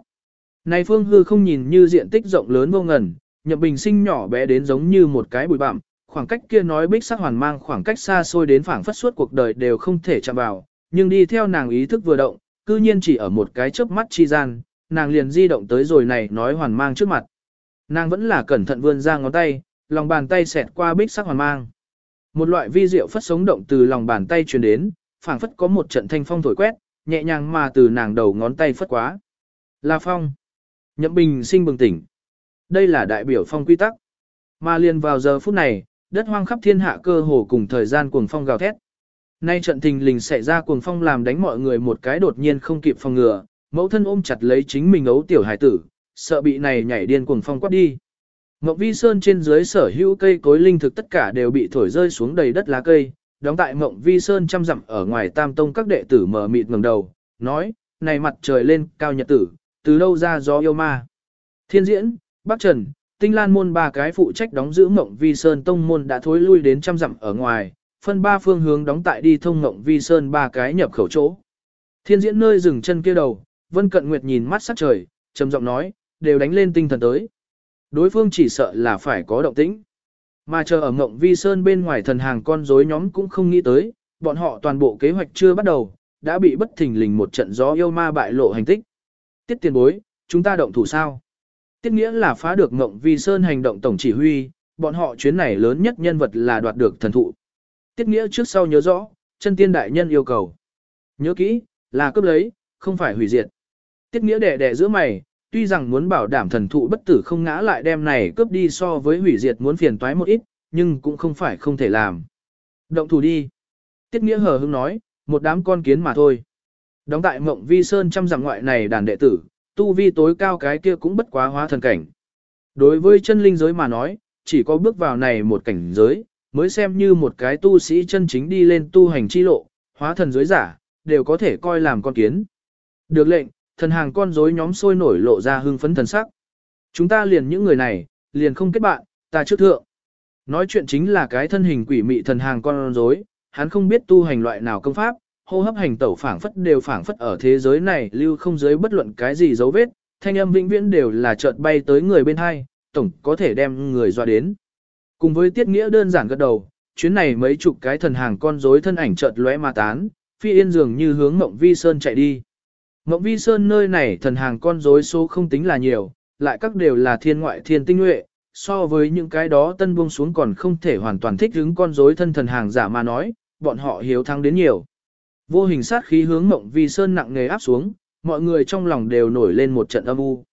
Này phương hư không nhìn như diện tích rộng lớn vô ngần, Nhậm Bình sinh nhỏ bé đến giống như một cái bụi bặm, khoảng cách kia nói bích sắc hoàn mang khoảng cách xa xôi đến phảng phất suốt cuộc đời đều không thể chạm vào, nhưng đi theo nàng ý thức vừa động, cư nhiên chỉ ở một cái chớp mắt chi gian, nàng liền di động tới rồi này nói hoàn mang trước mặt. Nàng vẫn là cẩn thận vươn ra ngón tay, lòng bàn tay xẹt qua bích sắc hoàn mang. Một loại vi diệu phất sống động từ lòng bàn tay truyền đến, phảng phất có một trận thanh phong thổi quét, nhẹ nhàng mà từ nàng đầu ngón tay phất quá. Là phong. Nhậm bình sinh bừng tỉnh. Đây là đại biểu phong quy tắc. Mà liền vào giờ phút này, đất hoang khắp thiên hạ cơ hồ cùng thời gian cuồng phong gào thét. Nay trận thình lình xảy ra cuồng phong làm đánh mọi người một cái đột nhiên không kịp phòng ngừa, mẫu thân ôm chặt lấy chính mình ấu tiểu hải tử, sợ bị này nhảy điên cuồng phong quát đi. Ngọc Vi Sơn trên dưới sở hữu cây cối linh thực tất cả đều bị thổi rơi xuống đầy đất lá cây, đóng tại Ngộng Vi Sơn trăm dặm ở ngoài Tam Tông các đệ tử mở mịt ngẩng đầu, nói, này mặt trời lên cao nhật tử, từ đâu ra gió yêu ma. Thiên diễn, Bắc Trần, Tinh Lan môn ba cái phụ trách đóng giữ Ngộng Vi Sơn tông môn đã thối lui đến trăm dặm ở ngoài, phân ba phương hướng đóng tại đi thông Ngộng Vi Sơn ba cái nhập khẩu chỗ. Thiên diễn nơi dừng chân kia đầu, Vân Cận Nguyệt nhìn mắt sắc trời, trầm giọng nói, đều đánh lên tinh thần tới. Đối phương chỉ sợ là phải có động tĩnh. Mà chờ ở Ngộng Vi Sơn bên ngoài thần hàng con rối nhóm cũng không nghĩ tới, bọn họ toàn bộ kế hoạch chưa bắt đầu, đã bị bất thình lình một trận gió yêu ma bại lộ hành tích. Tiết tiền bối, chúng ta động thủ sao? Tiết nghĩa là phá được Ngộng Vi Sơn hành động tổng chỉ huy, bọn họ chuyến này lớn nhất nhân vật là đoạt được thần thụ. Tiết nghĩa trước sau nhớ rõ, chân tiên đại nhân yêu cầu. Nhớ kỹ, là cướp lấy, không phải hủy diệt. Tiết nghĩa đẻ đẻ giữa mày, tuy rằng muốn bảo đảm thần thụ bất tử không ngã lại đem này cướp đi so với hủy diệt muốn phiền toái một ít, nhưng cũng không phải không thể làm. Động thủ đi. Tiết Nghĩa hờ hững nói, một đám con kiến mà thôi. Đóng tại mộng vi sơn trăm dặm ngoại này đàn đệ tử, tu vi tối cao cái kia cũng bất quá hóa thần cảnh. Đối với chân linh giới mà nói, chỉ có bước vào này một cảnh giới, mới xem như một cái tu sĩ chân chính đi lên tu hành chi lộ, hóa thần giới giả, đều có thể coi làm con kiến. Được lệnh, thần hàng con rối nhóm sôi nổi lộ ra hưng phấn thần sắc. Chúng ta liền những người này, liền không kết bạn, ta trước thượng. Nói chuyện chính là cái thân hình quỷ mị thần hàng con rối, hắn không biết tu hành loại nào công pháp, hô hấp hành tẩu phảng phất đều phảng phất ở thế giới này lưu không giới bất luận cái gì dấu vết, thanh âm vĩnh viễn đều là chợt bay tới người bên hai, tổng có thể đem người dọa đến. Cùng với tiết nghĩa đơn giản gật đầu, chuyến này mấy chục cái thần hàng con rối thân ảnh chợt lóe mà tán, phi yên dường như hướng mộng vi sơn chạy đi. Mộng Vi Sơn nơi này thần hàng con rối số không tính là nhiều, lại các đều là thiên ngoại thiên tinh nhuệ, so với những cái đó tân buông xuống còn không thể hoàn toàn thích ứng con rối thân thần hàng giả mà nói, bọn họ hiếu thắng đến nhiều. Vô hình sát khí hướng Mộng Vi Sơn nặng nề áp xuống, mọi người trong lòng đều nổi lên một trận âm u.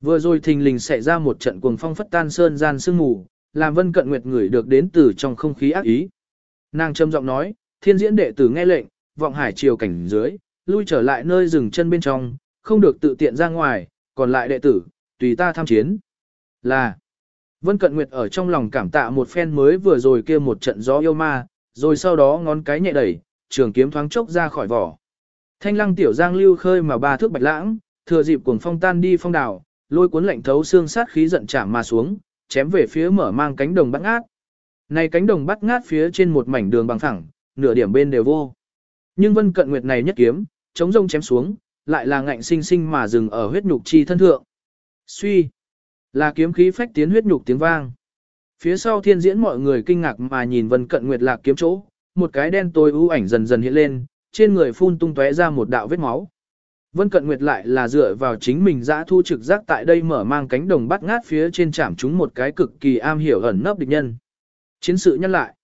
Vừa rồi thình lình xảy ra một trận cuồng phong phất tan sơn gian sương mù, làm Vân Cận Nguyệt người được đến từ trong không khí ác ý. Nàng trầm giọng nói, thiên diễn đệ tử nghe lệnh, vọng hải triều cảnh dưới, lui trở lại nơi dừng chân bên trong, không được tự tiện ra ngoài, còn lại đệ tử, tùy ta tham chiến. Là, Vân Cận Nguyệt ở trong lòng cảm tạ một phen mới vừa rồi kia một trận gió yêu ma, rồi sau đó ngón cái nhẹ đẩy, trường kiếm thoáng chốc ra khỏi vỏ. Thanh lăng tiểu giang lưu khơi mà ba thước bạch lãng, thừa dịp cuồng phong tan đi phong đảo, lôi cuốn lạnh thấu xương sát khí giận chạm mà xuống, chém về phía mở mang cánh đồng bắt ngát. Này cánh đồng bắt ngát phía trên một mảnh đường bằng phẳng, nửa điểm bên đều vô. Nhưng Vân Cận Nguyệt này nhất kiếm, chống rông chém xuống, lại là ngạnh sinh sinh mà dừng ở huyết nhục chi thân thượng. Suy, là kiếm khí phách tiến huyết nhục tiếng vang. Phía sau thiên diễn mọi người kinh ngạc mà nhìn vân cận nguyệt lạc kiếm chỗ, một cái đen tối ưu ảnh dần dần hiện lên, trên người phun tung tóe ra một đạo vết máu. Vân Cận Nguyệt lại là dựa vào chính mình dã thu trực giác tại đây mở mang cánh đồng bắt ngát phía trên chạm chúng một cái cực kỳ am hiểu ẩn nấp địch nhân. Chiến sự nhân lại.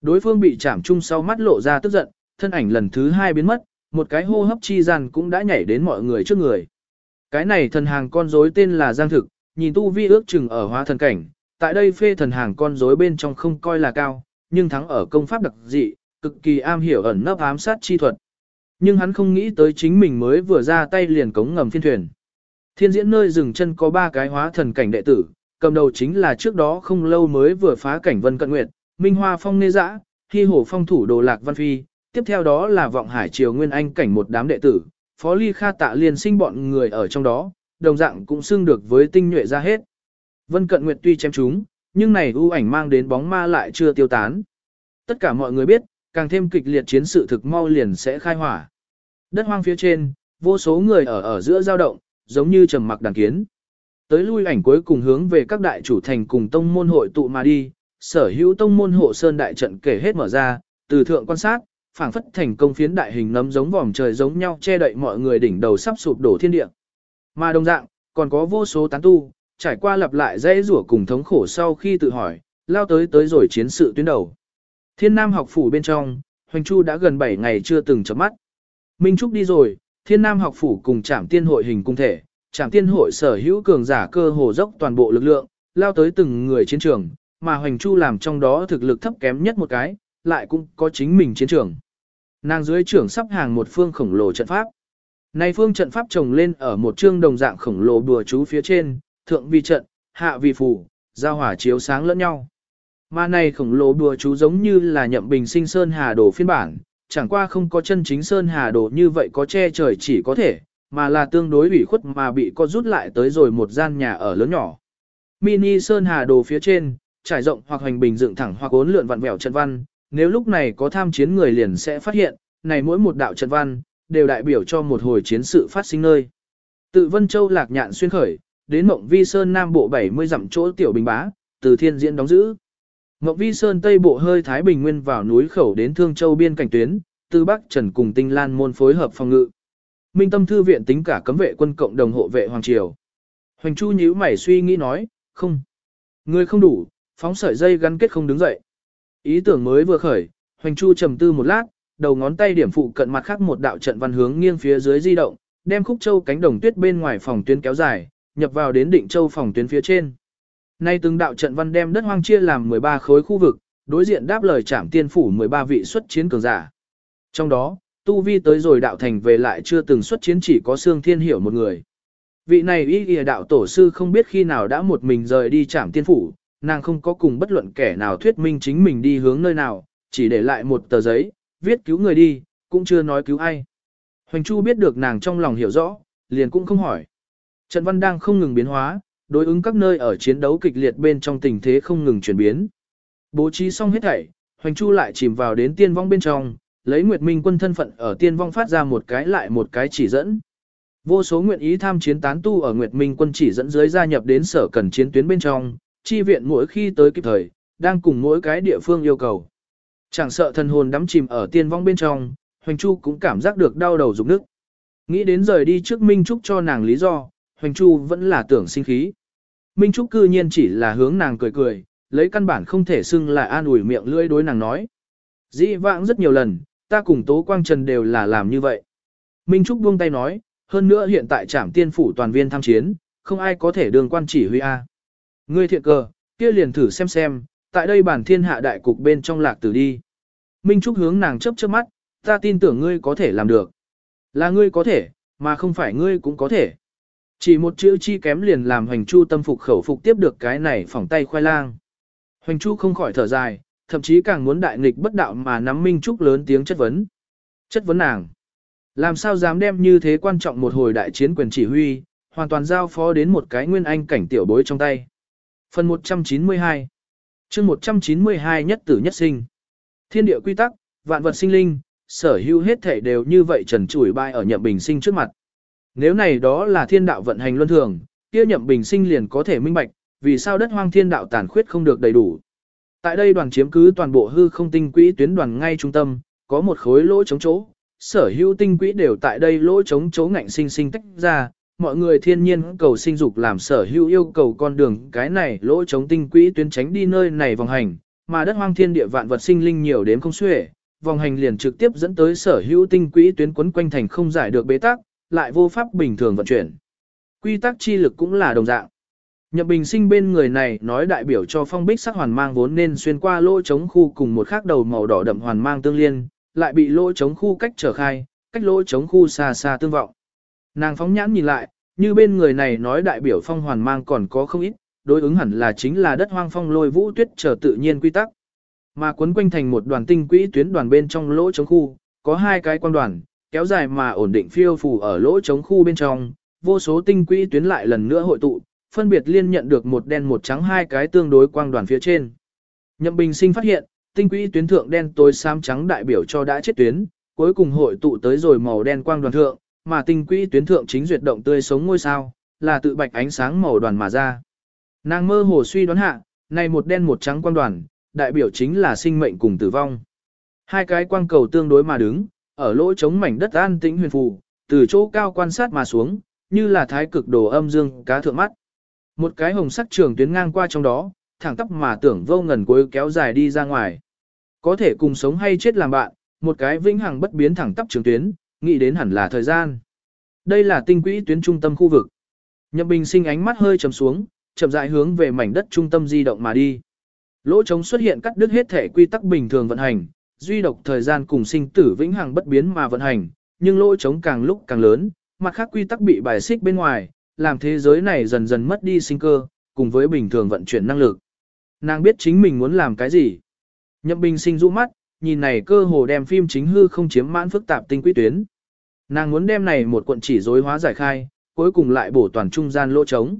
Đối phương bị chạm chung sau mắt lộ ra tức giận, thân ảnh lần thứ hai biến mất, một cái hô hấp chi gian cũng đã nhảy đến mọi người trước người. Cái này thần hàng con rối tên là Giang Thực, nhìn tu vi ước chừng ở hóa thần cảnh, tại đây phê thần hàng con rối bên trong không coi là cao, nhưng thắng ở công pháp đặc dị, cực kỳ am hiểu ẩn nấp ám sát chi thuật. Nhưng hắn không nghĩ tới chính mình mới vừa ra tay liền cống ngầm phiên thuyền. Thiên diễn nơi dừng chân có ba cái hóa thần cảnh đệ tử, cầm đầu chính là trước đó không lâu mới vừa phá cảnh vân cận nguyệt, minh hoa phong nê dã, hy hổ phong thủ đồ lạc văn phi, tiếp theo đó là vọng hải triều nguyên anh cảnh một đám đệ tử, phó ly kha tạ liền sinh bọn người ở trong đó, đồng dạng cũng xưng được với tinh nhuệ ra hết. Vân cận nguyệt tuy chém chúng, nhưng này ưu ảnh mang đến bóng ma lại chưa tiêu tán. Tất cả mọi người biết, càng thêm kịch liệt chiến sự thực mau liền sẽ khai hỏa. Đất hoang phía trên, vô số người ở ở giữa dao động, giống như trầm mặc đàn kiến. Tới lui ảnh cuối cùng hướng về các đại chủ thành cùng tông môn hội tụ mà đi, sở hữu tông môn hộ sơn đại trận kể hết mở ra, từ thượng quan sát, phảng phất thành công phiến đại hình nấm giống vòm trời giống nhau che đậy mọi người đỉnh đầu sắp sụp đổ thiên địa. Mà đồng dạng, còn có vô số tán tu, trải qua lặp lại dãy rủa cùng thống khổ sau khi tự hỏi, lao tới tới rồi chiến sự tuyến đầu. Thiên Nam học phủ bên trong, Hoành Chu đã gần 7 ngày chưa từng chấm mắt. Minh Trúc đi rồi, Thiên Nam học phủ cùng Trạm Tiên hội hình cung thể, Trạm Tiên hội sở hữu cường giả cơ hồ dốc toàn bộ lực lượng, lao tới từng người chiến trường, mà Hoành Chu làm trong đó thực lực thấp kém nhất một cái, lại cũng có chính mình chiến trường. Nàng dưới trưởng sắp hàng một phương khổng lồ trận pháp. Này phương trận pháp trồng lên ở một chương đồng dạng khổng lồ bùa chú phía trên, thượng vi trận, hạ vi phủ, giao hỏa chiếu sáng lẫn nhau. Mà này khổng lồ bùa chú giống như là nhậm bình sinh sơn hà đồ phiên bản, chẳng qua không có chân chính sơn hà đồ như vậy có che trời chỉ có thể, mà là tương đối ủy khuất mà bị co rút lại tới rồi một gian nhà ở lớn nhỏ. Mini sơn hà đồ phía trên, trải rộng hoặc hành bình dựng thẳng hoặc ốn lượn vặn vẹo trận văn, nếu lúc này có tham chiến người liền sẽ phát hiện, này mỗi một đạo trận văn, đều đại biểu cho một hồi chiến sự phát sinh nơi. Tự Vân Châu lạc nhạn xuyên khởi, đến Mộng Vi Sơn Nam Bộ 70 dặm chỗ tiểu bình bá, từ thiên diễn đóng giữ. Mộng Vi Sơn Tây Bộ hơi Thái Bình Nguyên vào núi khẩu đến Thương Châu biên cảnh tuyến, từ Bắc Trần cùng Tinh Lan môn phối hợp phòng ngự. Minh Tâm Thư viện tính cả cấm vệ quân cộng đồng hộ vệ Hoàng Triều. Hoành Chu nhíu mày suy nghĩ nói, không. Người không đủ, phóng sợi dây gắn kết không đứng dậy. Ý tưởng mới vừa khởi, Hoành Chu trầm tư một lát, đầu ngón tay điểm phụ cận mặt khác một đạo trận văn hướng nghiêng phía dưới di động, đem khúc châu cánh đồng tuyết bên ngoài phòng tuyến kéo dài, nhập vào đến định châu phòng tuyến phía trên. Nay từng đạo trận văn đem đất hoang chia làm 13 khối khu vực, đối diện đáp lời trảm tiên phủ 13 vị xuất chiến cường giả. Trong đó, tu vi tới rồi đạo thành về lại chưa từng xuất chiến chỉ có xương Thiên Hiểu một người. Vị này ý nghĩa đạo tổ sư không biết khi nào đã một mình rời đi trảm tiên phủ, nàng không có cùng bất luận kẻ nào thuyết minh chính mình đi hướng nơi nào, chỉ để lại một tờ giấy, viết cứu người đi, cũng chưa nói cứu ai. Hoành Chu biết được nàng trong lòng hiểu rõ, liền cũng không hỏi. Trận văn đang không ngừng biến hóa, đối ứng các nơi ở chiến đấu kịch liệt bên trong tình thế không ngừng chuyển biến. Bố trí xong hết thảy, Hoành Chu lại chìm vào đến tiên vong bên trong, lấy Nguyệt Minh quân thân phận ở tiên vong phát ra một cái lại một cái chỉ dẫn. Vô số nguyện ý tham chiến tán tu ở Nguyệt Minh quân chỉ dẫn dưới gia nhập đến sở cần chiến tuyến bên trong, chi viện mỗi khi tới kịp thời, đang cùng mỗi cái địa phương yêu cầu. Chẳng sợ thần hồn đắm chìm ở tiên vong bên trong, Hoành Chu cũng cảm giác được đau đầu rụng nước. Nghĩ đến rời đi trước Minh Trúc cho nàng lý do, Hoành Chu vẫn là tưởng sinh khí. Minh Trúc cư nhiên chỉ là hướng nàng cười cười, lấy căn bản không thể xưng lại an ủi miệng lưỡi đối nàng nói. Dĩ vãng rất nhiều lần, ta cùng Tố Quang Trần đều là làm như vậy. Minh Trúc buông tay nói, hơn nữa hiện tại trảm tiên phủ toàn viên tham chiến, không ai có thể đường quan chỉ huy A. Ngươi thiện cờ, kia liền thử xem xem, tại đây bản thiên hạ đại cục bên trong lạc tử đi. Minh Trúc hướng nàng chấp chớp mắt, ta tin tưởng ngươi có thể làm được. Là ngươi có thể, mà không phải ngươi cũng có thể. Chỉ một chữ chi kém liền làm Hoành Chu tâm phục khẩu phục tiếp được cái này phỏng tay khoai lang. Hoành Chu không khỏi thở dài, thậm chí càng muốn đại nghịch bất đạo mà nắm Minh Trúc lớn tiếng chất vấn. Chất vấn nàng. Làm sao dám đem như thế quan trọng một hồi đại chiến quyền chỉ huy, hoàn toàn giao phó đến một cái nguyên anh cảnh tiểu bối trong tay. Phần 192 chương 192 nhất tử nhất sinh. Thiên địa quy tắc, vạn vật sinh linh, sở hữu hết thể đều như vậy trần trụi bay ở nhậm bình sinh trước mặt. Nếu này đó là thiên đạo vận hành luân thường, kia nhậm bình sinh liền có thể minh bạch, vì sao đất hoang thiên đạo tàn khuyết không được đầy đủ. Tại đây đoàn chiếm cứ toàn bộ hư không tinh quỹ tuyến đoàn ngay trung tâm, có một khối lỗ chống chỗ, sở hữu tinh quỹ đều tại đây lỗ chống chỗ ngạnh sinh sinh tách ra, mọi người thiên nhiên cầu sinh dục làm sở hữu yêu cầu con đường. Cái này lỗ chống tinh quỹ tuyến tránh đi nơi này vòng hành, mà đất hoang thiên địa vạn vật sinh linh nhiều đến không xuể, vòng hành liền trực tiếp dẫn tới sở hữu tinh quỹ tuyến quấn quanh thành không giải được bế tắc, lại vô pháp bình thường vận chuyển. Quy tắc chi lực cũng là đồng dạng. Nhậm bình sinh bên người này nói đại biểu cho phong bích sắc hoàn mang vốn nên xuyên qua lỗ chống khu cùng một khác đầu màu đỏ đậm hoàn mang tương liên, lại bị lỗ chống khu cách trở khai, cách lỗ chống khu xa xa tương vọng. Nàng phóng nhãn nhìn lại, như bên người này nói đại biểu phong hoàn mang còn có không ít, đối ứng hẳn là chính là đất hoang phong lôi vũ tuyết trở tự nhiên quy tắc. Mà quấn quanh thành một đoàn tinh quỹ tuyến đoàn bên trong lỗ chống khu, có hai cái quan đoàn, kéo dài mà ổn định phiêu phù ở lỗ chống khu bên trong, vô số tinh quỹ tuyến lại lần nữa hội tụ, phân biệt liên nhận được một đen một trắng hai cái tương đối quang đoàn phía trên. Nhậm Bình Sinh phát hiện, tinh quỹ tuyến thượng đen tối xám trắng đại biểu cho đã chết tuyến, cuối cùng hội tụ tới rồi màu đen quang đoàn thượng, mà tinh quỹ tuyến thượng chính duyệt động tươi sống ngôi sao, là tự bạch ánh sáng màu đoàn mà ra. Nàng mơ hồ suy đoán hạ, này một đen một trắng quang đoàn, đại biểu chính là sinh mệnh cùng tử vong. Hai cái quang cầu tương đối mà đứng, ở lỗ trống mảnh đất an tĩnh huyền phù, từ chỗ cao quan sát mà xuống, như là thái cực đồ âm dương cá thượng mắt. Một cái hồng sắc trường tuyến ngang qua trong đó, thẳng tắp mà tưởng vô ngần cuối kéo dài đi ra ngoài. Có thể cùng sống hay chết làm bạn, một cái vĩnh hằng bất biến thẳng tắp trường tuyến, nghĩ đến hẳn là thời gian. Đây là tinh quỹ tuyến trung tâm khu vực. Nhậm Bình sinh ánh mắt hơi trầm xuống, chậm rãi hướng về mảnh đất trung tâm di động mà đi. Lỗ trống xuất hiện cắt đứt hết thể quy tắc bình thường vận hành, duy độc thời gian cùng sinh tử vĩnh hằng bất biến mà vận hành, nhưng lỗ trống càng lúc càng lớn, mặt khác quy tắc bị bài xích bên ngoài, làm thế giới này dần dần mất đi sinh cơ, cùng với bình thường vận chuyển năng lực. Nàng biết chính mình muốn làm cái gì. Nhậm Bình sinh rũ mắt, nhìn này cơ hồ đem phim chính hư không chiếm mãn phức tạp tinh quy tuyến. Nàng muốn đem này một cuộn chỉ rối hóa giải khai, cuối cùng lại bổ toàn trung gian lỗ trống.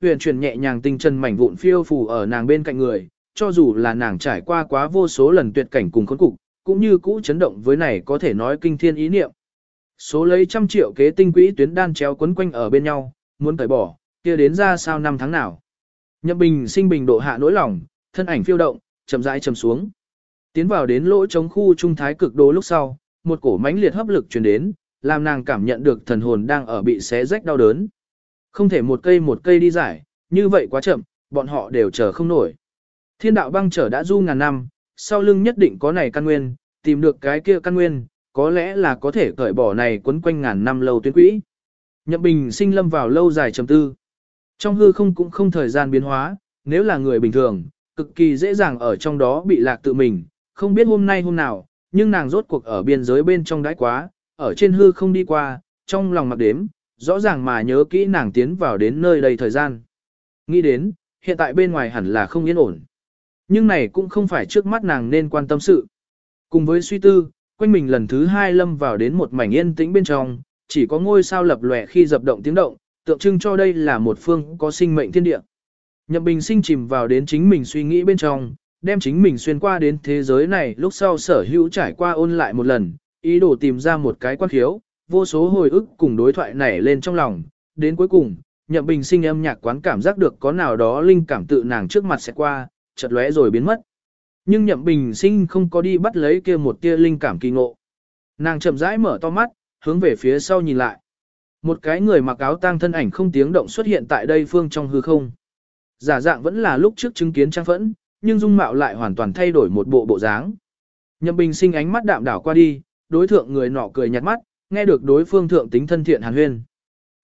Huyền chuyển nhẹ nhàng tinh chân mảnh vụn phiêu phù ở nàng bên cạnh người, cho dù là nàng trải qua quá vô số lần tuyệt cảnh cùng khốn cục, cũng như cũ chấn động với này có thể nói kinh thiên ý niệm. Số lấy trăm triệu kế tinh quỹ tuyến đan chéo quấn quanh ở bên nhau, muốn tẩy bỏ, kia đến ra sao năm tháng nào. Nhậm bình sinh bình độ hạ nỗi lòng, thân ảnh phiêu động, chậm rãi chầm xuống. Tiến vào đến lỗ chống khu trung thái cực đô lúc sau, một cổ mãnh liệt hấp lực truyền đến, làm nàng cảm nhận được thần hồn đang ở bị xé rách đau đớn. Không thể một cây một cây đi giải, như vậy quá chậm, bọn họ đều chờ không nổi. Thiên đạo băng trở đã du ngàn năm, sau lưng nhất định có này căn nguyên, tìm được cái kia căn nguyên, có lẽ là có thể cởi bỏ này quấn quanh ngàn năm lâu tuyến quỹ. Nhậm Bình sinh lâm vào lâu dài trầm tư. Trong hư không cũng không thời gian biến hóa, nếu là người bình thường, cực kỳ dễ dàng ở trong đó bị lạc tự mình, không biết hôm nay hôm nào, nhưng nàng rốt cuộc ở biên giới bên trong đãi quá, ở trên hư không đi qua, trong lòng mặc đếm, rõ ràng mà nhớ kỹ nàng tiến vào đến nơi đây thời gian. Nghĩ đến, hiện tại bên ngoài hẳn là không yên ổn. Nhưng này cũng không phải trước mắt nàng nên quan tâm sự. Cùng với suy tư, quanh mình lần thứ hai lâm vào đến một mảnh yên tĩnh bên trong, chỉ có ngôi sao lập lòe khi dập động tiếng động, tượng trưng cho đây là một phương có sinh mệnh thiên địa. Nhậm Bình sinh chìm vào đến chính mình suy nghĩ bên trong, đem chính mình xuyên qua đến thế giới này lúc sau sở hữu trải qua ôn lại một lần, ý đồ tìm ra một cái quan khiếu, vô số hồi ức cùng đối thoại nảy lên trong lòng, đến cuối cùng, Nhậm Bình sinh âm nhạc quán cảm giác được có nào đó linh cảm tự nàng trước mặt sẽ qua, chợt lóe rồi biến mất. Nhưng Nhậm Bình sinh không có đi bắt lấy kia một tia linh cảm kỳ ngộ. Nàng chậm rãi mở to mắt, hướng về phía sau nhìn lại. Một cái người mặc áo tang thân ảnh không tiếng động xuất hiện tại đây phương trong hư không. Giả dạng vẫn là lúc trước chứng kiến trang phẫn, nhưng dung mạo lại hoàn toàn thay đổi một bộ bộ dáng. Nhậm Bình sinh ánh mắt đạm đảo qua đi, đối thượng người nọ cười nhạt mắt, nghe được đối phương thượng tính thân thiện hàn huyên.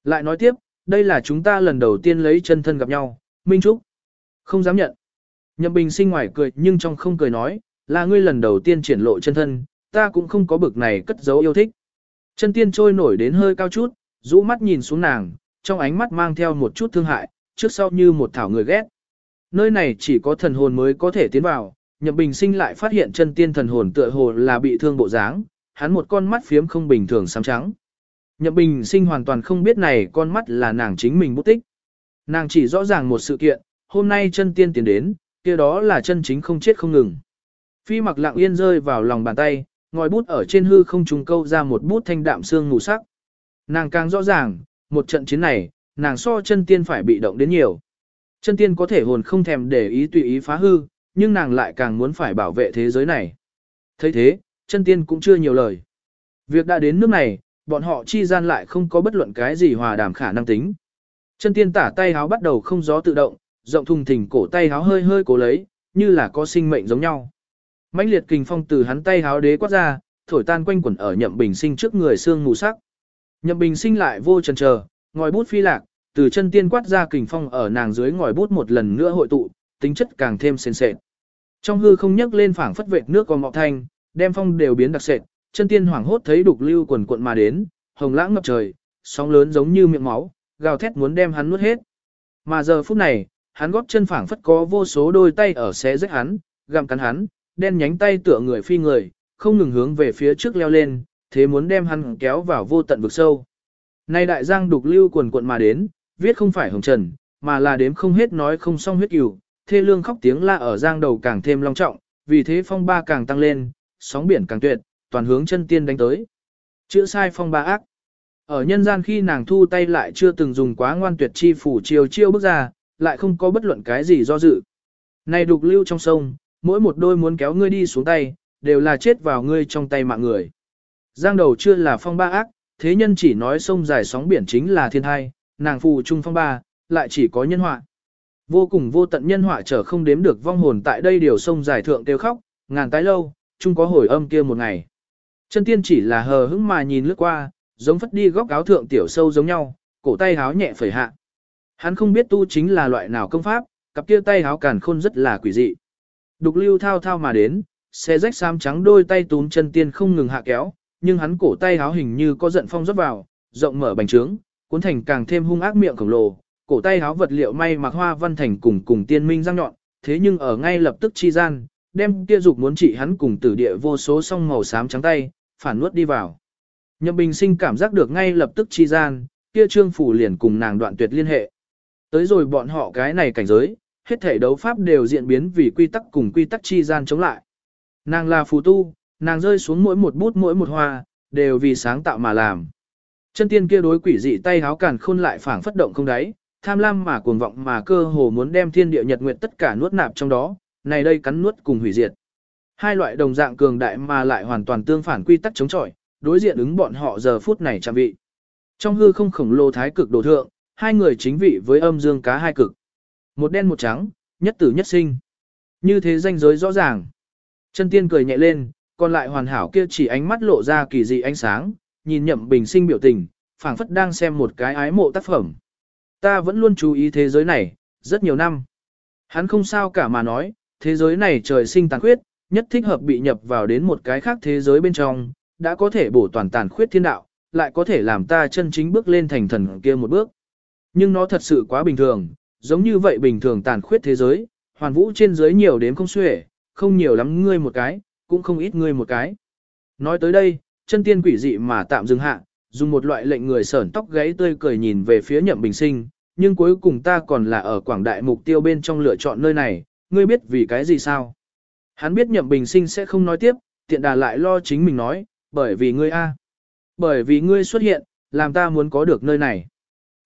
Lại nói tiếp, đây là chúng ta lần đầu tiên lấy chân thân gặp nhau, Minh Trúc. Không dám nhận. Nhậm Bình sinh ngoài cười nhưng trong không cười nói, là ngươi lần đầu tiên triển lộ chân thân, ta cũng không có bực này cất giấu yêu thích. Chân tiên trôi nổi đến hơi cao chút, rũ mắt nhìn xuống nàng, trong ánh mắt mang theo một chút thương hại, trước sau như một thảo người ghét. Nơi này chỉ có thần hồn mới có thể tiến vào, Nhậm Bình sinh lại phát hiện chân tiên thần hồn tựa hồ là bị thương bộ dáng, hắn một con mắt phiếm không bình thường xám trắng. Nhậm Bình sinh hoàn toàn không biết này con mắt là nàng chính mình bút tích. Nàng chỉ rõ ràng một sự kiện, hôm nay chân tiên tiến đến, kia đó là chân chính không chết không ngừng. Phi mặc lặng yên rơi vào lòng bàn tay, ngòi bút ở trên hư không trùng câu ra một bút thanh đạm xương ngủ sắc. Nàng càng rõ ràng, một trận chiến này, nàng so chân tiên phải bị động đến nhiều. Chân tiên có thể hồn không thèm để ý tùy ý phá hư, nhưng nàng lại càng muốn phải bảo vệ thế giới này. thấy thế, chân tiên cũng chưa nhiều lời. Việc đã đến nước này, bọn họ chi gian lại không có bất luận cái gì hòa đàm khả năng tính. Chân tiên tả tay háo bắt đầu không gió tự động, rộng thùng thình cổ tay háo hơi hơi cố lấy, như là có sinh mệnh giống nhau. mãnh liệt kình phong từ hắn tay háo đế quát ra, thổi tan quanh quẩn ở nhậm bình sinh trước người xương mù sắc. Nhậm bình sinh lại vô chần chờ, ngòi bút phi lạc, từ chân tiên quát ra kình phong ở nàng dưới ngòi bút một lần nữa hội tụ, tính chất càng thêm sền sệt. Trong hư không nhấc lên phảng phất vệt nước còn ngọ thanh, đem phong đều biến đặc sệt, chân tiên hoảng hốt thấy đục lưu quần cuộn mà đến, hồng lãng ngập trời, sóng lớn giống như miệng máu, gào thét muốn đem hắn nuốt hết. Mà giờ phút này, hắn góp chân phảng phất có vô số đôi tay ở xé rách hắn, gặm cắn hắn, đen nhánh tay tựa người phi người, không ngừng hướng về phía trước leo lên, thế muốn đem hắn kéo vào vô tận vực sâu. Nay đại giang đục lưu quần cuộn mà đến, viết không phải hồng trần, mà là đếm không hết nói không xong huyết ỉu, thê lương khóc tiếng la ở giang đầu càng thêm long trọng, vì thế phong ba càng tăng lên, sóng biển càng tuyệt, toàn hướng chân tiên đánh tới. Chữ sai phong ba ác. Ở nhân gian khi nàng thu tay lại chưa từng dùng quá ngoan tuyệt chi phủ chiều chiêu bước ra, lại không có bất luận cái gì do dự. Này đục lưu trong sông, mỗi một đôi muốn kéo ngươi đi xuống tay, đều là chết vào ngươi trong tay mạng người. Giang đầu chưa là phong ba ác, thế nhân chỉ nói sông dài sóng biển chính là thiên hai, nàng phù trung phong ba, lại chỉ có nhân họa. Vô cùng vô tận nhân họa trở không đếm được vong hồn tại đây điều sông dài thượng tiêu khóc, ngàn tái lâu, chung có hồi âm kia một ngày. Chân tiên chỉ là hờ hững mà nhìn lướt qua, giống phất đi góc áo thượng tiểu sâu giống nhau, cổ tay háo nhẹ phẩy hạ. Hắn không biết tu chính là loại nào công pháp, cặp kia tay háo càn khôn rất là quỷ dị. Đục lưu thao thao mà đến, xe rách xám trắng đôi tay túm chân tiên không ngừng hạ kéo, nhưng hắn cổ tay háo hình như có giận phong rót vào, rộng mở bành trướng, cuốn thành càng thêm hung ác miệng khổng lồ, cổ tay háo vật liệu may mặc hoa văn thành cùng cùng tiên minh răng nhọn, thế nhưng ở ngay lập tức chi gian, đem kia dục muốn trị hắn cùng tử địa vô số song màu xám trắng tay, phản nuốt đi vào. Nhậm Bình Sinh cảm giác được ngay lập tức chi gian, kia trương phủ liền cùng nàng đoạn tuyệt liên hệ. Tới rồi bọn họ cái này cảnh giới, hết thể đấu pháp đều diễn biến vì quy tắc cùng quy tắc chi gian chống lại. Nàng là phù tu, nàng rơi xuống mỗi một bút mỗi một hoa, đều vì sáng tạo mà làm. Chân tiên kia đối quỷ dị tay háo cản khôn lại phảng phất động không đáy, tham lam mà cuồng vọng mà cơ hồ muốn đem thiên địa nhật nguyện tất cả nuốt nạp trong đó, này đây cắn nuốt cùng hủy diệt. Hai loại đồng dạng cường đại mà lại hoàn toàn tương phản quy tắc chống chọi, đối diện ứng bọn họ giờ phút này chạm vị. Trong hư không khổng lồ thái cực đồ thượng, hai người chính vị với âm dương cá hai cực. Một đen một trắng, nhất tử nhất sinh. Như thế danh giới rõ ràng. Chân tiên cười nhẹ lên, còn lại hoàn hảo kia chỉ ánh mắt lộ ra kỳ dị ánh sáng, nhìn nhậm bình sinh biểu tình, phảng phất đang xem một cái ái mộ tác phẩm. Ta vẫn luôn chú ý thế giới này, rất nhiều năm. Hắn không sao cả mà nói, thế giới này trời sinh tàn khuyết, nhất thích hợp bị nhập vào đến một cái khác thế giới bên trong, đã có thể bổ toàn tàn khuyết thiên đạo, lại có thể làm ta chân chính bước lên thành thần kia một bước. Nhưng nó thật sự quá bình thường, giống như vậy bình thường tàn khuyết thế giới, hoàn vũ trên dưới nhiều đến không xuể, không nhiều lắm ngươi một cái, cũng không ít ngươi một cái. Nói tới đây, chân tiên quỷ dị mà tạm dừng hạ, dùng một loại lệnh người sởn tóc gáy tươi cười nhìn về phía nhậm bình sinh, nhưng cuối cùng ta còn là ở quảng đại mục tiêu bên trong lựa chọn nơi này, ngươi biết vì cái gì sao? Hắn biết nhậm bình sinh sẽ không nói tiếp, tiện đà lại lo chính mình nói, bởi vì ngươi a, Bởi vì ngươi xuất hiện, làm ta muốn có được nơi này.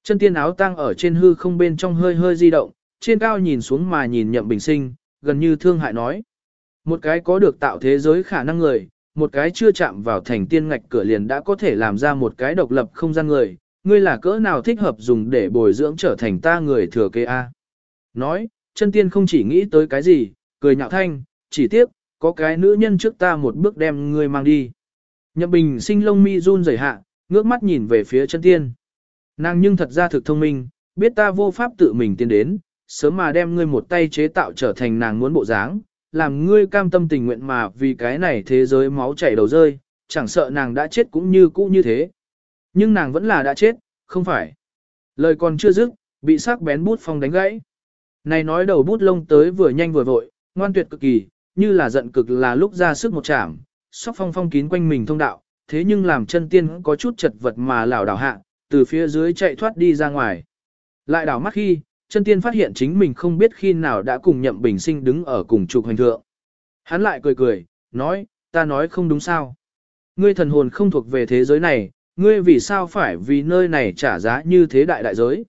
Chân tiên áo tăng ở trên hư không bên trong hơi hơi di động, trên cao nhìn xuống mà nhìn nhậm bình sinh, gần như thương hại nói. Một cái có được tạo thế giới khả năng người, một cái chưa chạm vào thành tiên ngạch cửa liền đã có thể làm ra một cái độc lập không gian người, ngươi là cỡ nào thích hợp dùng để bồi dưỡng trở thành ta người thừa kế A. Nói, chân tiên không chỉ nghĩ tới cái gì, cười nhạo thanh, chỉ tiếp, có cái nữ nhân trước ta một bước đem ngươi mang đi. Nhậm bình sinh lông mi run rẩy hạ, ngước mắt nhìn về phía chân tiên. Nàng nhưng thật ra thực thông minh, biết ta vô pháp tự mình tiến đến, sớm mà đem ngươi một tay chế tạo trở thành nàng muốn bộ dáng, làm ngươi cam tâm tình nguyện mà vì cái này thế giới máu chảy đầu rơi, chẳng sợ nàng đã chết cũng như cũ như thế. Nhưng nàng vẫn là đã chết, không phải. Lời còn chưa dứt, bị sắc bén bút phong đánh gãy. Này nói đầu bút lông tới vừa nhanh vừa vội, ngoan tuyệt cực kỳ, như là giận cực là lúc ra sức một chạm, sóc phong phong kín quanh mình thông đạo, thế nhưng làm chân tiên có chút chật vật mà lảo đảo hạ, từ phía dưới chạy thoát đi ra ngoài. Lại đảo mắt khi, chân tiên phát hiện chính mình không biết khi nào đã cùng nhậm bình sinh đứng ở cùng trục hành thượng. Hắn lại cười cười, nói, ta nói không đúng sao. Ngươi thần hồn không thuộc về thế giới này, ngươi vì sao phải vì nơi này trả giá như thế đại đại giới.